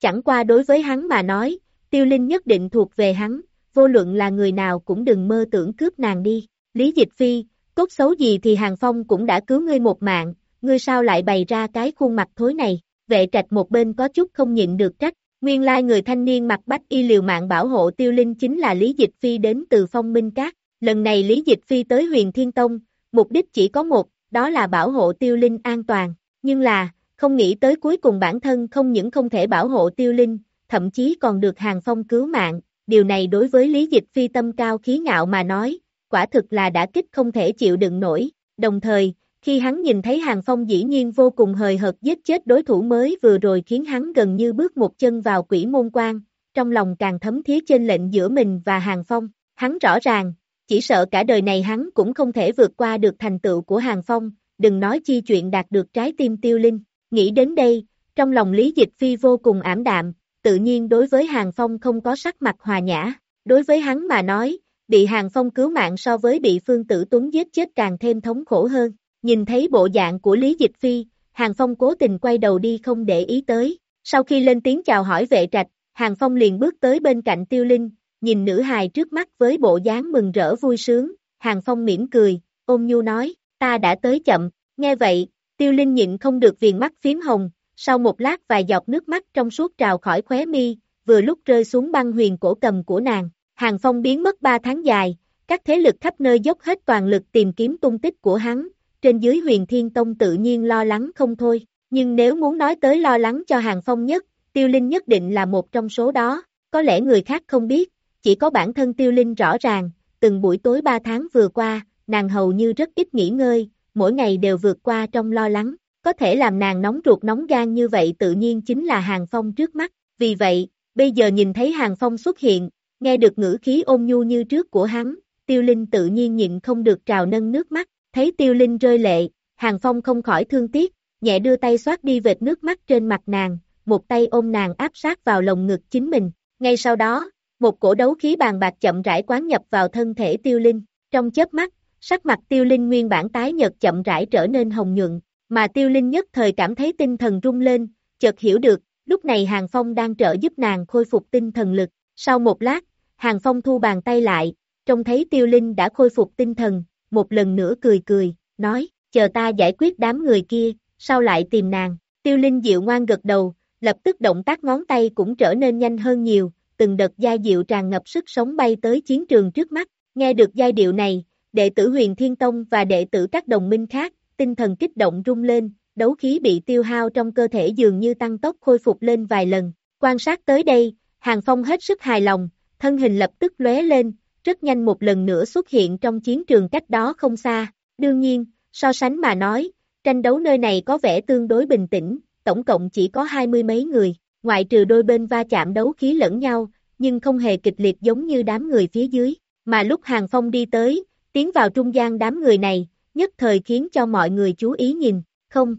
Chẳng qua đối với hắn mà nói, tiêu linh nhất định thuộc về hắn, vô luận là người nào cũng đừng mơ tưởng cướp nàng đi. Lý Dịch Phi, tốt xấu gì thì Hàng Phong cũng đã cứu ngươi một mạng, ngươi sao lại bày ra cái khuôn mặt thối này, vệ trạch một bên có chút không nhịn được trách, nguyên lai người thanh niên mặc bách y liều mạng bảo hộ tiêu linh chính là Lý Dịch Phi đến từ phong minh cát, lần này Lý Dịch Phi tới huyền Thiên Tông, mục đích chỉ có một, đó là bảo hộ tiêu linh an toàn, nhưng là, không nghĩ tới cuối cùng bản thân không những không thể bảo hộ tiêu linh, thậm chí còn được hàng phong cứu mạng, điều này đối với Lý Dịch Phi tâm cao khí ngạo mà nói, quả thực là đã kích không thể chịu đựng nổi, đồng thời, khi hắn nhìn thấy Hàng Phong dĩ nhiên vô cùng hời hợt giết chết đối thủ mới vừa rồi khiến hắn gần như bước một chân vào quỷ môn quan, trong lòng càng thấm thía trên lệnh giữa mình và Hàng Phong, hắn rõ ràng, chỉ sợ cả đời này hắn cũng không thể vượt qua được thành tựu của Hàng Phong, đừng nói chi chuyện đạt được trái tim tiêu linh, nghĩ đến đây, trong lòng Lý Dịch Phi vô cùng ảm đạm, tự nhiên đối với Hàng Phong không có sắc mặt hòa nhã, đối với hắn mà nói, bị Hàng Phong cứu mạng so với bị Phương Tử Tuấn giết chết càng thêm thống khổ hơn. Nhìn thấy bộ dạng của Lý Dịch Phi, Hàng Phong cố tình quay đầu đi không để ý tới. Sau khi lên tiếng chào hỏi vệ trạch, Hàng Phong liền bước tới bên cạnh Tiêu Linh, nhìn nữ hài trước mắt với bộ dáng mừng rỡ vui sướng. Hàng Phong mỉm cười, ôm nhu nói, ta đã tới chậm. Nghe vậy, Tiêu Linh nhịn không được viền mắt phím hồng, sau một lát vài giọt nước mắt trong suốt trào khỏi khóe mi, vừa lúc rơi xuống băng huyền cổ cầm của nàng. Hàng Phong biến mất ba tháng dài, các thế lực khắp nơi dốc hết toàn lực tìm kiếm tung tích của hắn, trên dưới huyền thiên tông tự nhiên lo lắng không thôi, nhưng nếu muốn nói tới lo lắng cho Hàng Phong nhất, Tiêu Linh nhất định là một trong số đó, có lẽ người khác không biết, chỉ có bản thân Tiêu Linh rõ ràng, từng buổi tối ba tháng vừa qua, nàng hầu như rất ít nghỉ ngơi, mỗi ngày đều vượt qua trong lo lắng, có thể làm nàng nóng ruột nóng gan như vậy tự nhiên chính là Hàng Phong trước mắt, vì vậy, bây giờ nhìn thấy Hàng Phong xuất hiện, nghe được ngữ khí ôn nhu như trước của hắn, Tiêu Linh tự nhiên nhịn không được trào nâng nước mắt, thấy Tiêu Linh rơi lệ, Hàng Phong không khỏi thương tiếc, nhẹ đưa tay xoát đi vệt nước mắt trên mặt nàng, một tay ôm nàng áp sát vào lồng ngực chính mình, ngay sau đó, một cổ đấu khí bàn bạc chậm rãi quán nhập vào thân thể Tiêu Linh, trong chớp mắt, sắc mặt Tiêu Linh nguyên bản tái nhợt chậm rãi trở nên hồng nhuận, mà Tiêu Linh nhất thời cảm thấy tinh thần rung lên, chợt hiểu được, lúc này Hàng Phong đang trợ giúp nàng khôi phục tinh thần lực, sau một lát, Hàng Phong thu bàn tay lại, trông thấy Tiêu Linh đã khôi phục tinh thần, một lần nữa cười cười, nói, chờ ta giải quyết đám người kia, sao lại tìm nàng, Tiêu Linh dịu ngoan gật đầu, lập tức động tác ngón tay cũng trở nên nhanh hơn nhiều, từng đợt giai điệu tràn ngập sức sống bay tới chiến trường trước mắt, nghe được giai điệu này, đệ tử huyền thiên tông và đệ tử các đồng minh khác, tinh thần kích động rung lên, đấu khí bị tiêu hao trong cơ thể dường như tăng tốc khôi phục lên vài lần, quan sát tới đây, Hàng Phong hết sức hài lòng, thân hình lập tức lóe lên, rất nhanh một lần nữa xuất hiện trong chiến trường cách đó không xa, đương nhiên, so sánh mà nói, tranh đấu nơi này có vẻ tương đối bình tĩnh, tổng cộng chỉ có hai mươi mấy người, ngoại trừ đôi bên va chạm đấu khí lẫn nhau, nhưng không hề kịch liệt giống như đám người phía dưới, mà lúc Hàng Phong đi tới, tiến vào trung gian đám người này, nhất thời khiến cho mọi người chú ý nhìn, không.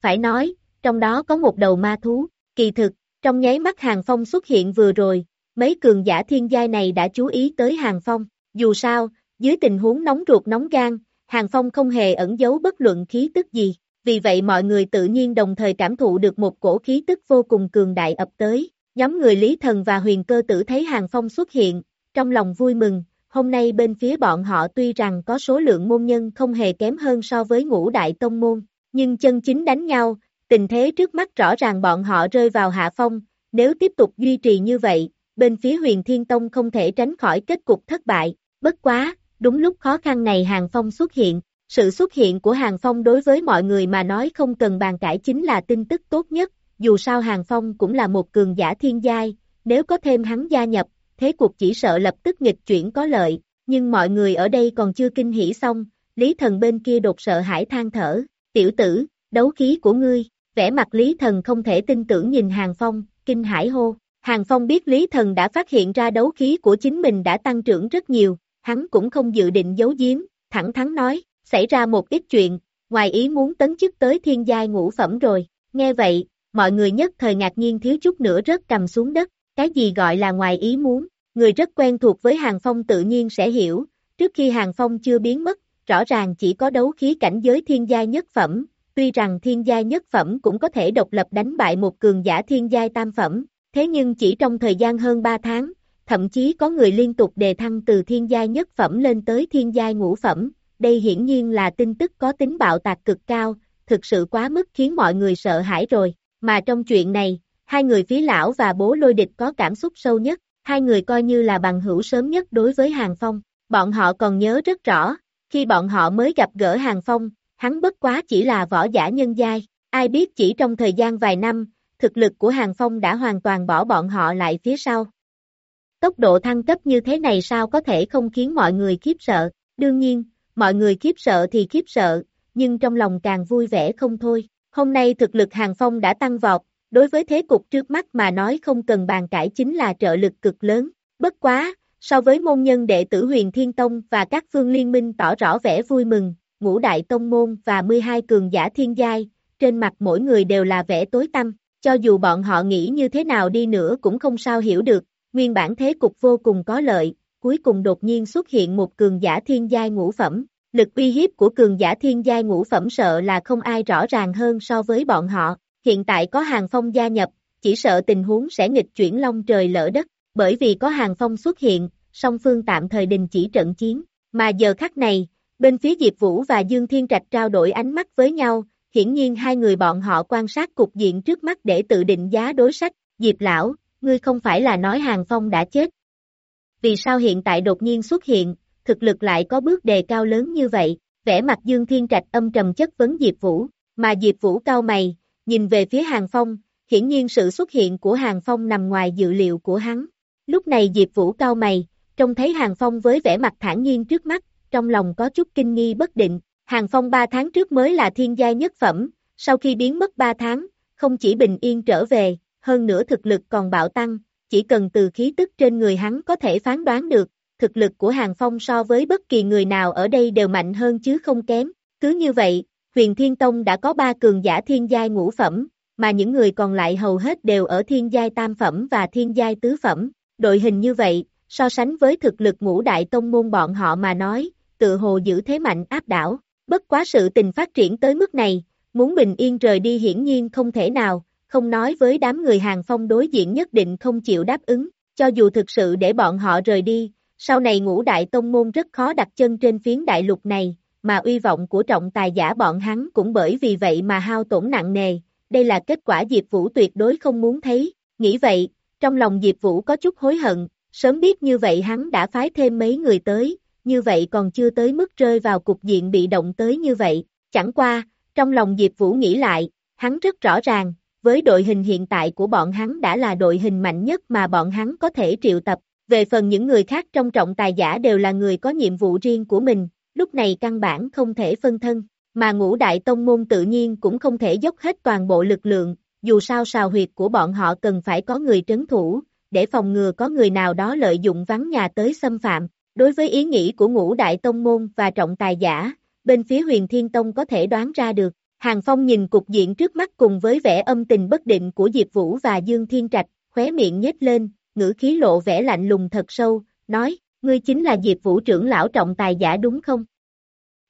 Phải nói, trong đó có một đầu ma thú, kỳ thực, trong nháy mắt Hàng Phong xuất hiện vừa rồi, mấy cường giả thiên giai này đã chú ý tới Hàng Phong, dù sao, dưới tình huống nóng ruột nóng gan, Hàng Phong không hề ẩn giấu bất luận khí tức gì, vì vậy mọi người tự nhiên đồng thời cảm thụ được một cổ khí tức vô cùng cường đại ập tới. Nhóm người Lý Thần và Huyền Cơ Tử thấy Hàng Phong xuất hiện, trong lòng vui mừng, hôm nay bên phía bọn họ tuy rằng có số lượng môn nhân không hề kém hơn so với ngũ đại tông môn, nhưng chân chính đánh nhau, tình thế trước mắt rõ ràng bọn họ rơi vào hạ phong, nếu tiếp tục duy trì như vậy, bên phía huyền thiên tông không thể tránh khỏi kết cục thất bại, bất quá, đúng lúc khó khăn này Hàng Phong xuất hiện, sự xuất hiện của Hàng Phong đối với mọi người mà nói không cần bàn cãi chính là tin tức tốt nhất, dù sao Hàng Phong cũng là một cường giả thiên giai, nếu có thêm hắn gia nhập, thế cuộc chỉ sợ lập tức nghịch chuyển có lợi, nhưng mọi người ở đây còn chưa kinh hỉ xong, Lý Thần bên kia đột sợ hãi than thở, tiểu tử, đấu khí của ngươi, vẻ mặt Lý Thần không thể tin tưởng nhìn Hàng Phong, kinh hải hô. Hàng Phong biết Lý Thần đã phát hiện ra đấu khí của chính mình đã tăng trưởng rất nhiều, hắn cũng không dự định giấu giếm, thẳng thắn nói, xảy ra một ít chuyện, ngoài ý muốn tấn chức tới thiên giai ngũ phẩm rồi, nghe vậy, mọi người nhất thời ngạc nhiên thiếu chút nữa rớt cầm xuống đất, cái gì gọi là ngoài ý muốn, người rất quen thuộc với Hàng Phong tự nhiên sẽ hiểu, trước khi Hàng Phong chưa biến mất, rõ ràng chỉ có đấu khí cảnh giới thiên giai nhất phẩm, tuy rằng thiên giai nhất phẩm cũng có thể độc lập đánh bại một cường giả thiên giai tam phẩm, thế nhưng chỉ trong thời gian hơn 3 tháng, thậm chí có người liên tục đề thăng từ thiên giai nhất phẩm lên tới thiên giai ngũ phẩm, đây hiển nhiên là tin tức có tính bạo tạc cực cao, thực sự quá mức khiến mọi người sợ hãi rồi, mà trong chuyện này, hai người phí lão và bố lôi địch có cảm xúc sâu nhất, hai người coi như là bằng hữu sớm nhất đối với Hàng Phong, bọn họ còn nhớ rất rõ, khi bọn họ mới gặp gỡ Hàng Phong, hắn bất quá chỉ là võ giả nhân giai, ai biết chỉ trong thời gian vài năm, thực lực của Hàng Phong đã hoàn toàn bỏ bọn họ lại phía sau. Tốc độ thăng cấp như thế này sao có thể không khiến mọi người khiếp sợ, đương nhiên, mọi người khiếp sợ thì khiếp sợ, nhưng trong lòng càng vui vẻ không thôi. Hôm nay thực lực Hàng Phong đã tăng vọt, đối với thế cục trước mắt mà nói không cần bàn cãi chính là trợ lực cực lớn. Bất quá, so với môn nhân đệ tử huyền Thiên Tông và các phương liên minh tỏ rõ vẻ vui mừng, ngũ đại tông môn và 12 cường giả thiên giai, trên mặt mỗi người đều là vẻ tối tăm, cho dù bọn họ nghĩ như thế nào đi nữa cũng không sao hiểu được, nguyên bản thế cục vô cùng có lợi, cuối cùng đột nhiên xuất hiện một cường giả thiên giai ngũ phẩm, lực uy hiếp của cường giả thiên giai ngũ phẩm sợ là không ai rõ ràng hơn so với bọn họ, hiện tại có hàng phong gia nhập, chỉ sợ tình huống sẽ nghịch chuyển long trời lỡ đất, bởi vì có hàng phong xuất hiện, song phương tạm thời đình chỉ trận chiến, mà giờ khắc này, bên phía Diệp Vũ và Dương Thiên Trạch trao đổi ánh mắt với nhau, hiển nhiên hai người bọn họ quan sát cục diện trước mắt để tự định giá đối sách, Diệp lão, ngươi không phải là nói Hàng Phong đã chết. Vì sao hiện tại đột nhiên xuất hiện, thực lực lại có bước đề cao lớn như vậy, vẻ mặt Dương Thiên Trạch âm trầm chất vấn Diệp Vũ, mà Diệp Vũ cao mày, nhìn về phía Hàng Phong, hiển nhiên sự xuất hiện của Hàng Phong nằm ngoài dự liệu của hắn. Lúc này Diệp Vũ cao mày, trông thấy Hàng Phong với vẻ mặt thản nhiên trước mắt, trong lòng có chút kinh nghi bất định, Hàng Phong 3 tháng trước mới là thiên giai nhất phẩm, sau khi biến mất 3 tháng, không chỉ bình yên trở về, hơn nữa thực lực còn bạo tăng, chỉ cần từ khí tức trên người hắn có thể phán đoán được, thực lực của Hàng Phong so với bất kỳ người nào ở đây đều mạnh hơn chứ không kém. Cứ như vậy, huyền Thiên Tông đã có ba cường giả thiên giai ngũ phẩm, mà những người còn lại hầu hết đều ở thiên giai tam phẩm và thiên giai tứ phẩm. Đội hình như vậy, so sánh với thực lực ngũ đại tông môn bọn họ mà nói, tự hồ giữ thế mạnh áp đảo. Bất quá sự tình phát triển tới mức này, muốn bình yên rời đi hiển nhiên không thể nào, không nói với đám người hàng phong đối diện nhất định không chịu đáp ứng, cho dù thực sự để bọn họ rời đi, sau này ngũ đại tông môn rất khó đặt chân trên phiến đại lục này, mà uy vọng của trọng tài giả bọn hắn cũng bởi vì vậy mà hao tổn nặng nề, đây là kết quả Diệp Vũ tuyệt đối không muốn thấy, nghĩ vậy, trong lòng Diệp Vũ có chút hối hận, sớm biết như vậy hắn đã phái thêm mấy người tới, như vậy còn chưa tới mức rơi vào cục diện bị động tới như vậy, chẳng qua, trong lòng Diệp Vũ nghĩ lại, hắn rất rõ ràng, với đội hình hiện tại của bọn hắn đã là đội hình mạnh nhất mà bọn hắn có thể triệu tập, về phần những người khác trong trọng tài giả đều là người có nhiệm vụ riêng của mình, lúc này căn bản không thể phân thân, mà ngũ đại tông môn tự nhiên cũng không thể dốc hết toàn bộ lực lượng, dù sao sào huyệt của bọn họ cần phải có người trấn thủ, để phòng ngừa có người nào đó lợi dụng vắng nhà tới xâm phạm. Đối với ý nghĩ của ngũ đại tông môn và trọng tài giả, bên phía huyền thiên tông có thể đoán ra được. Hàng Phong nhìn cục diện trước mắt cùng với vẻ âm tình bất định của Diệp Vũ và Dương Thiên Trạch, khóe miệng nhếch lên, ngữ khí lộ vẻ lạnh lùng thật sâu, nói, ngươi chính là Diệp Vũ trưởng lão trọng tài giả đúng không?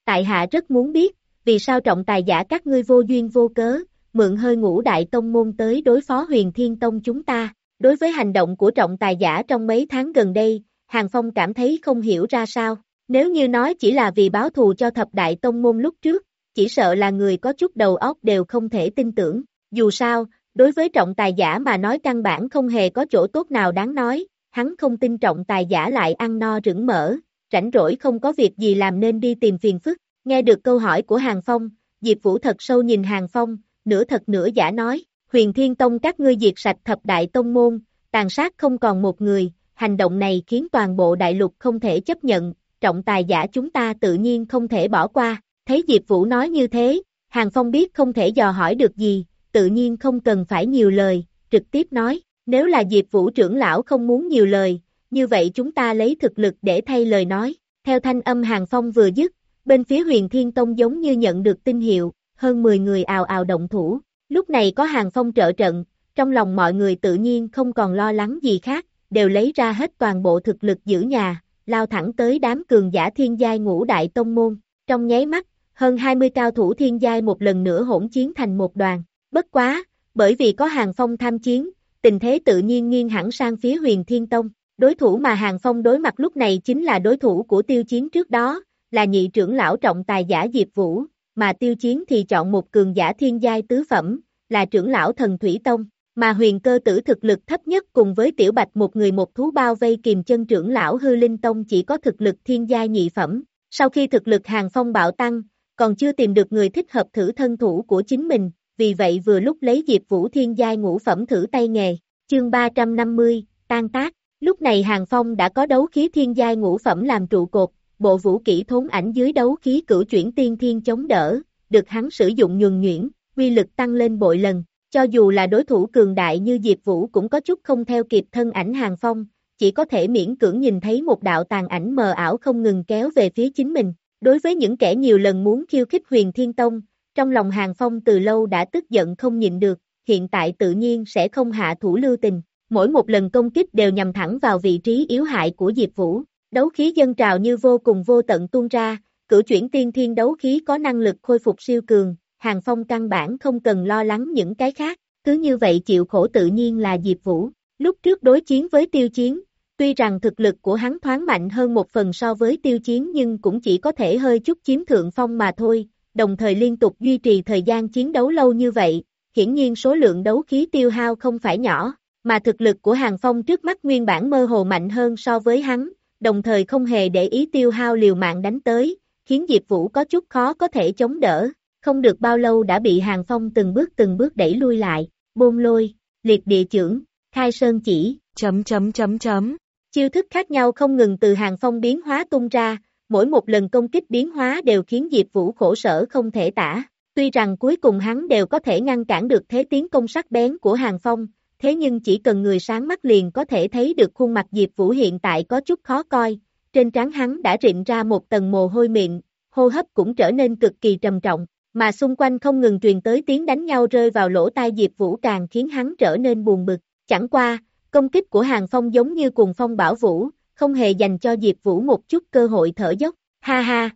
Tại hạ rất muốn biết, vì sao trọng tài giả các ngươi vô duyên vô cớ, mượn hơi ngũ đại tông môn tới đối phó huyền thiên tông chúng ta. Đối với hành động của trọng tài giả trong mấy tháng gần đây, Hàng Phong cảm thấy không hiểu ra sao. Nếu như nói chỉ là vì báo thù cho thập đại tông môn lúc trước, chỉ sợ là người có chút đầu óc đều không thể tin tưởng. Dù sao, đối với trọng tài giả mà nói căn bản không hề có chỗ tốt nào đáng nói, hắn không tin trọng tài giả lại ăn no rửng mỡ, rảnh rỗi không có việc gì làm nên đi tìm phiền phức. Nghe được câu hỏi của Hàng Phong, Diệp Vũ thật sâu nhìn Hàng Phong, nửa thật nửa giả nói, huyền thiên tông các ngươi diệt sạch thập đại tông môn, tàn sát không còn một người, hành động này khiến toàn bộ đại lục không thể chấp nhận, trọng tài giả chúng ta tự nhiên không thể bỏ qua, thấy Diệp Vũ nói như thế, Hàng Phong biết không thể dò hỏi được gì, tự nhiên không cần phải nhiều lời, trực tiếp nói, nếu là Diệp Vũ trưởng lão không muốn nhiều lời, như vậy chúng ta lấy thực lực để thay lời nói, theo thanh âm Hàng Phong vừa dứt, bên phía huyền Thiên Tông giống như nhận được tin hiệu, hơn 10 người ào ào động thủ, lúc này có Hàng Phong trợ trận, trong lòng mọi người tự nhiên không còn lo lắng gì khác, đều lấy ra hết toàn bộ thực lực giữ nhà, lao thẳng tới đám cường giả thiên giai ngũ đại tông môn, trong nháy mắt, hơn 20 cao thủ thiên giai một lần nữa hỗn chiến thành một đoàn, bất quá, bởi vì có Hàng Phong tham chiến, tình thế tự nhiên nghiêng hẳn sang phía huyền thiên tông, đối thủ mà Hàng Phong đối mặt lúc này chính là đối thủ của tiêu chiến trước đó, là nhị trưởng lão trọng tài giả Diệp Vũ, mà tiêu chiến thì chọn một cường giả thiên giai tứ phẩm, là trưởng lão thần Thủy Tông, mà huyền cơ tử thực lực thấp nhất cùng với tiểu bạch một người một thú bao vây kìm chân trưởng lão hư linh tông chỉ có thực lực thiên gia nhị phẩm, sau khi thực lực hàng phong bạo tăng, còn chưa tìm được người thích hợp thử thân thủ của chính mình, vì vậy vừa lúc lấy Diệp Vũ thiên giai ngũ phẩm thử tay nghề, chương 350, tan tác, lúc này hàng phong đã có đấu khí thiên giai ngũ phẩm làm trụ cột, bộ vũ kỹ thốn ảnh dưới đấu khí cửu chuyển tiên thiên chống đỡ, được hắn sử dụng nhuần nhuyễn, quy lực tăng lên bội lần, cho dù là đối thủ cường đại như Diệp Vũ cũng có chút không theo kịp thân ảnh hàng phong, chỉ có thể miễn cưỡng nhìn thấy một đạo tàn ảnh mờ ảo không ngừng kéo về phía chính mình. Đối với những kẻ nhiều lần muốn khiêu khích huyền thiên tông, trong lòng hàng phong từ lâu đã tức giận không nhịn được, hiện tại tự nhiên sẽ không hạ thủ lưu tình. Mỗi một lần công kích đều nhằm thẳng vào vị trí yếu hại của Diệp Vũ, đấu khí dân trào như vô cùng vô tận tuôn ra, cửu chuyển tiên thiên đấu khí có năng lực khôi phục siêu cường, Hàng Phong căn bản không cần lo lắng những cái khác, cứ như vậy chịu khổ tự nhiên là Diệp Vũ. Lúc trước đối chiến với tiêu chiến, tuy rằng thực lực của hắn thoáng mạnh hơn một phần so với tiêu chiến nhưng cũng chỉ có thể hơi chút chiếm thượng phong mà thôi, đồng thời liên tục duy trì thời gian chiến đấu lâu như vậy, hiển nhiên số lượng đấu khí tiêu hao không phải nhỏ, mà thực lực của Hàng Phong trước mắt nguyên bản mơ hồ mạnh hơn so với hắn, đồng thời không hề để ý tiêu hao liều mạng đánh tới, khiến Diệp Vũ có chút khó có thể chống đỡ, không được bao lâu đã bị Hàng Phong từng bước từng bước đẩy lui lại, bôn lôi, liệt địa trưởng, khai sơn chỉ, chấm chấm chấm chấm. Chiêu thức khác nhau không ngừng từ Hàng Phong biến hóa tung ra, mỗi một lần công kích biến hóa đều khiến Diệp Vũ khổ sở không thể tả. Tuy rằng cuối cùng hắn đều có thể ngăn cản được thế tiến công sắc bén của Hàng Phong, thế nhưng chỉ cần người sáng mắt liền có thể thấy được khuôn mặt Diệp Vũ hiện tại có chút khó coi, trên trán hắn đã rịn ra một tầng mồ hôi miệng, hô hấp cũng trở nên cực kỳ trầm trọng, mà xung quanh không ngừng truyền tới tiếng đánh nhau rơi vào lỗ tai Diệp Vũ càng khiến hắn trở nên buồn bực, chẳng qua, công kích của Hàng Phong giống như cùng phong bảo vũ, không hề dành cho Diệp Vũ một chút cơ hội thở dốc, ha ha.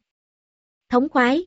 Thống khoái.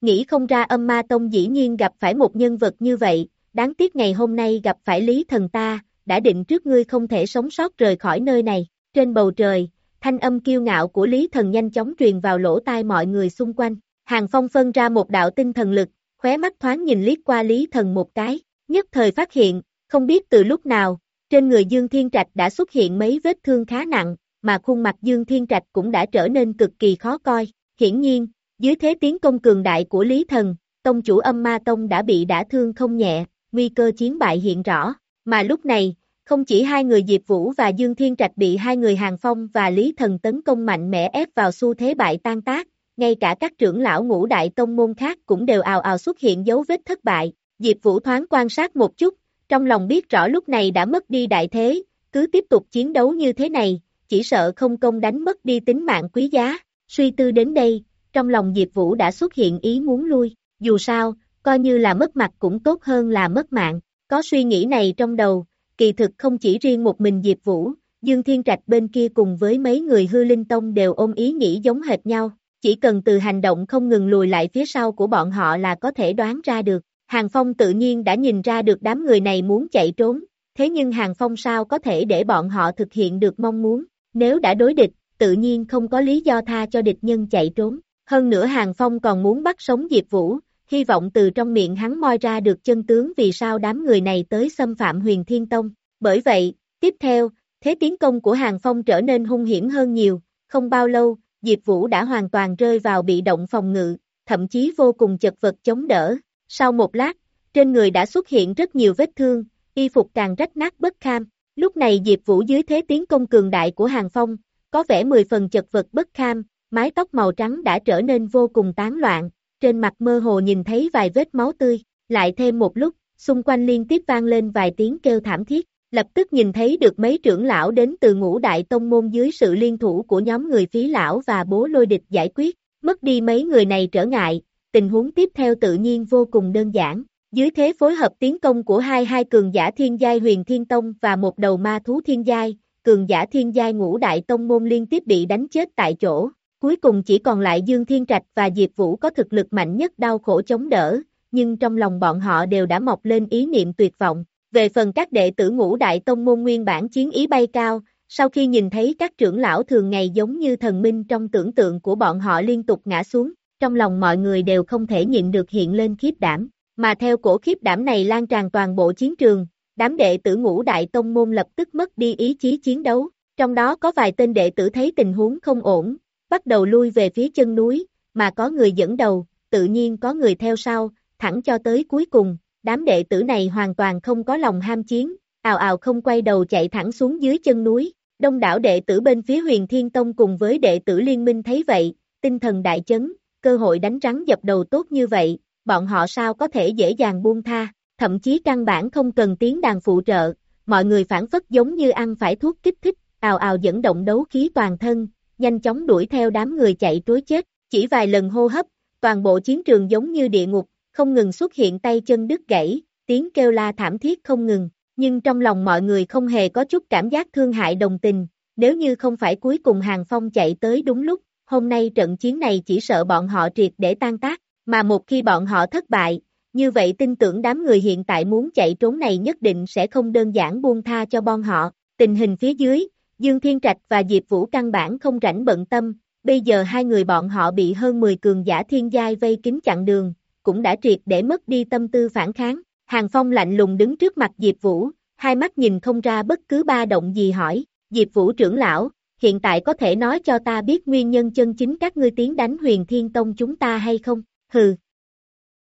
Nghĩ không ra âm ma tông dĩ nhiên gặp phải một nhân vật như vậy, đáng tiếc ngày hôm nay gặp phải Lý Thần ta, đã định trước ngươi không thể sống sót rời khỏi nơi này, trên bầu trời, thanh âm kiêu ngạo của Lý Thần nhanh chóng truyền vào lỗ tai mọi người xung quanh, Hàng Phong phân ra một đạo tinh thần lực, khóe mắt thoáng nhìn liếc qua Lý Thần một cái, nhất thời phát hiện, không biết từ lúc nào, trên người Dương Thiên Trạch đã xuất hiện mấy vết thương khá nặng, mà khuôn mặt Dương Thiên Trạch cũng đã trở nên cực kỳ khó coi. Hiển nhiên, dưới thế tiến công cường đại của Lý Thần, tông chủ âm ma tông đã bị đả thương không nhẹ, nguy cơ chiến bại hiện rõ. Mà lúc này, không chỉ hai người Diệp Vũ và Dương Thiên Trạch bị hai người Hàng Phong và Lý Thần tấn công mạnh mẽ ép vào xu thế bại tan tác, ngay cả các trưởng lão ngũ đại tông môn khác cũng đều ào ào xuất hiện dấu vết thất bại. Diệp Vũ thoáng quan sát một chút, trong lòng biết rõ lúc này đã mất đi đại thế, cứ tiếp tục chiến đấu như thế này, chỉ sợ không công đánh mất đi tính mạng quý giá. Suy tư đến đây, trong lòng Diệp Vũ đã xuất hiện ý muốn lui, dù sao, coi như là mất mặt cũng tốt hơn là mất mạng. Có suy nghĩ này trong đầu, kỳ thực không chỉ riêng một mình Diệp Vũ, Dương Thiên Trạch bên kia cùng với mấy người hư linh tông đều ôm ý nghĩ giống hệt nhau, chỉ cần từ hành động không ngừng lùi lại phía sau của bọn họ là có thể đoán ra được. Hàng Phong tự nhiên đã nhìn ra được đám người này muốn chạy trốn, thế nhưng Hàng Phong sao có thể để bọn họ thực hiện được mong muốn, nếu đã đối địch, tự nhiên không có lý do tha cho địch nhân chạy trốn. Hơn nữa Hàng Phong còn muốn bắt sống Diệp Vũ, hy vọng từ trong miệng hắn moi ra được chân tướng vì sao đám người này tới xâm phạm huyền Thiên Tông. Bởi vậy, tiếp theo, thế tiến công của Hàng Phong trở nên hung hiểm hơn nhiều, không bao lâu, Diệp Vũ đã hoàn toàn rơi vào bị động phòng ngự, thậm chí vô cùng chật vật chống đỡ, sau một lát, trên người đã xuất hiện rất nhiều vết thương, y phục càng rách nát bất kham. Lúc này Diệp Vũ dưới thế tiến công cường đại của Hàng Phong, có vẻ mười phần chật vật bất kham, mái tóc màu trắng đã trở nên vô cùng tán loạn, trên mặt mơ hồ nhìn thấy vài vết máu tươi, lại thêm một lúc, xung quanh liên tiếp vang lên vài tiếng kêu thảm thiết, lập tức nhìn thấy được mấy trưởng lão đến từ ngũ đại tông môn dưới sự liên thủ của nhóm người phí lão và bố lôi địch giải quyết, mất đi mấy người này trở ngại, tình huống tiếp theo tự nhiên vô cùng đơn giản. Dưới thế phối hợp tiến công của hai hai cường giả thiên giai huyền thiên tông và một đầu ma thú thiên giai, cường giả thiên giai ngũ đại tông môn liên tiếp bị đánh chết tại chỗ. Cuối cùng chỉ còn lại Dương Thiên Trạch và Diệp Vũ có thực lực mạnh nhất đau khổ chống đỡ, nhưng trong lòng bọn họ đều đã mọc lên ý niệm tuyệt vọng. Về phần các đệ tử ngũ đại tông môn nguyên bản chiến ý bay cao, sau khi nhìn thấy các trưởng lão thường ngày giống như thần minh trong tưởng tượng của bọn họ liên tục ngã xuống, trong lòng mọi người đều không thể nhịn được hiện lên khiếp đảm, mà theo cổ khiếp đảm này lan tràn toàn bộ chiến trường, đám đệ tử ngũ đại tông môn lập tức mất đi ý chí chiến đấu, trong đó có vài tên đệ tử thấy tình huống không ổn, bắt đầu lui về phía chân núi, mà có người dẫn đầu, tự nhiên có người theo sau, thẳng cho tới cuối cùng, đám đệ tử này hoàn toàn không có lòng ham chiến, ào ào không quay đầu chạy thẳng xuống dưới chân núi, đông đảo đệ tử bên phía huyền thiên tông cùng với đệ tử liên minh thấy vậy, tinh thần đại chấn, cơ hội đánh rắn dập đầu tốt như vậy, bọn họ sao có thể dễ dàng buông tha, thậm chí căn bản không cần tiếng đàn phụ trợ, mọi người phản phất giống như ăn phải thuốc kích thích, ào ào dẫn động đấu khí toàn thân, nhanh chóng đuổi theo đám người chạy trối chết, chỉ vài lần hô hấp, toàn bộ chiến trường giống như địa ngục, không ngừng xuất hiện tay chân đứt gãy, tiếng kêu la thảm thiết không ngừng, nhưng trong lòng mọi người không hề có chút cảm giác thương hại đồng tình, nếu như không phải cuối cùng Hàng Phong chạy tới đúng lúc, hôm nay trận chiến này chỉ sợ bọn họ triệt để tan tác, mà một khi bọn họ thất bại, như vậy tin tưởng đám người hiện tại muốn chạy trốn này nhất định sẽ không đơn giản buông tha cho bọn họ. Tình hình phía dưới, Dương Thiên Trạch và Diệp Vũ căn bản không rảnh bận tâm, Bây giờ hai người bọn họ bị hơn 10 cường giả thiên giai vây kín chặn đường, cũng đã triệt để mất đi tâm tư phản kháng. Hàng Phong lạnh lùng đứng trước mặt Diệp Vũ, hai mắt nhìn không ra bất cứ ba động gì hỏi, Diệp Vũ trưởng lão, hiện tại có thể nói cho ta biết nguyên nhân chân chính các ngươi tiến đánh huyền thiên tông chúng ta hay không? Hừ.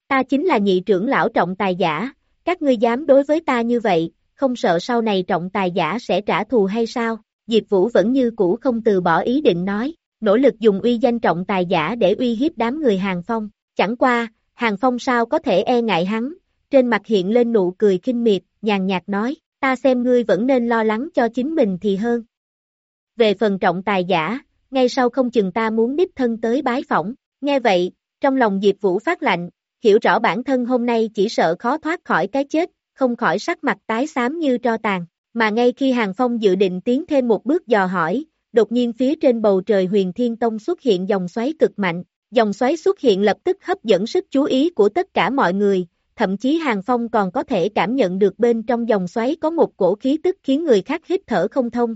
Ta chính là nhị trưởng lão trọng tài giả, các ngươi dám đối với ta như vậy, không sợ sau này trọng tài giả sẽ trả thù hay sao? Diệp Vũ vẫn như cũ không từ bỏ ý định nói, nỗ lực dùng uy danh trọng tài giả để uy hiếp đám người Hàng Phong. Chẳng qua, Hàng Phong sao có thể e ngại hắn, trên mặt hiện lên nụ cười kinh miệt, nhàn nhạt nói, ta xem ngươi vẫn nên lo lắng cho chính mình thì hơn. Về phần trọng tài giả, ngay sau không chừng ta muốn đích thân tới bái phỏng, nghe vậy, trong lòng Diệp Vũ phát lạnh, hiểu rõ bản thân hôm nay chỉ sợ khó thoát khỏi cái chết, không khỏi sắc mặt tái xám như tro tàn, mà ngay khi Hàng Phong dự định tiến thêm một bước dò hỏi, đột nhiên phía trên bầu trời huyền thiên tông xuất hiện dòng xoáy cực mạnh, dòng xoáy xuất hiện lập tức hấp dẫn sức chú ý của tất cả mọi người, thậm chí Hàng Phong còn có thể cảm nhận được bên trong dòng xoáy có một cổ khí tức khiến người khác hít thở không thông.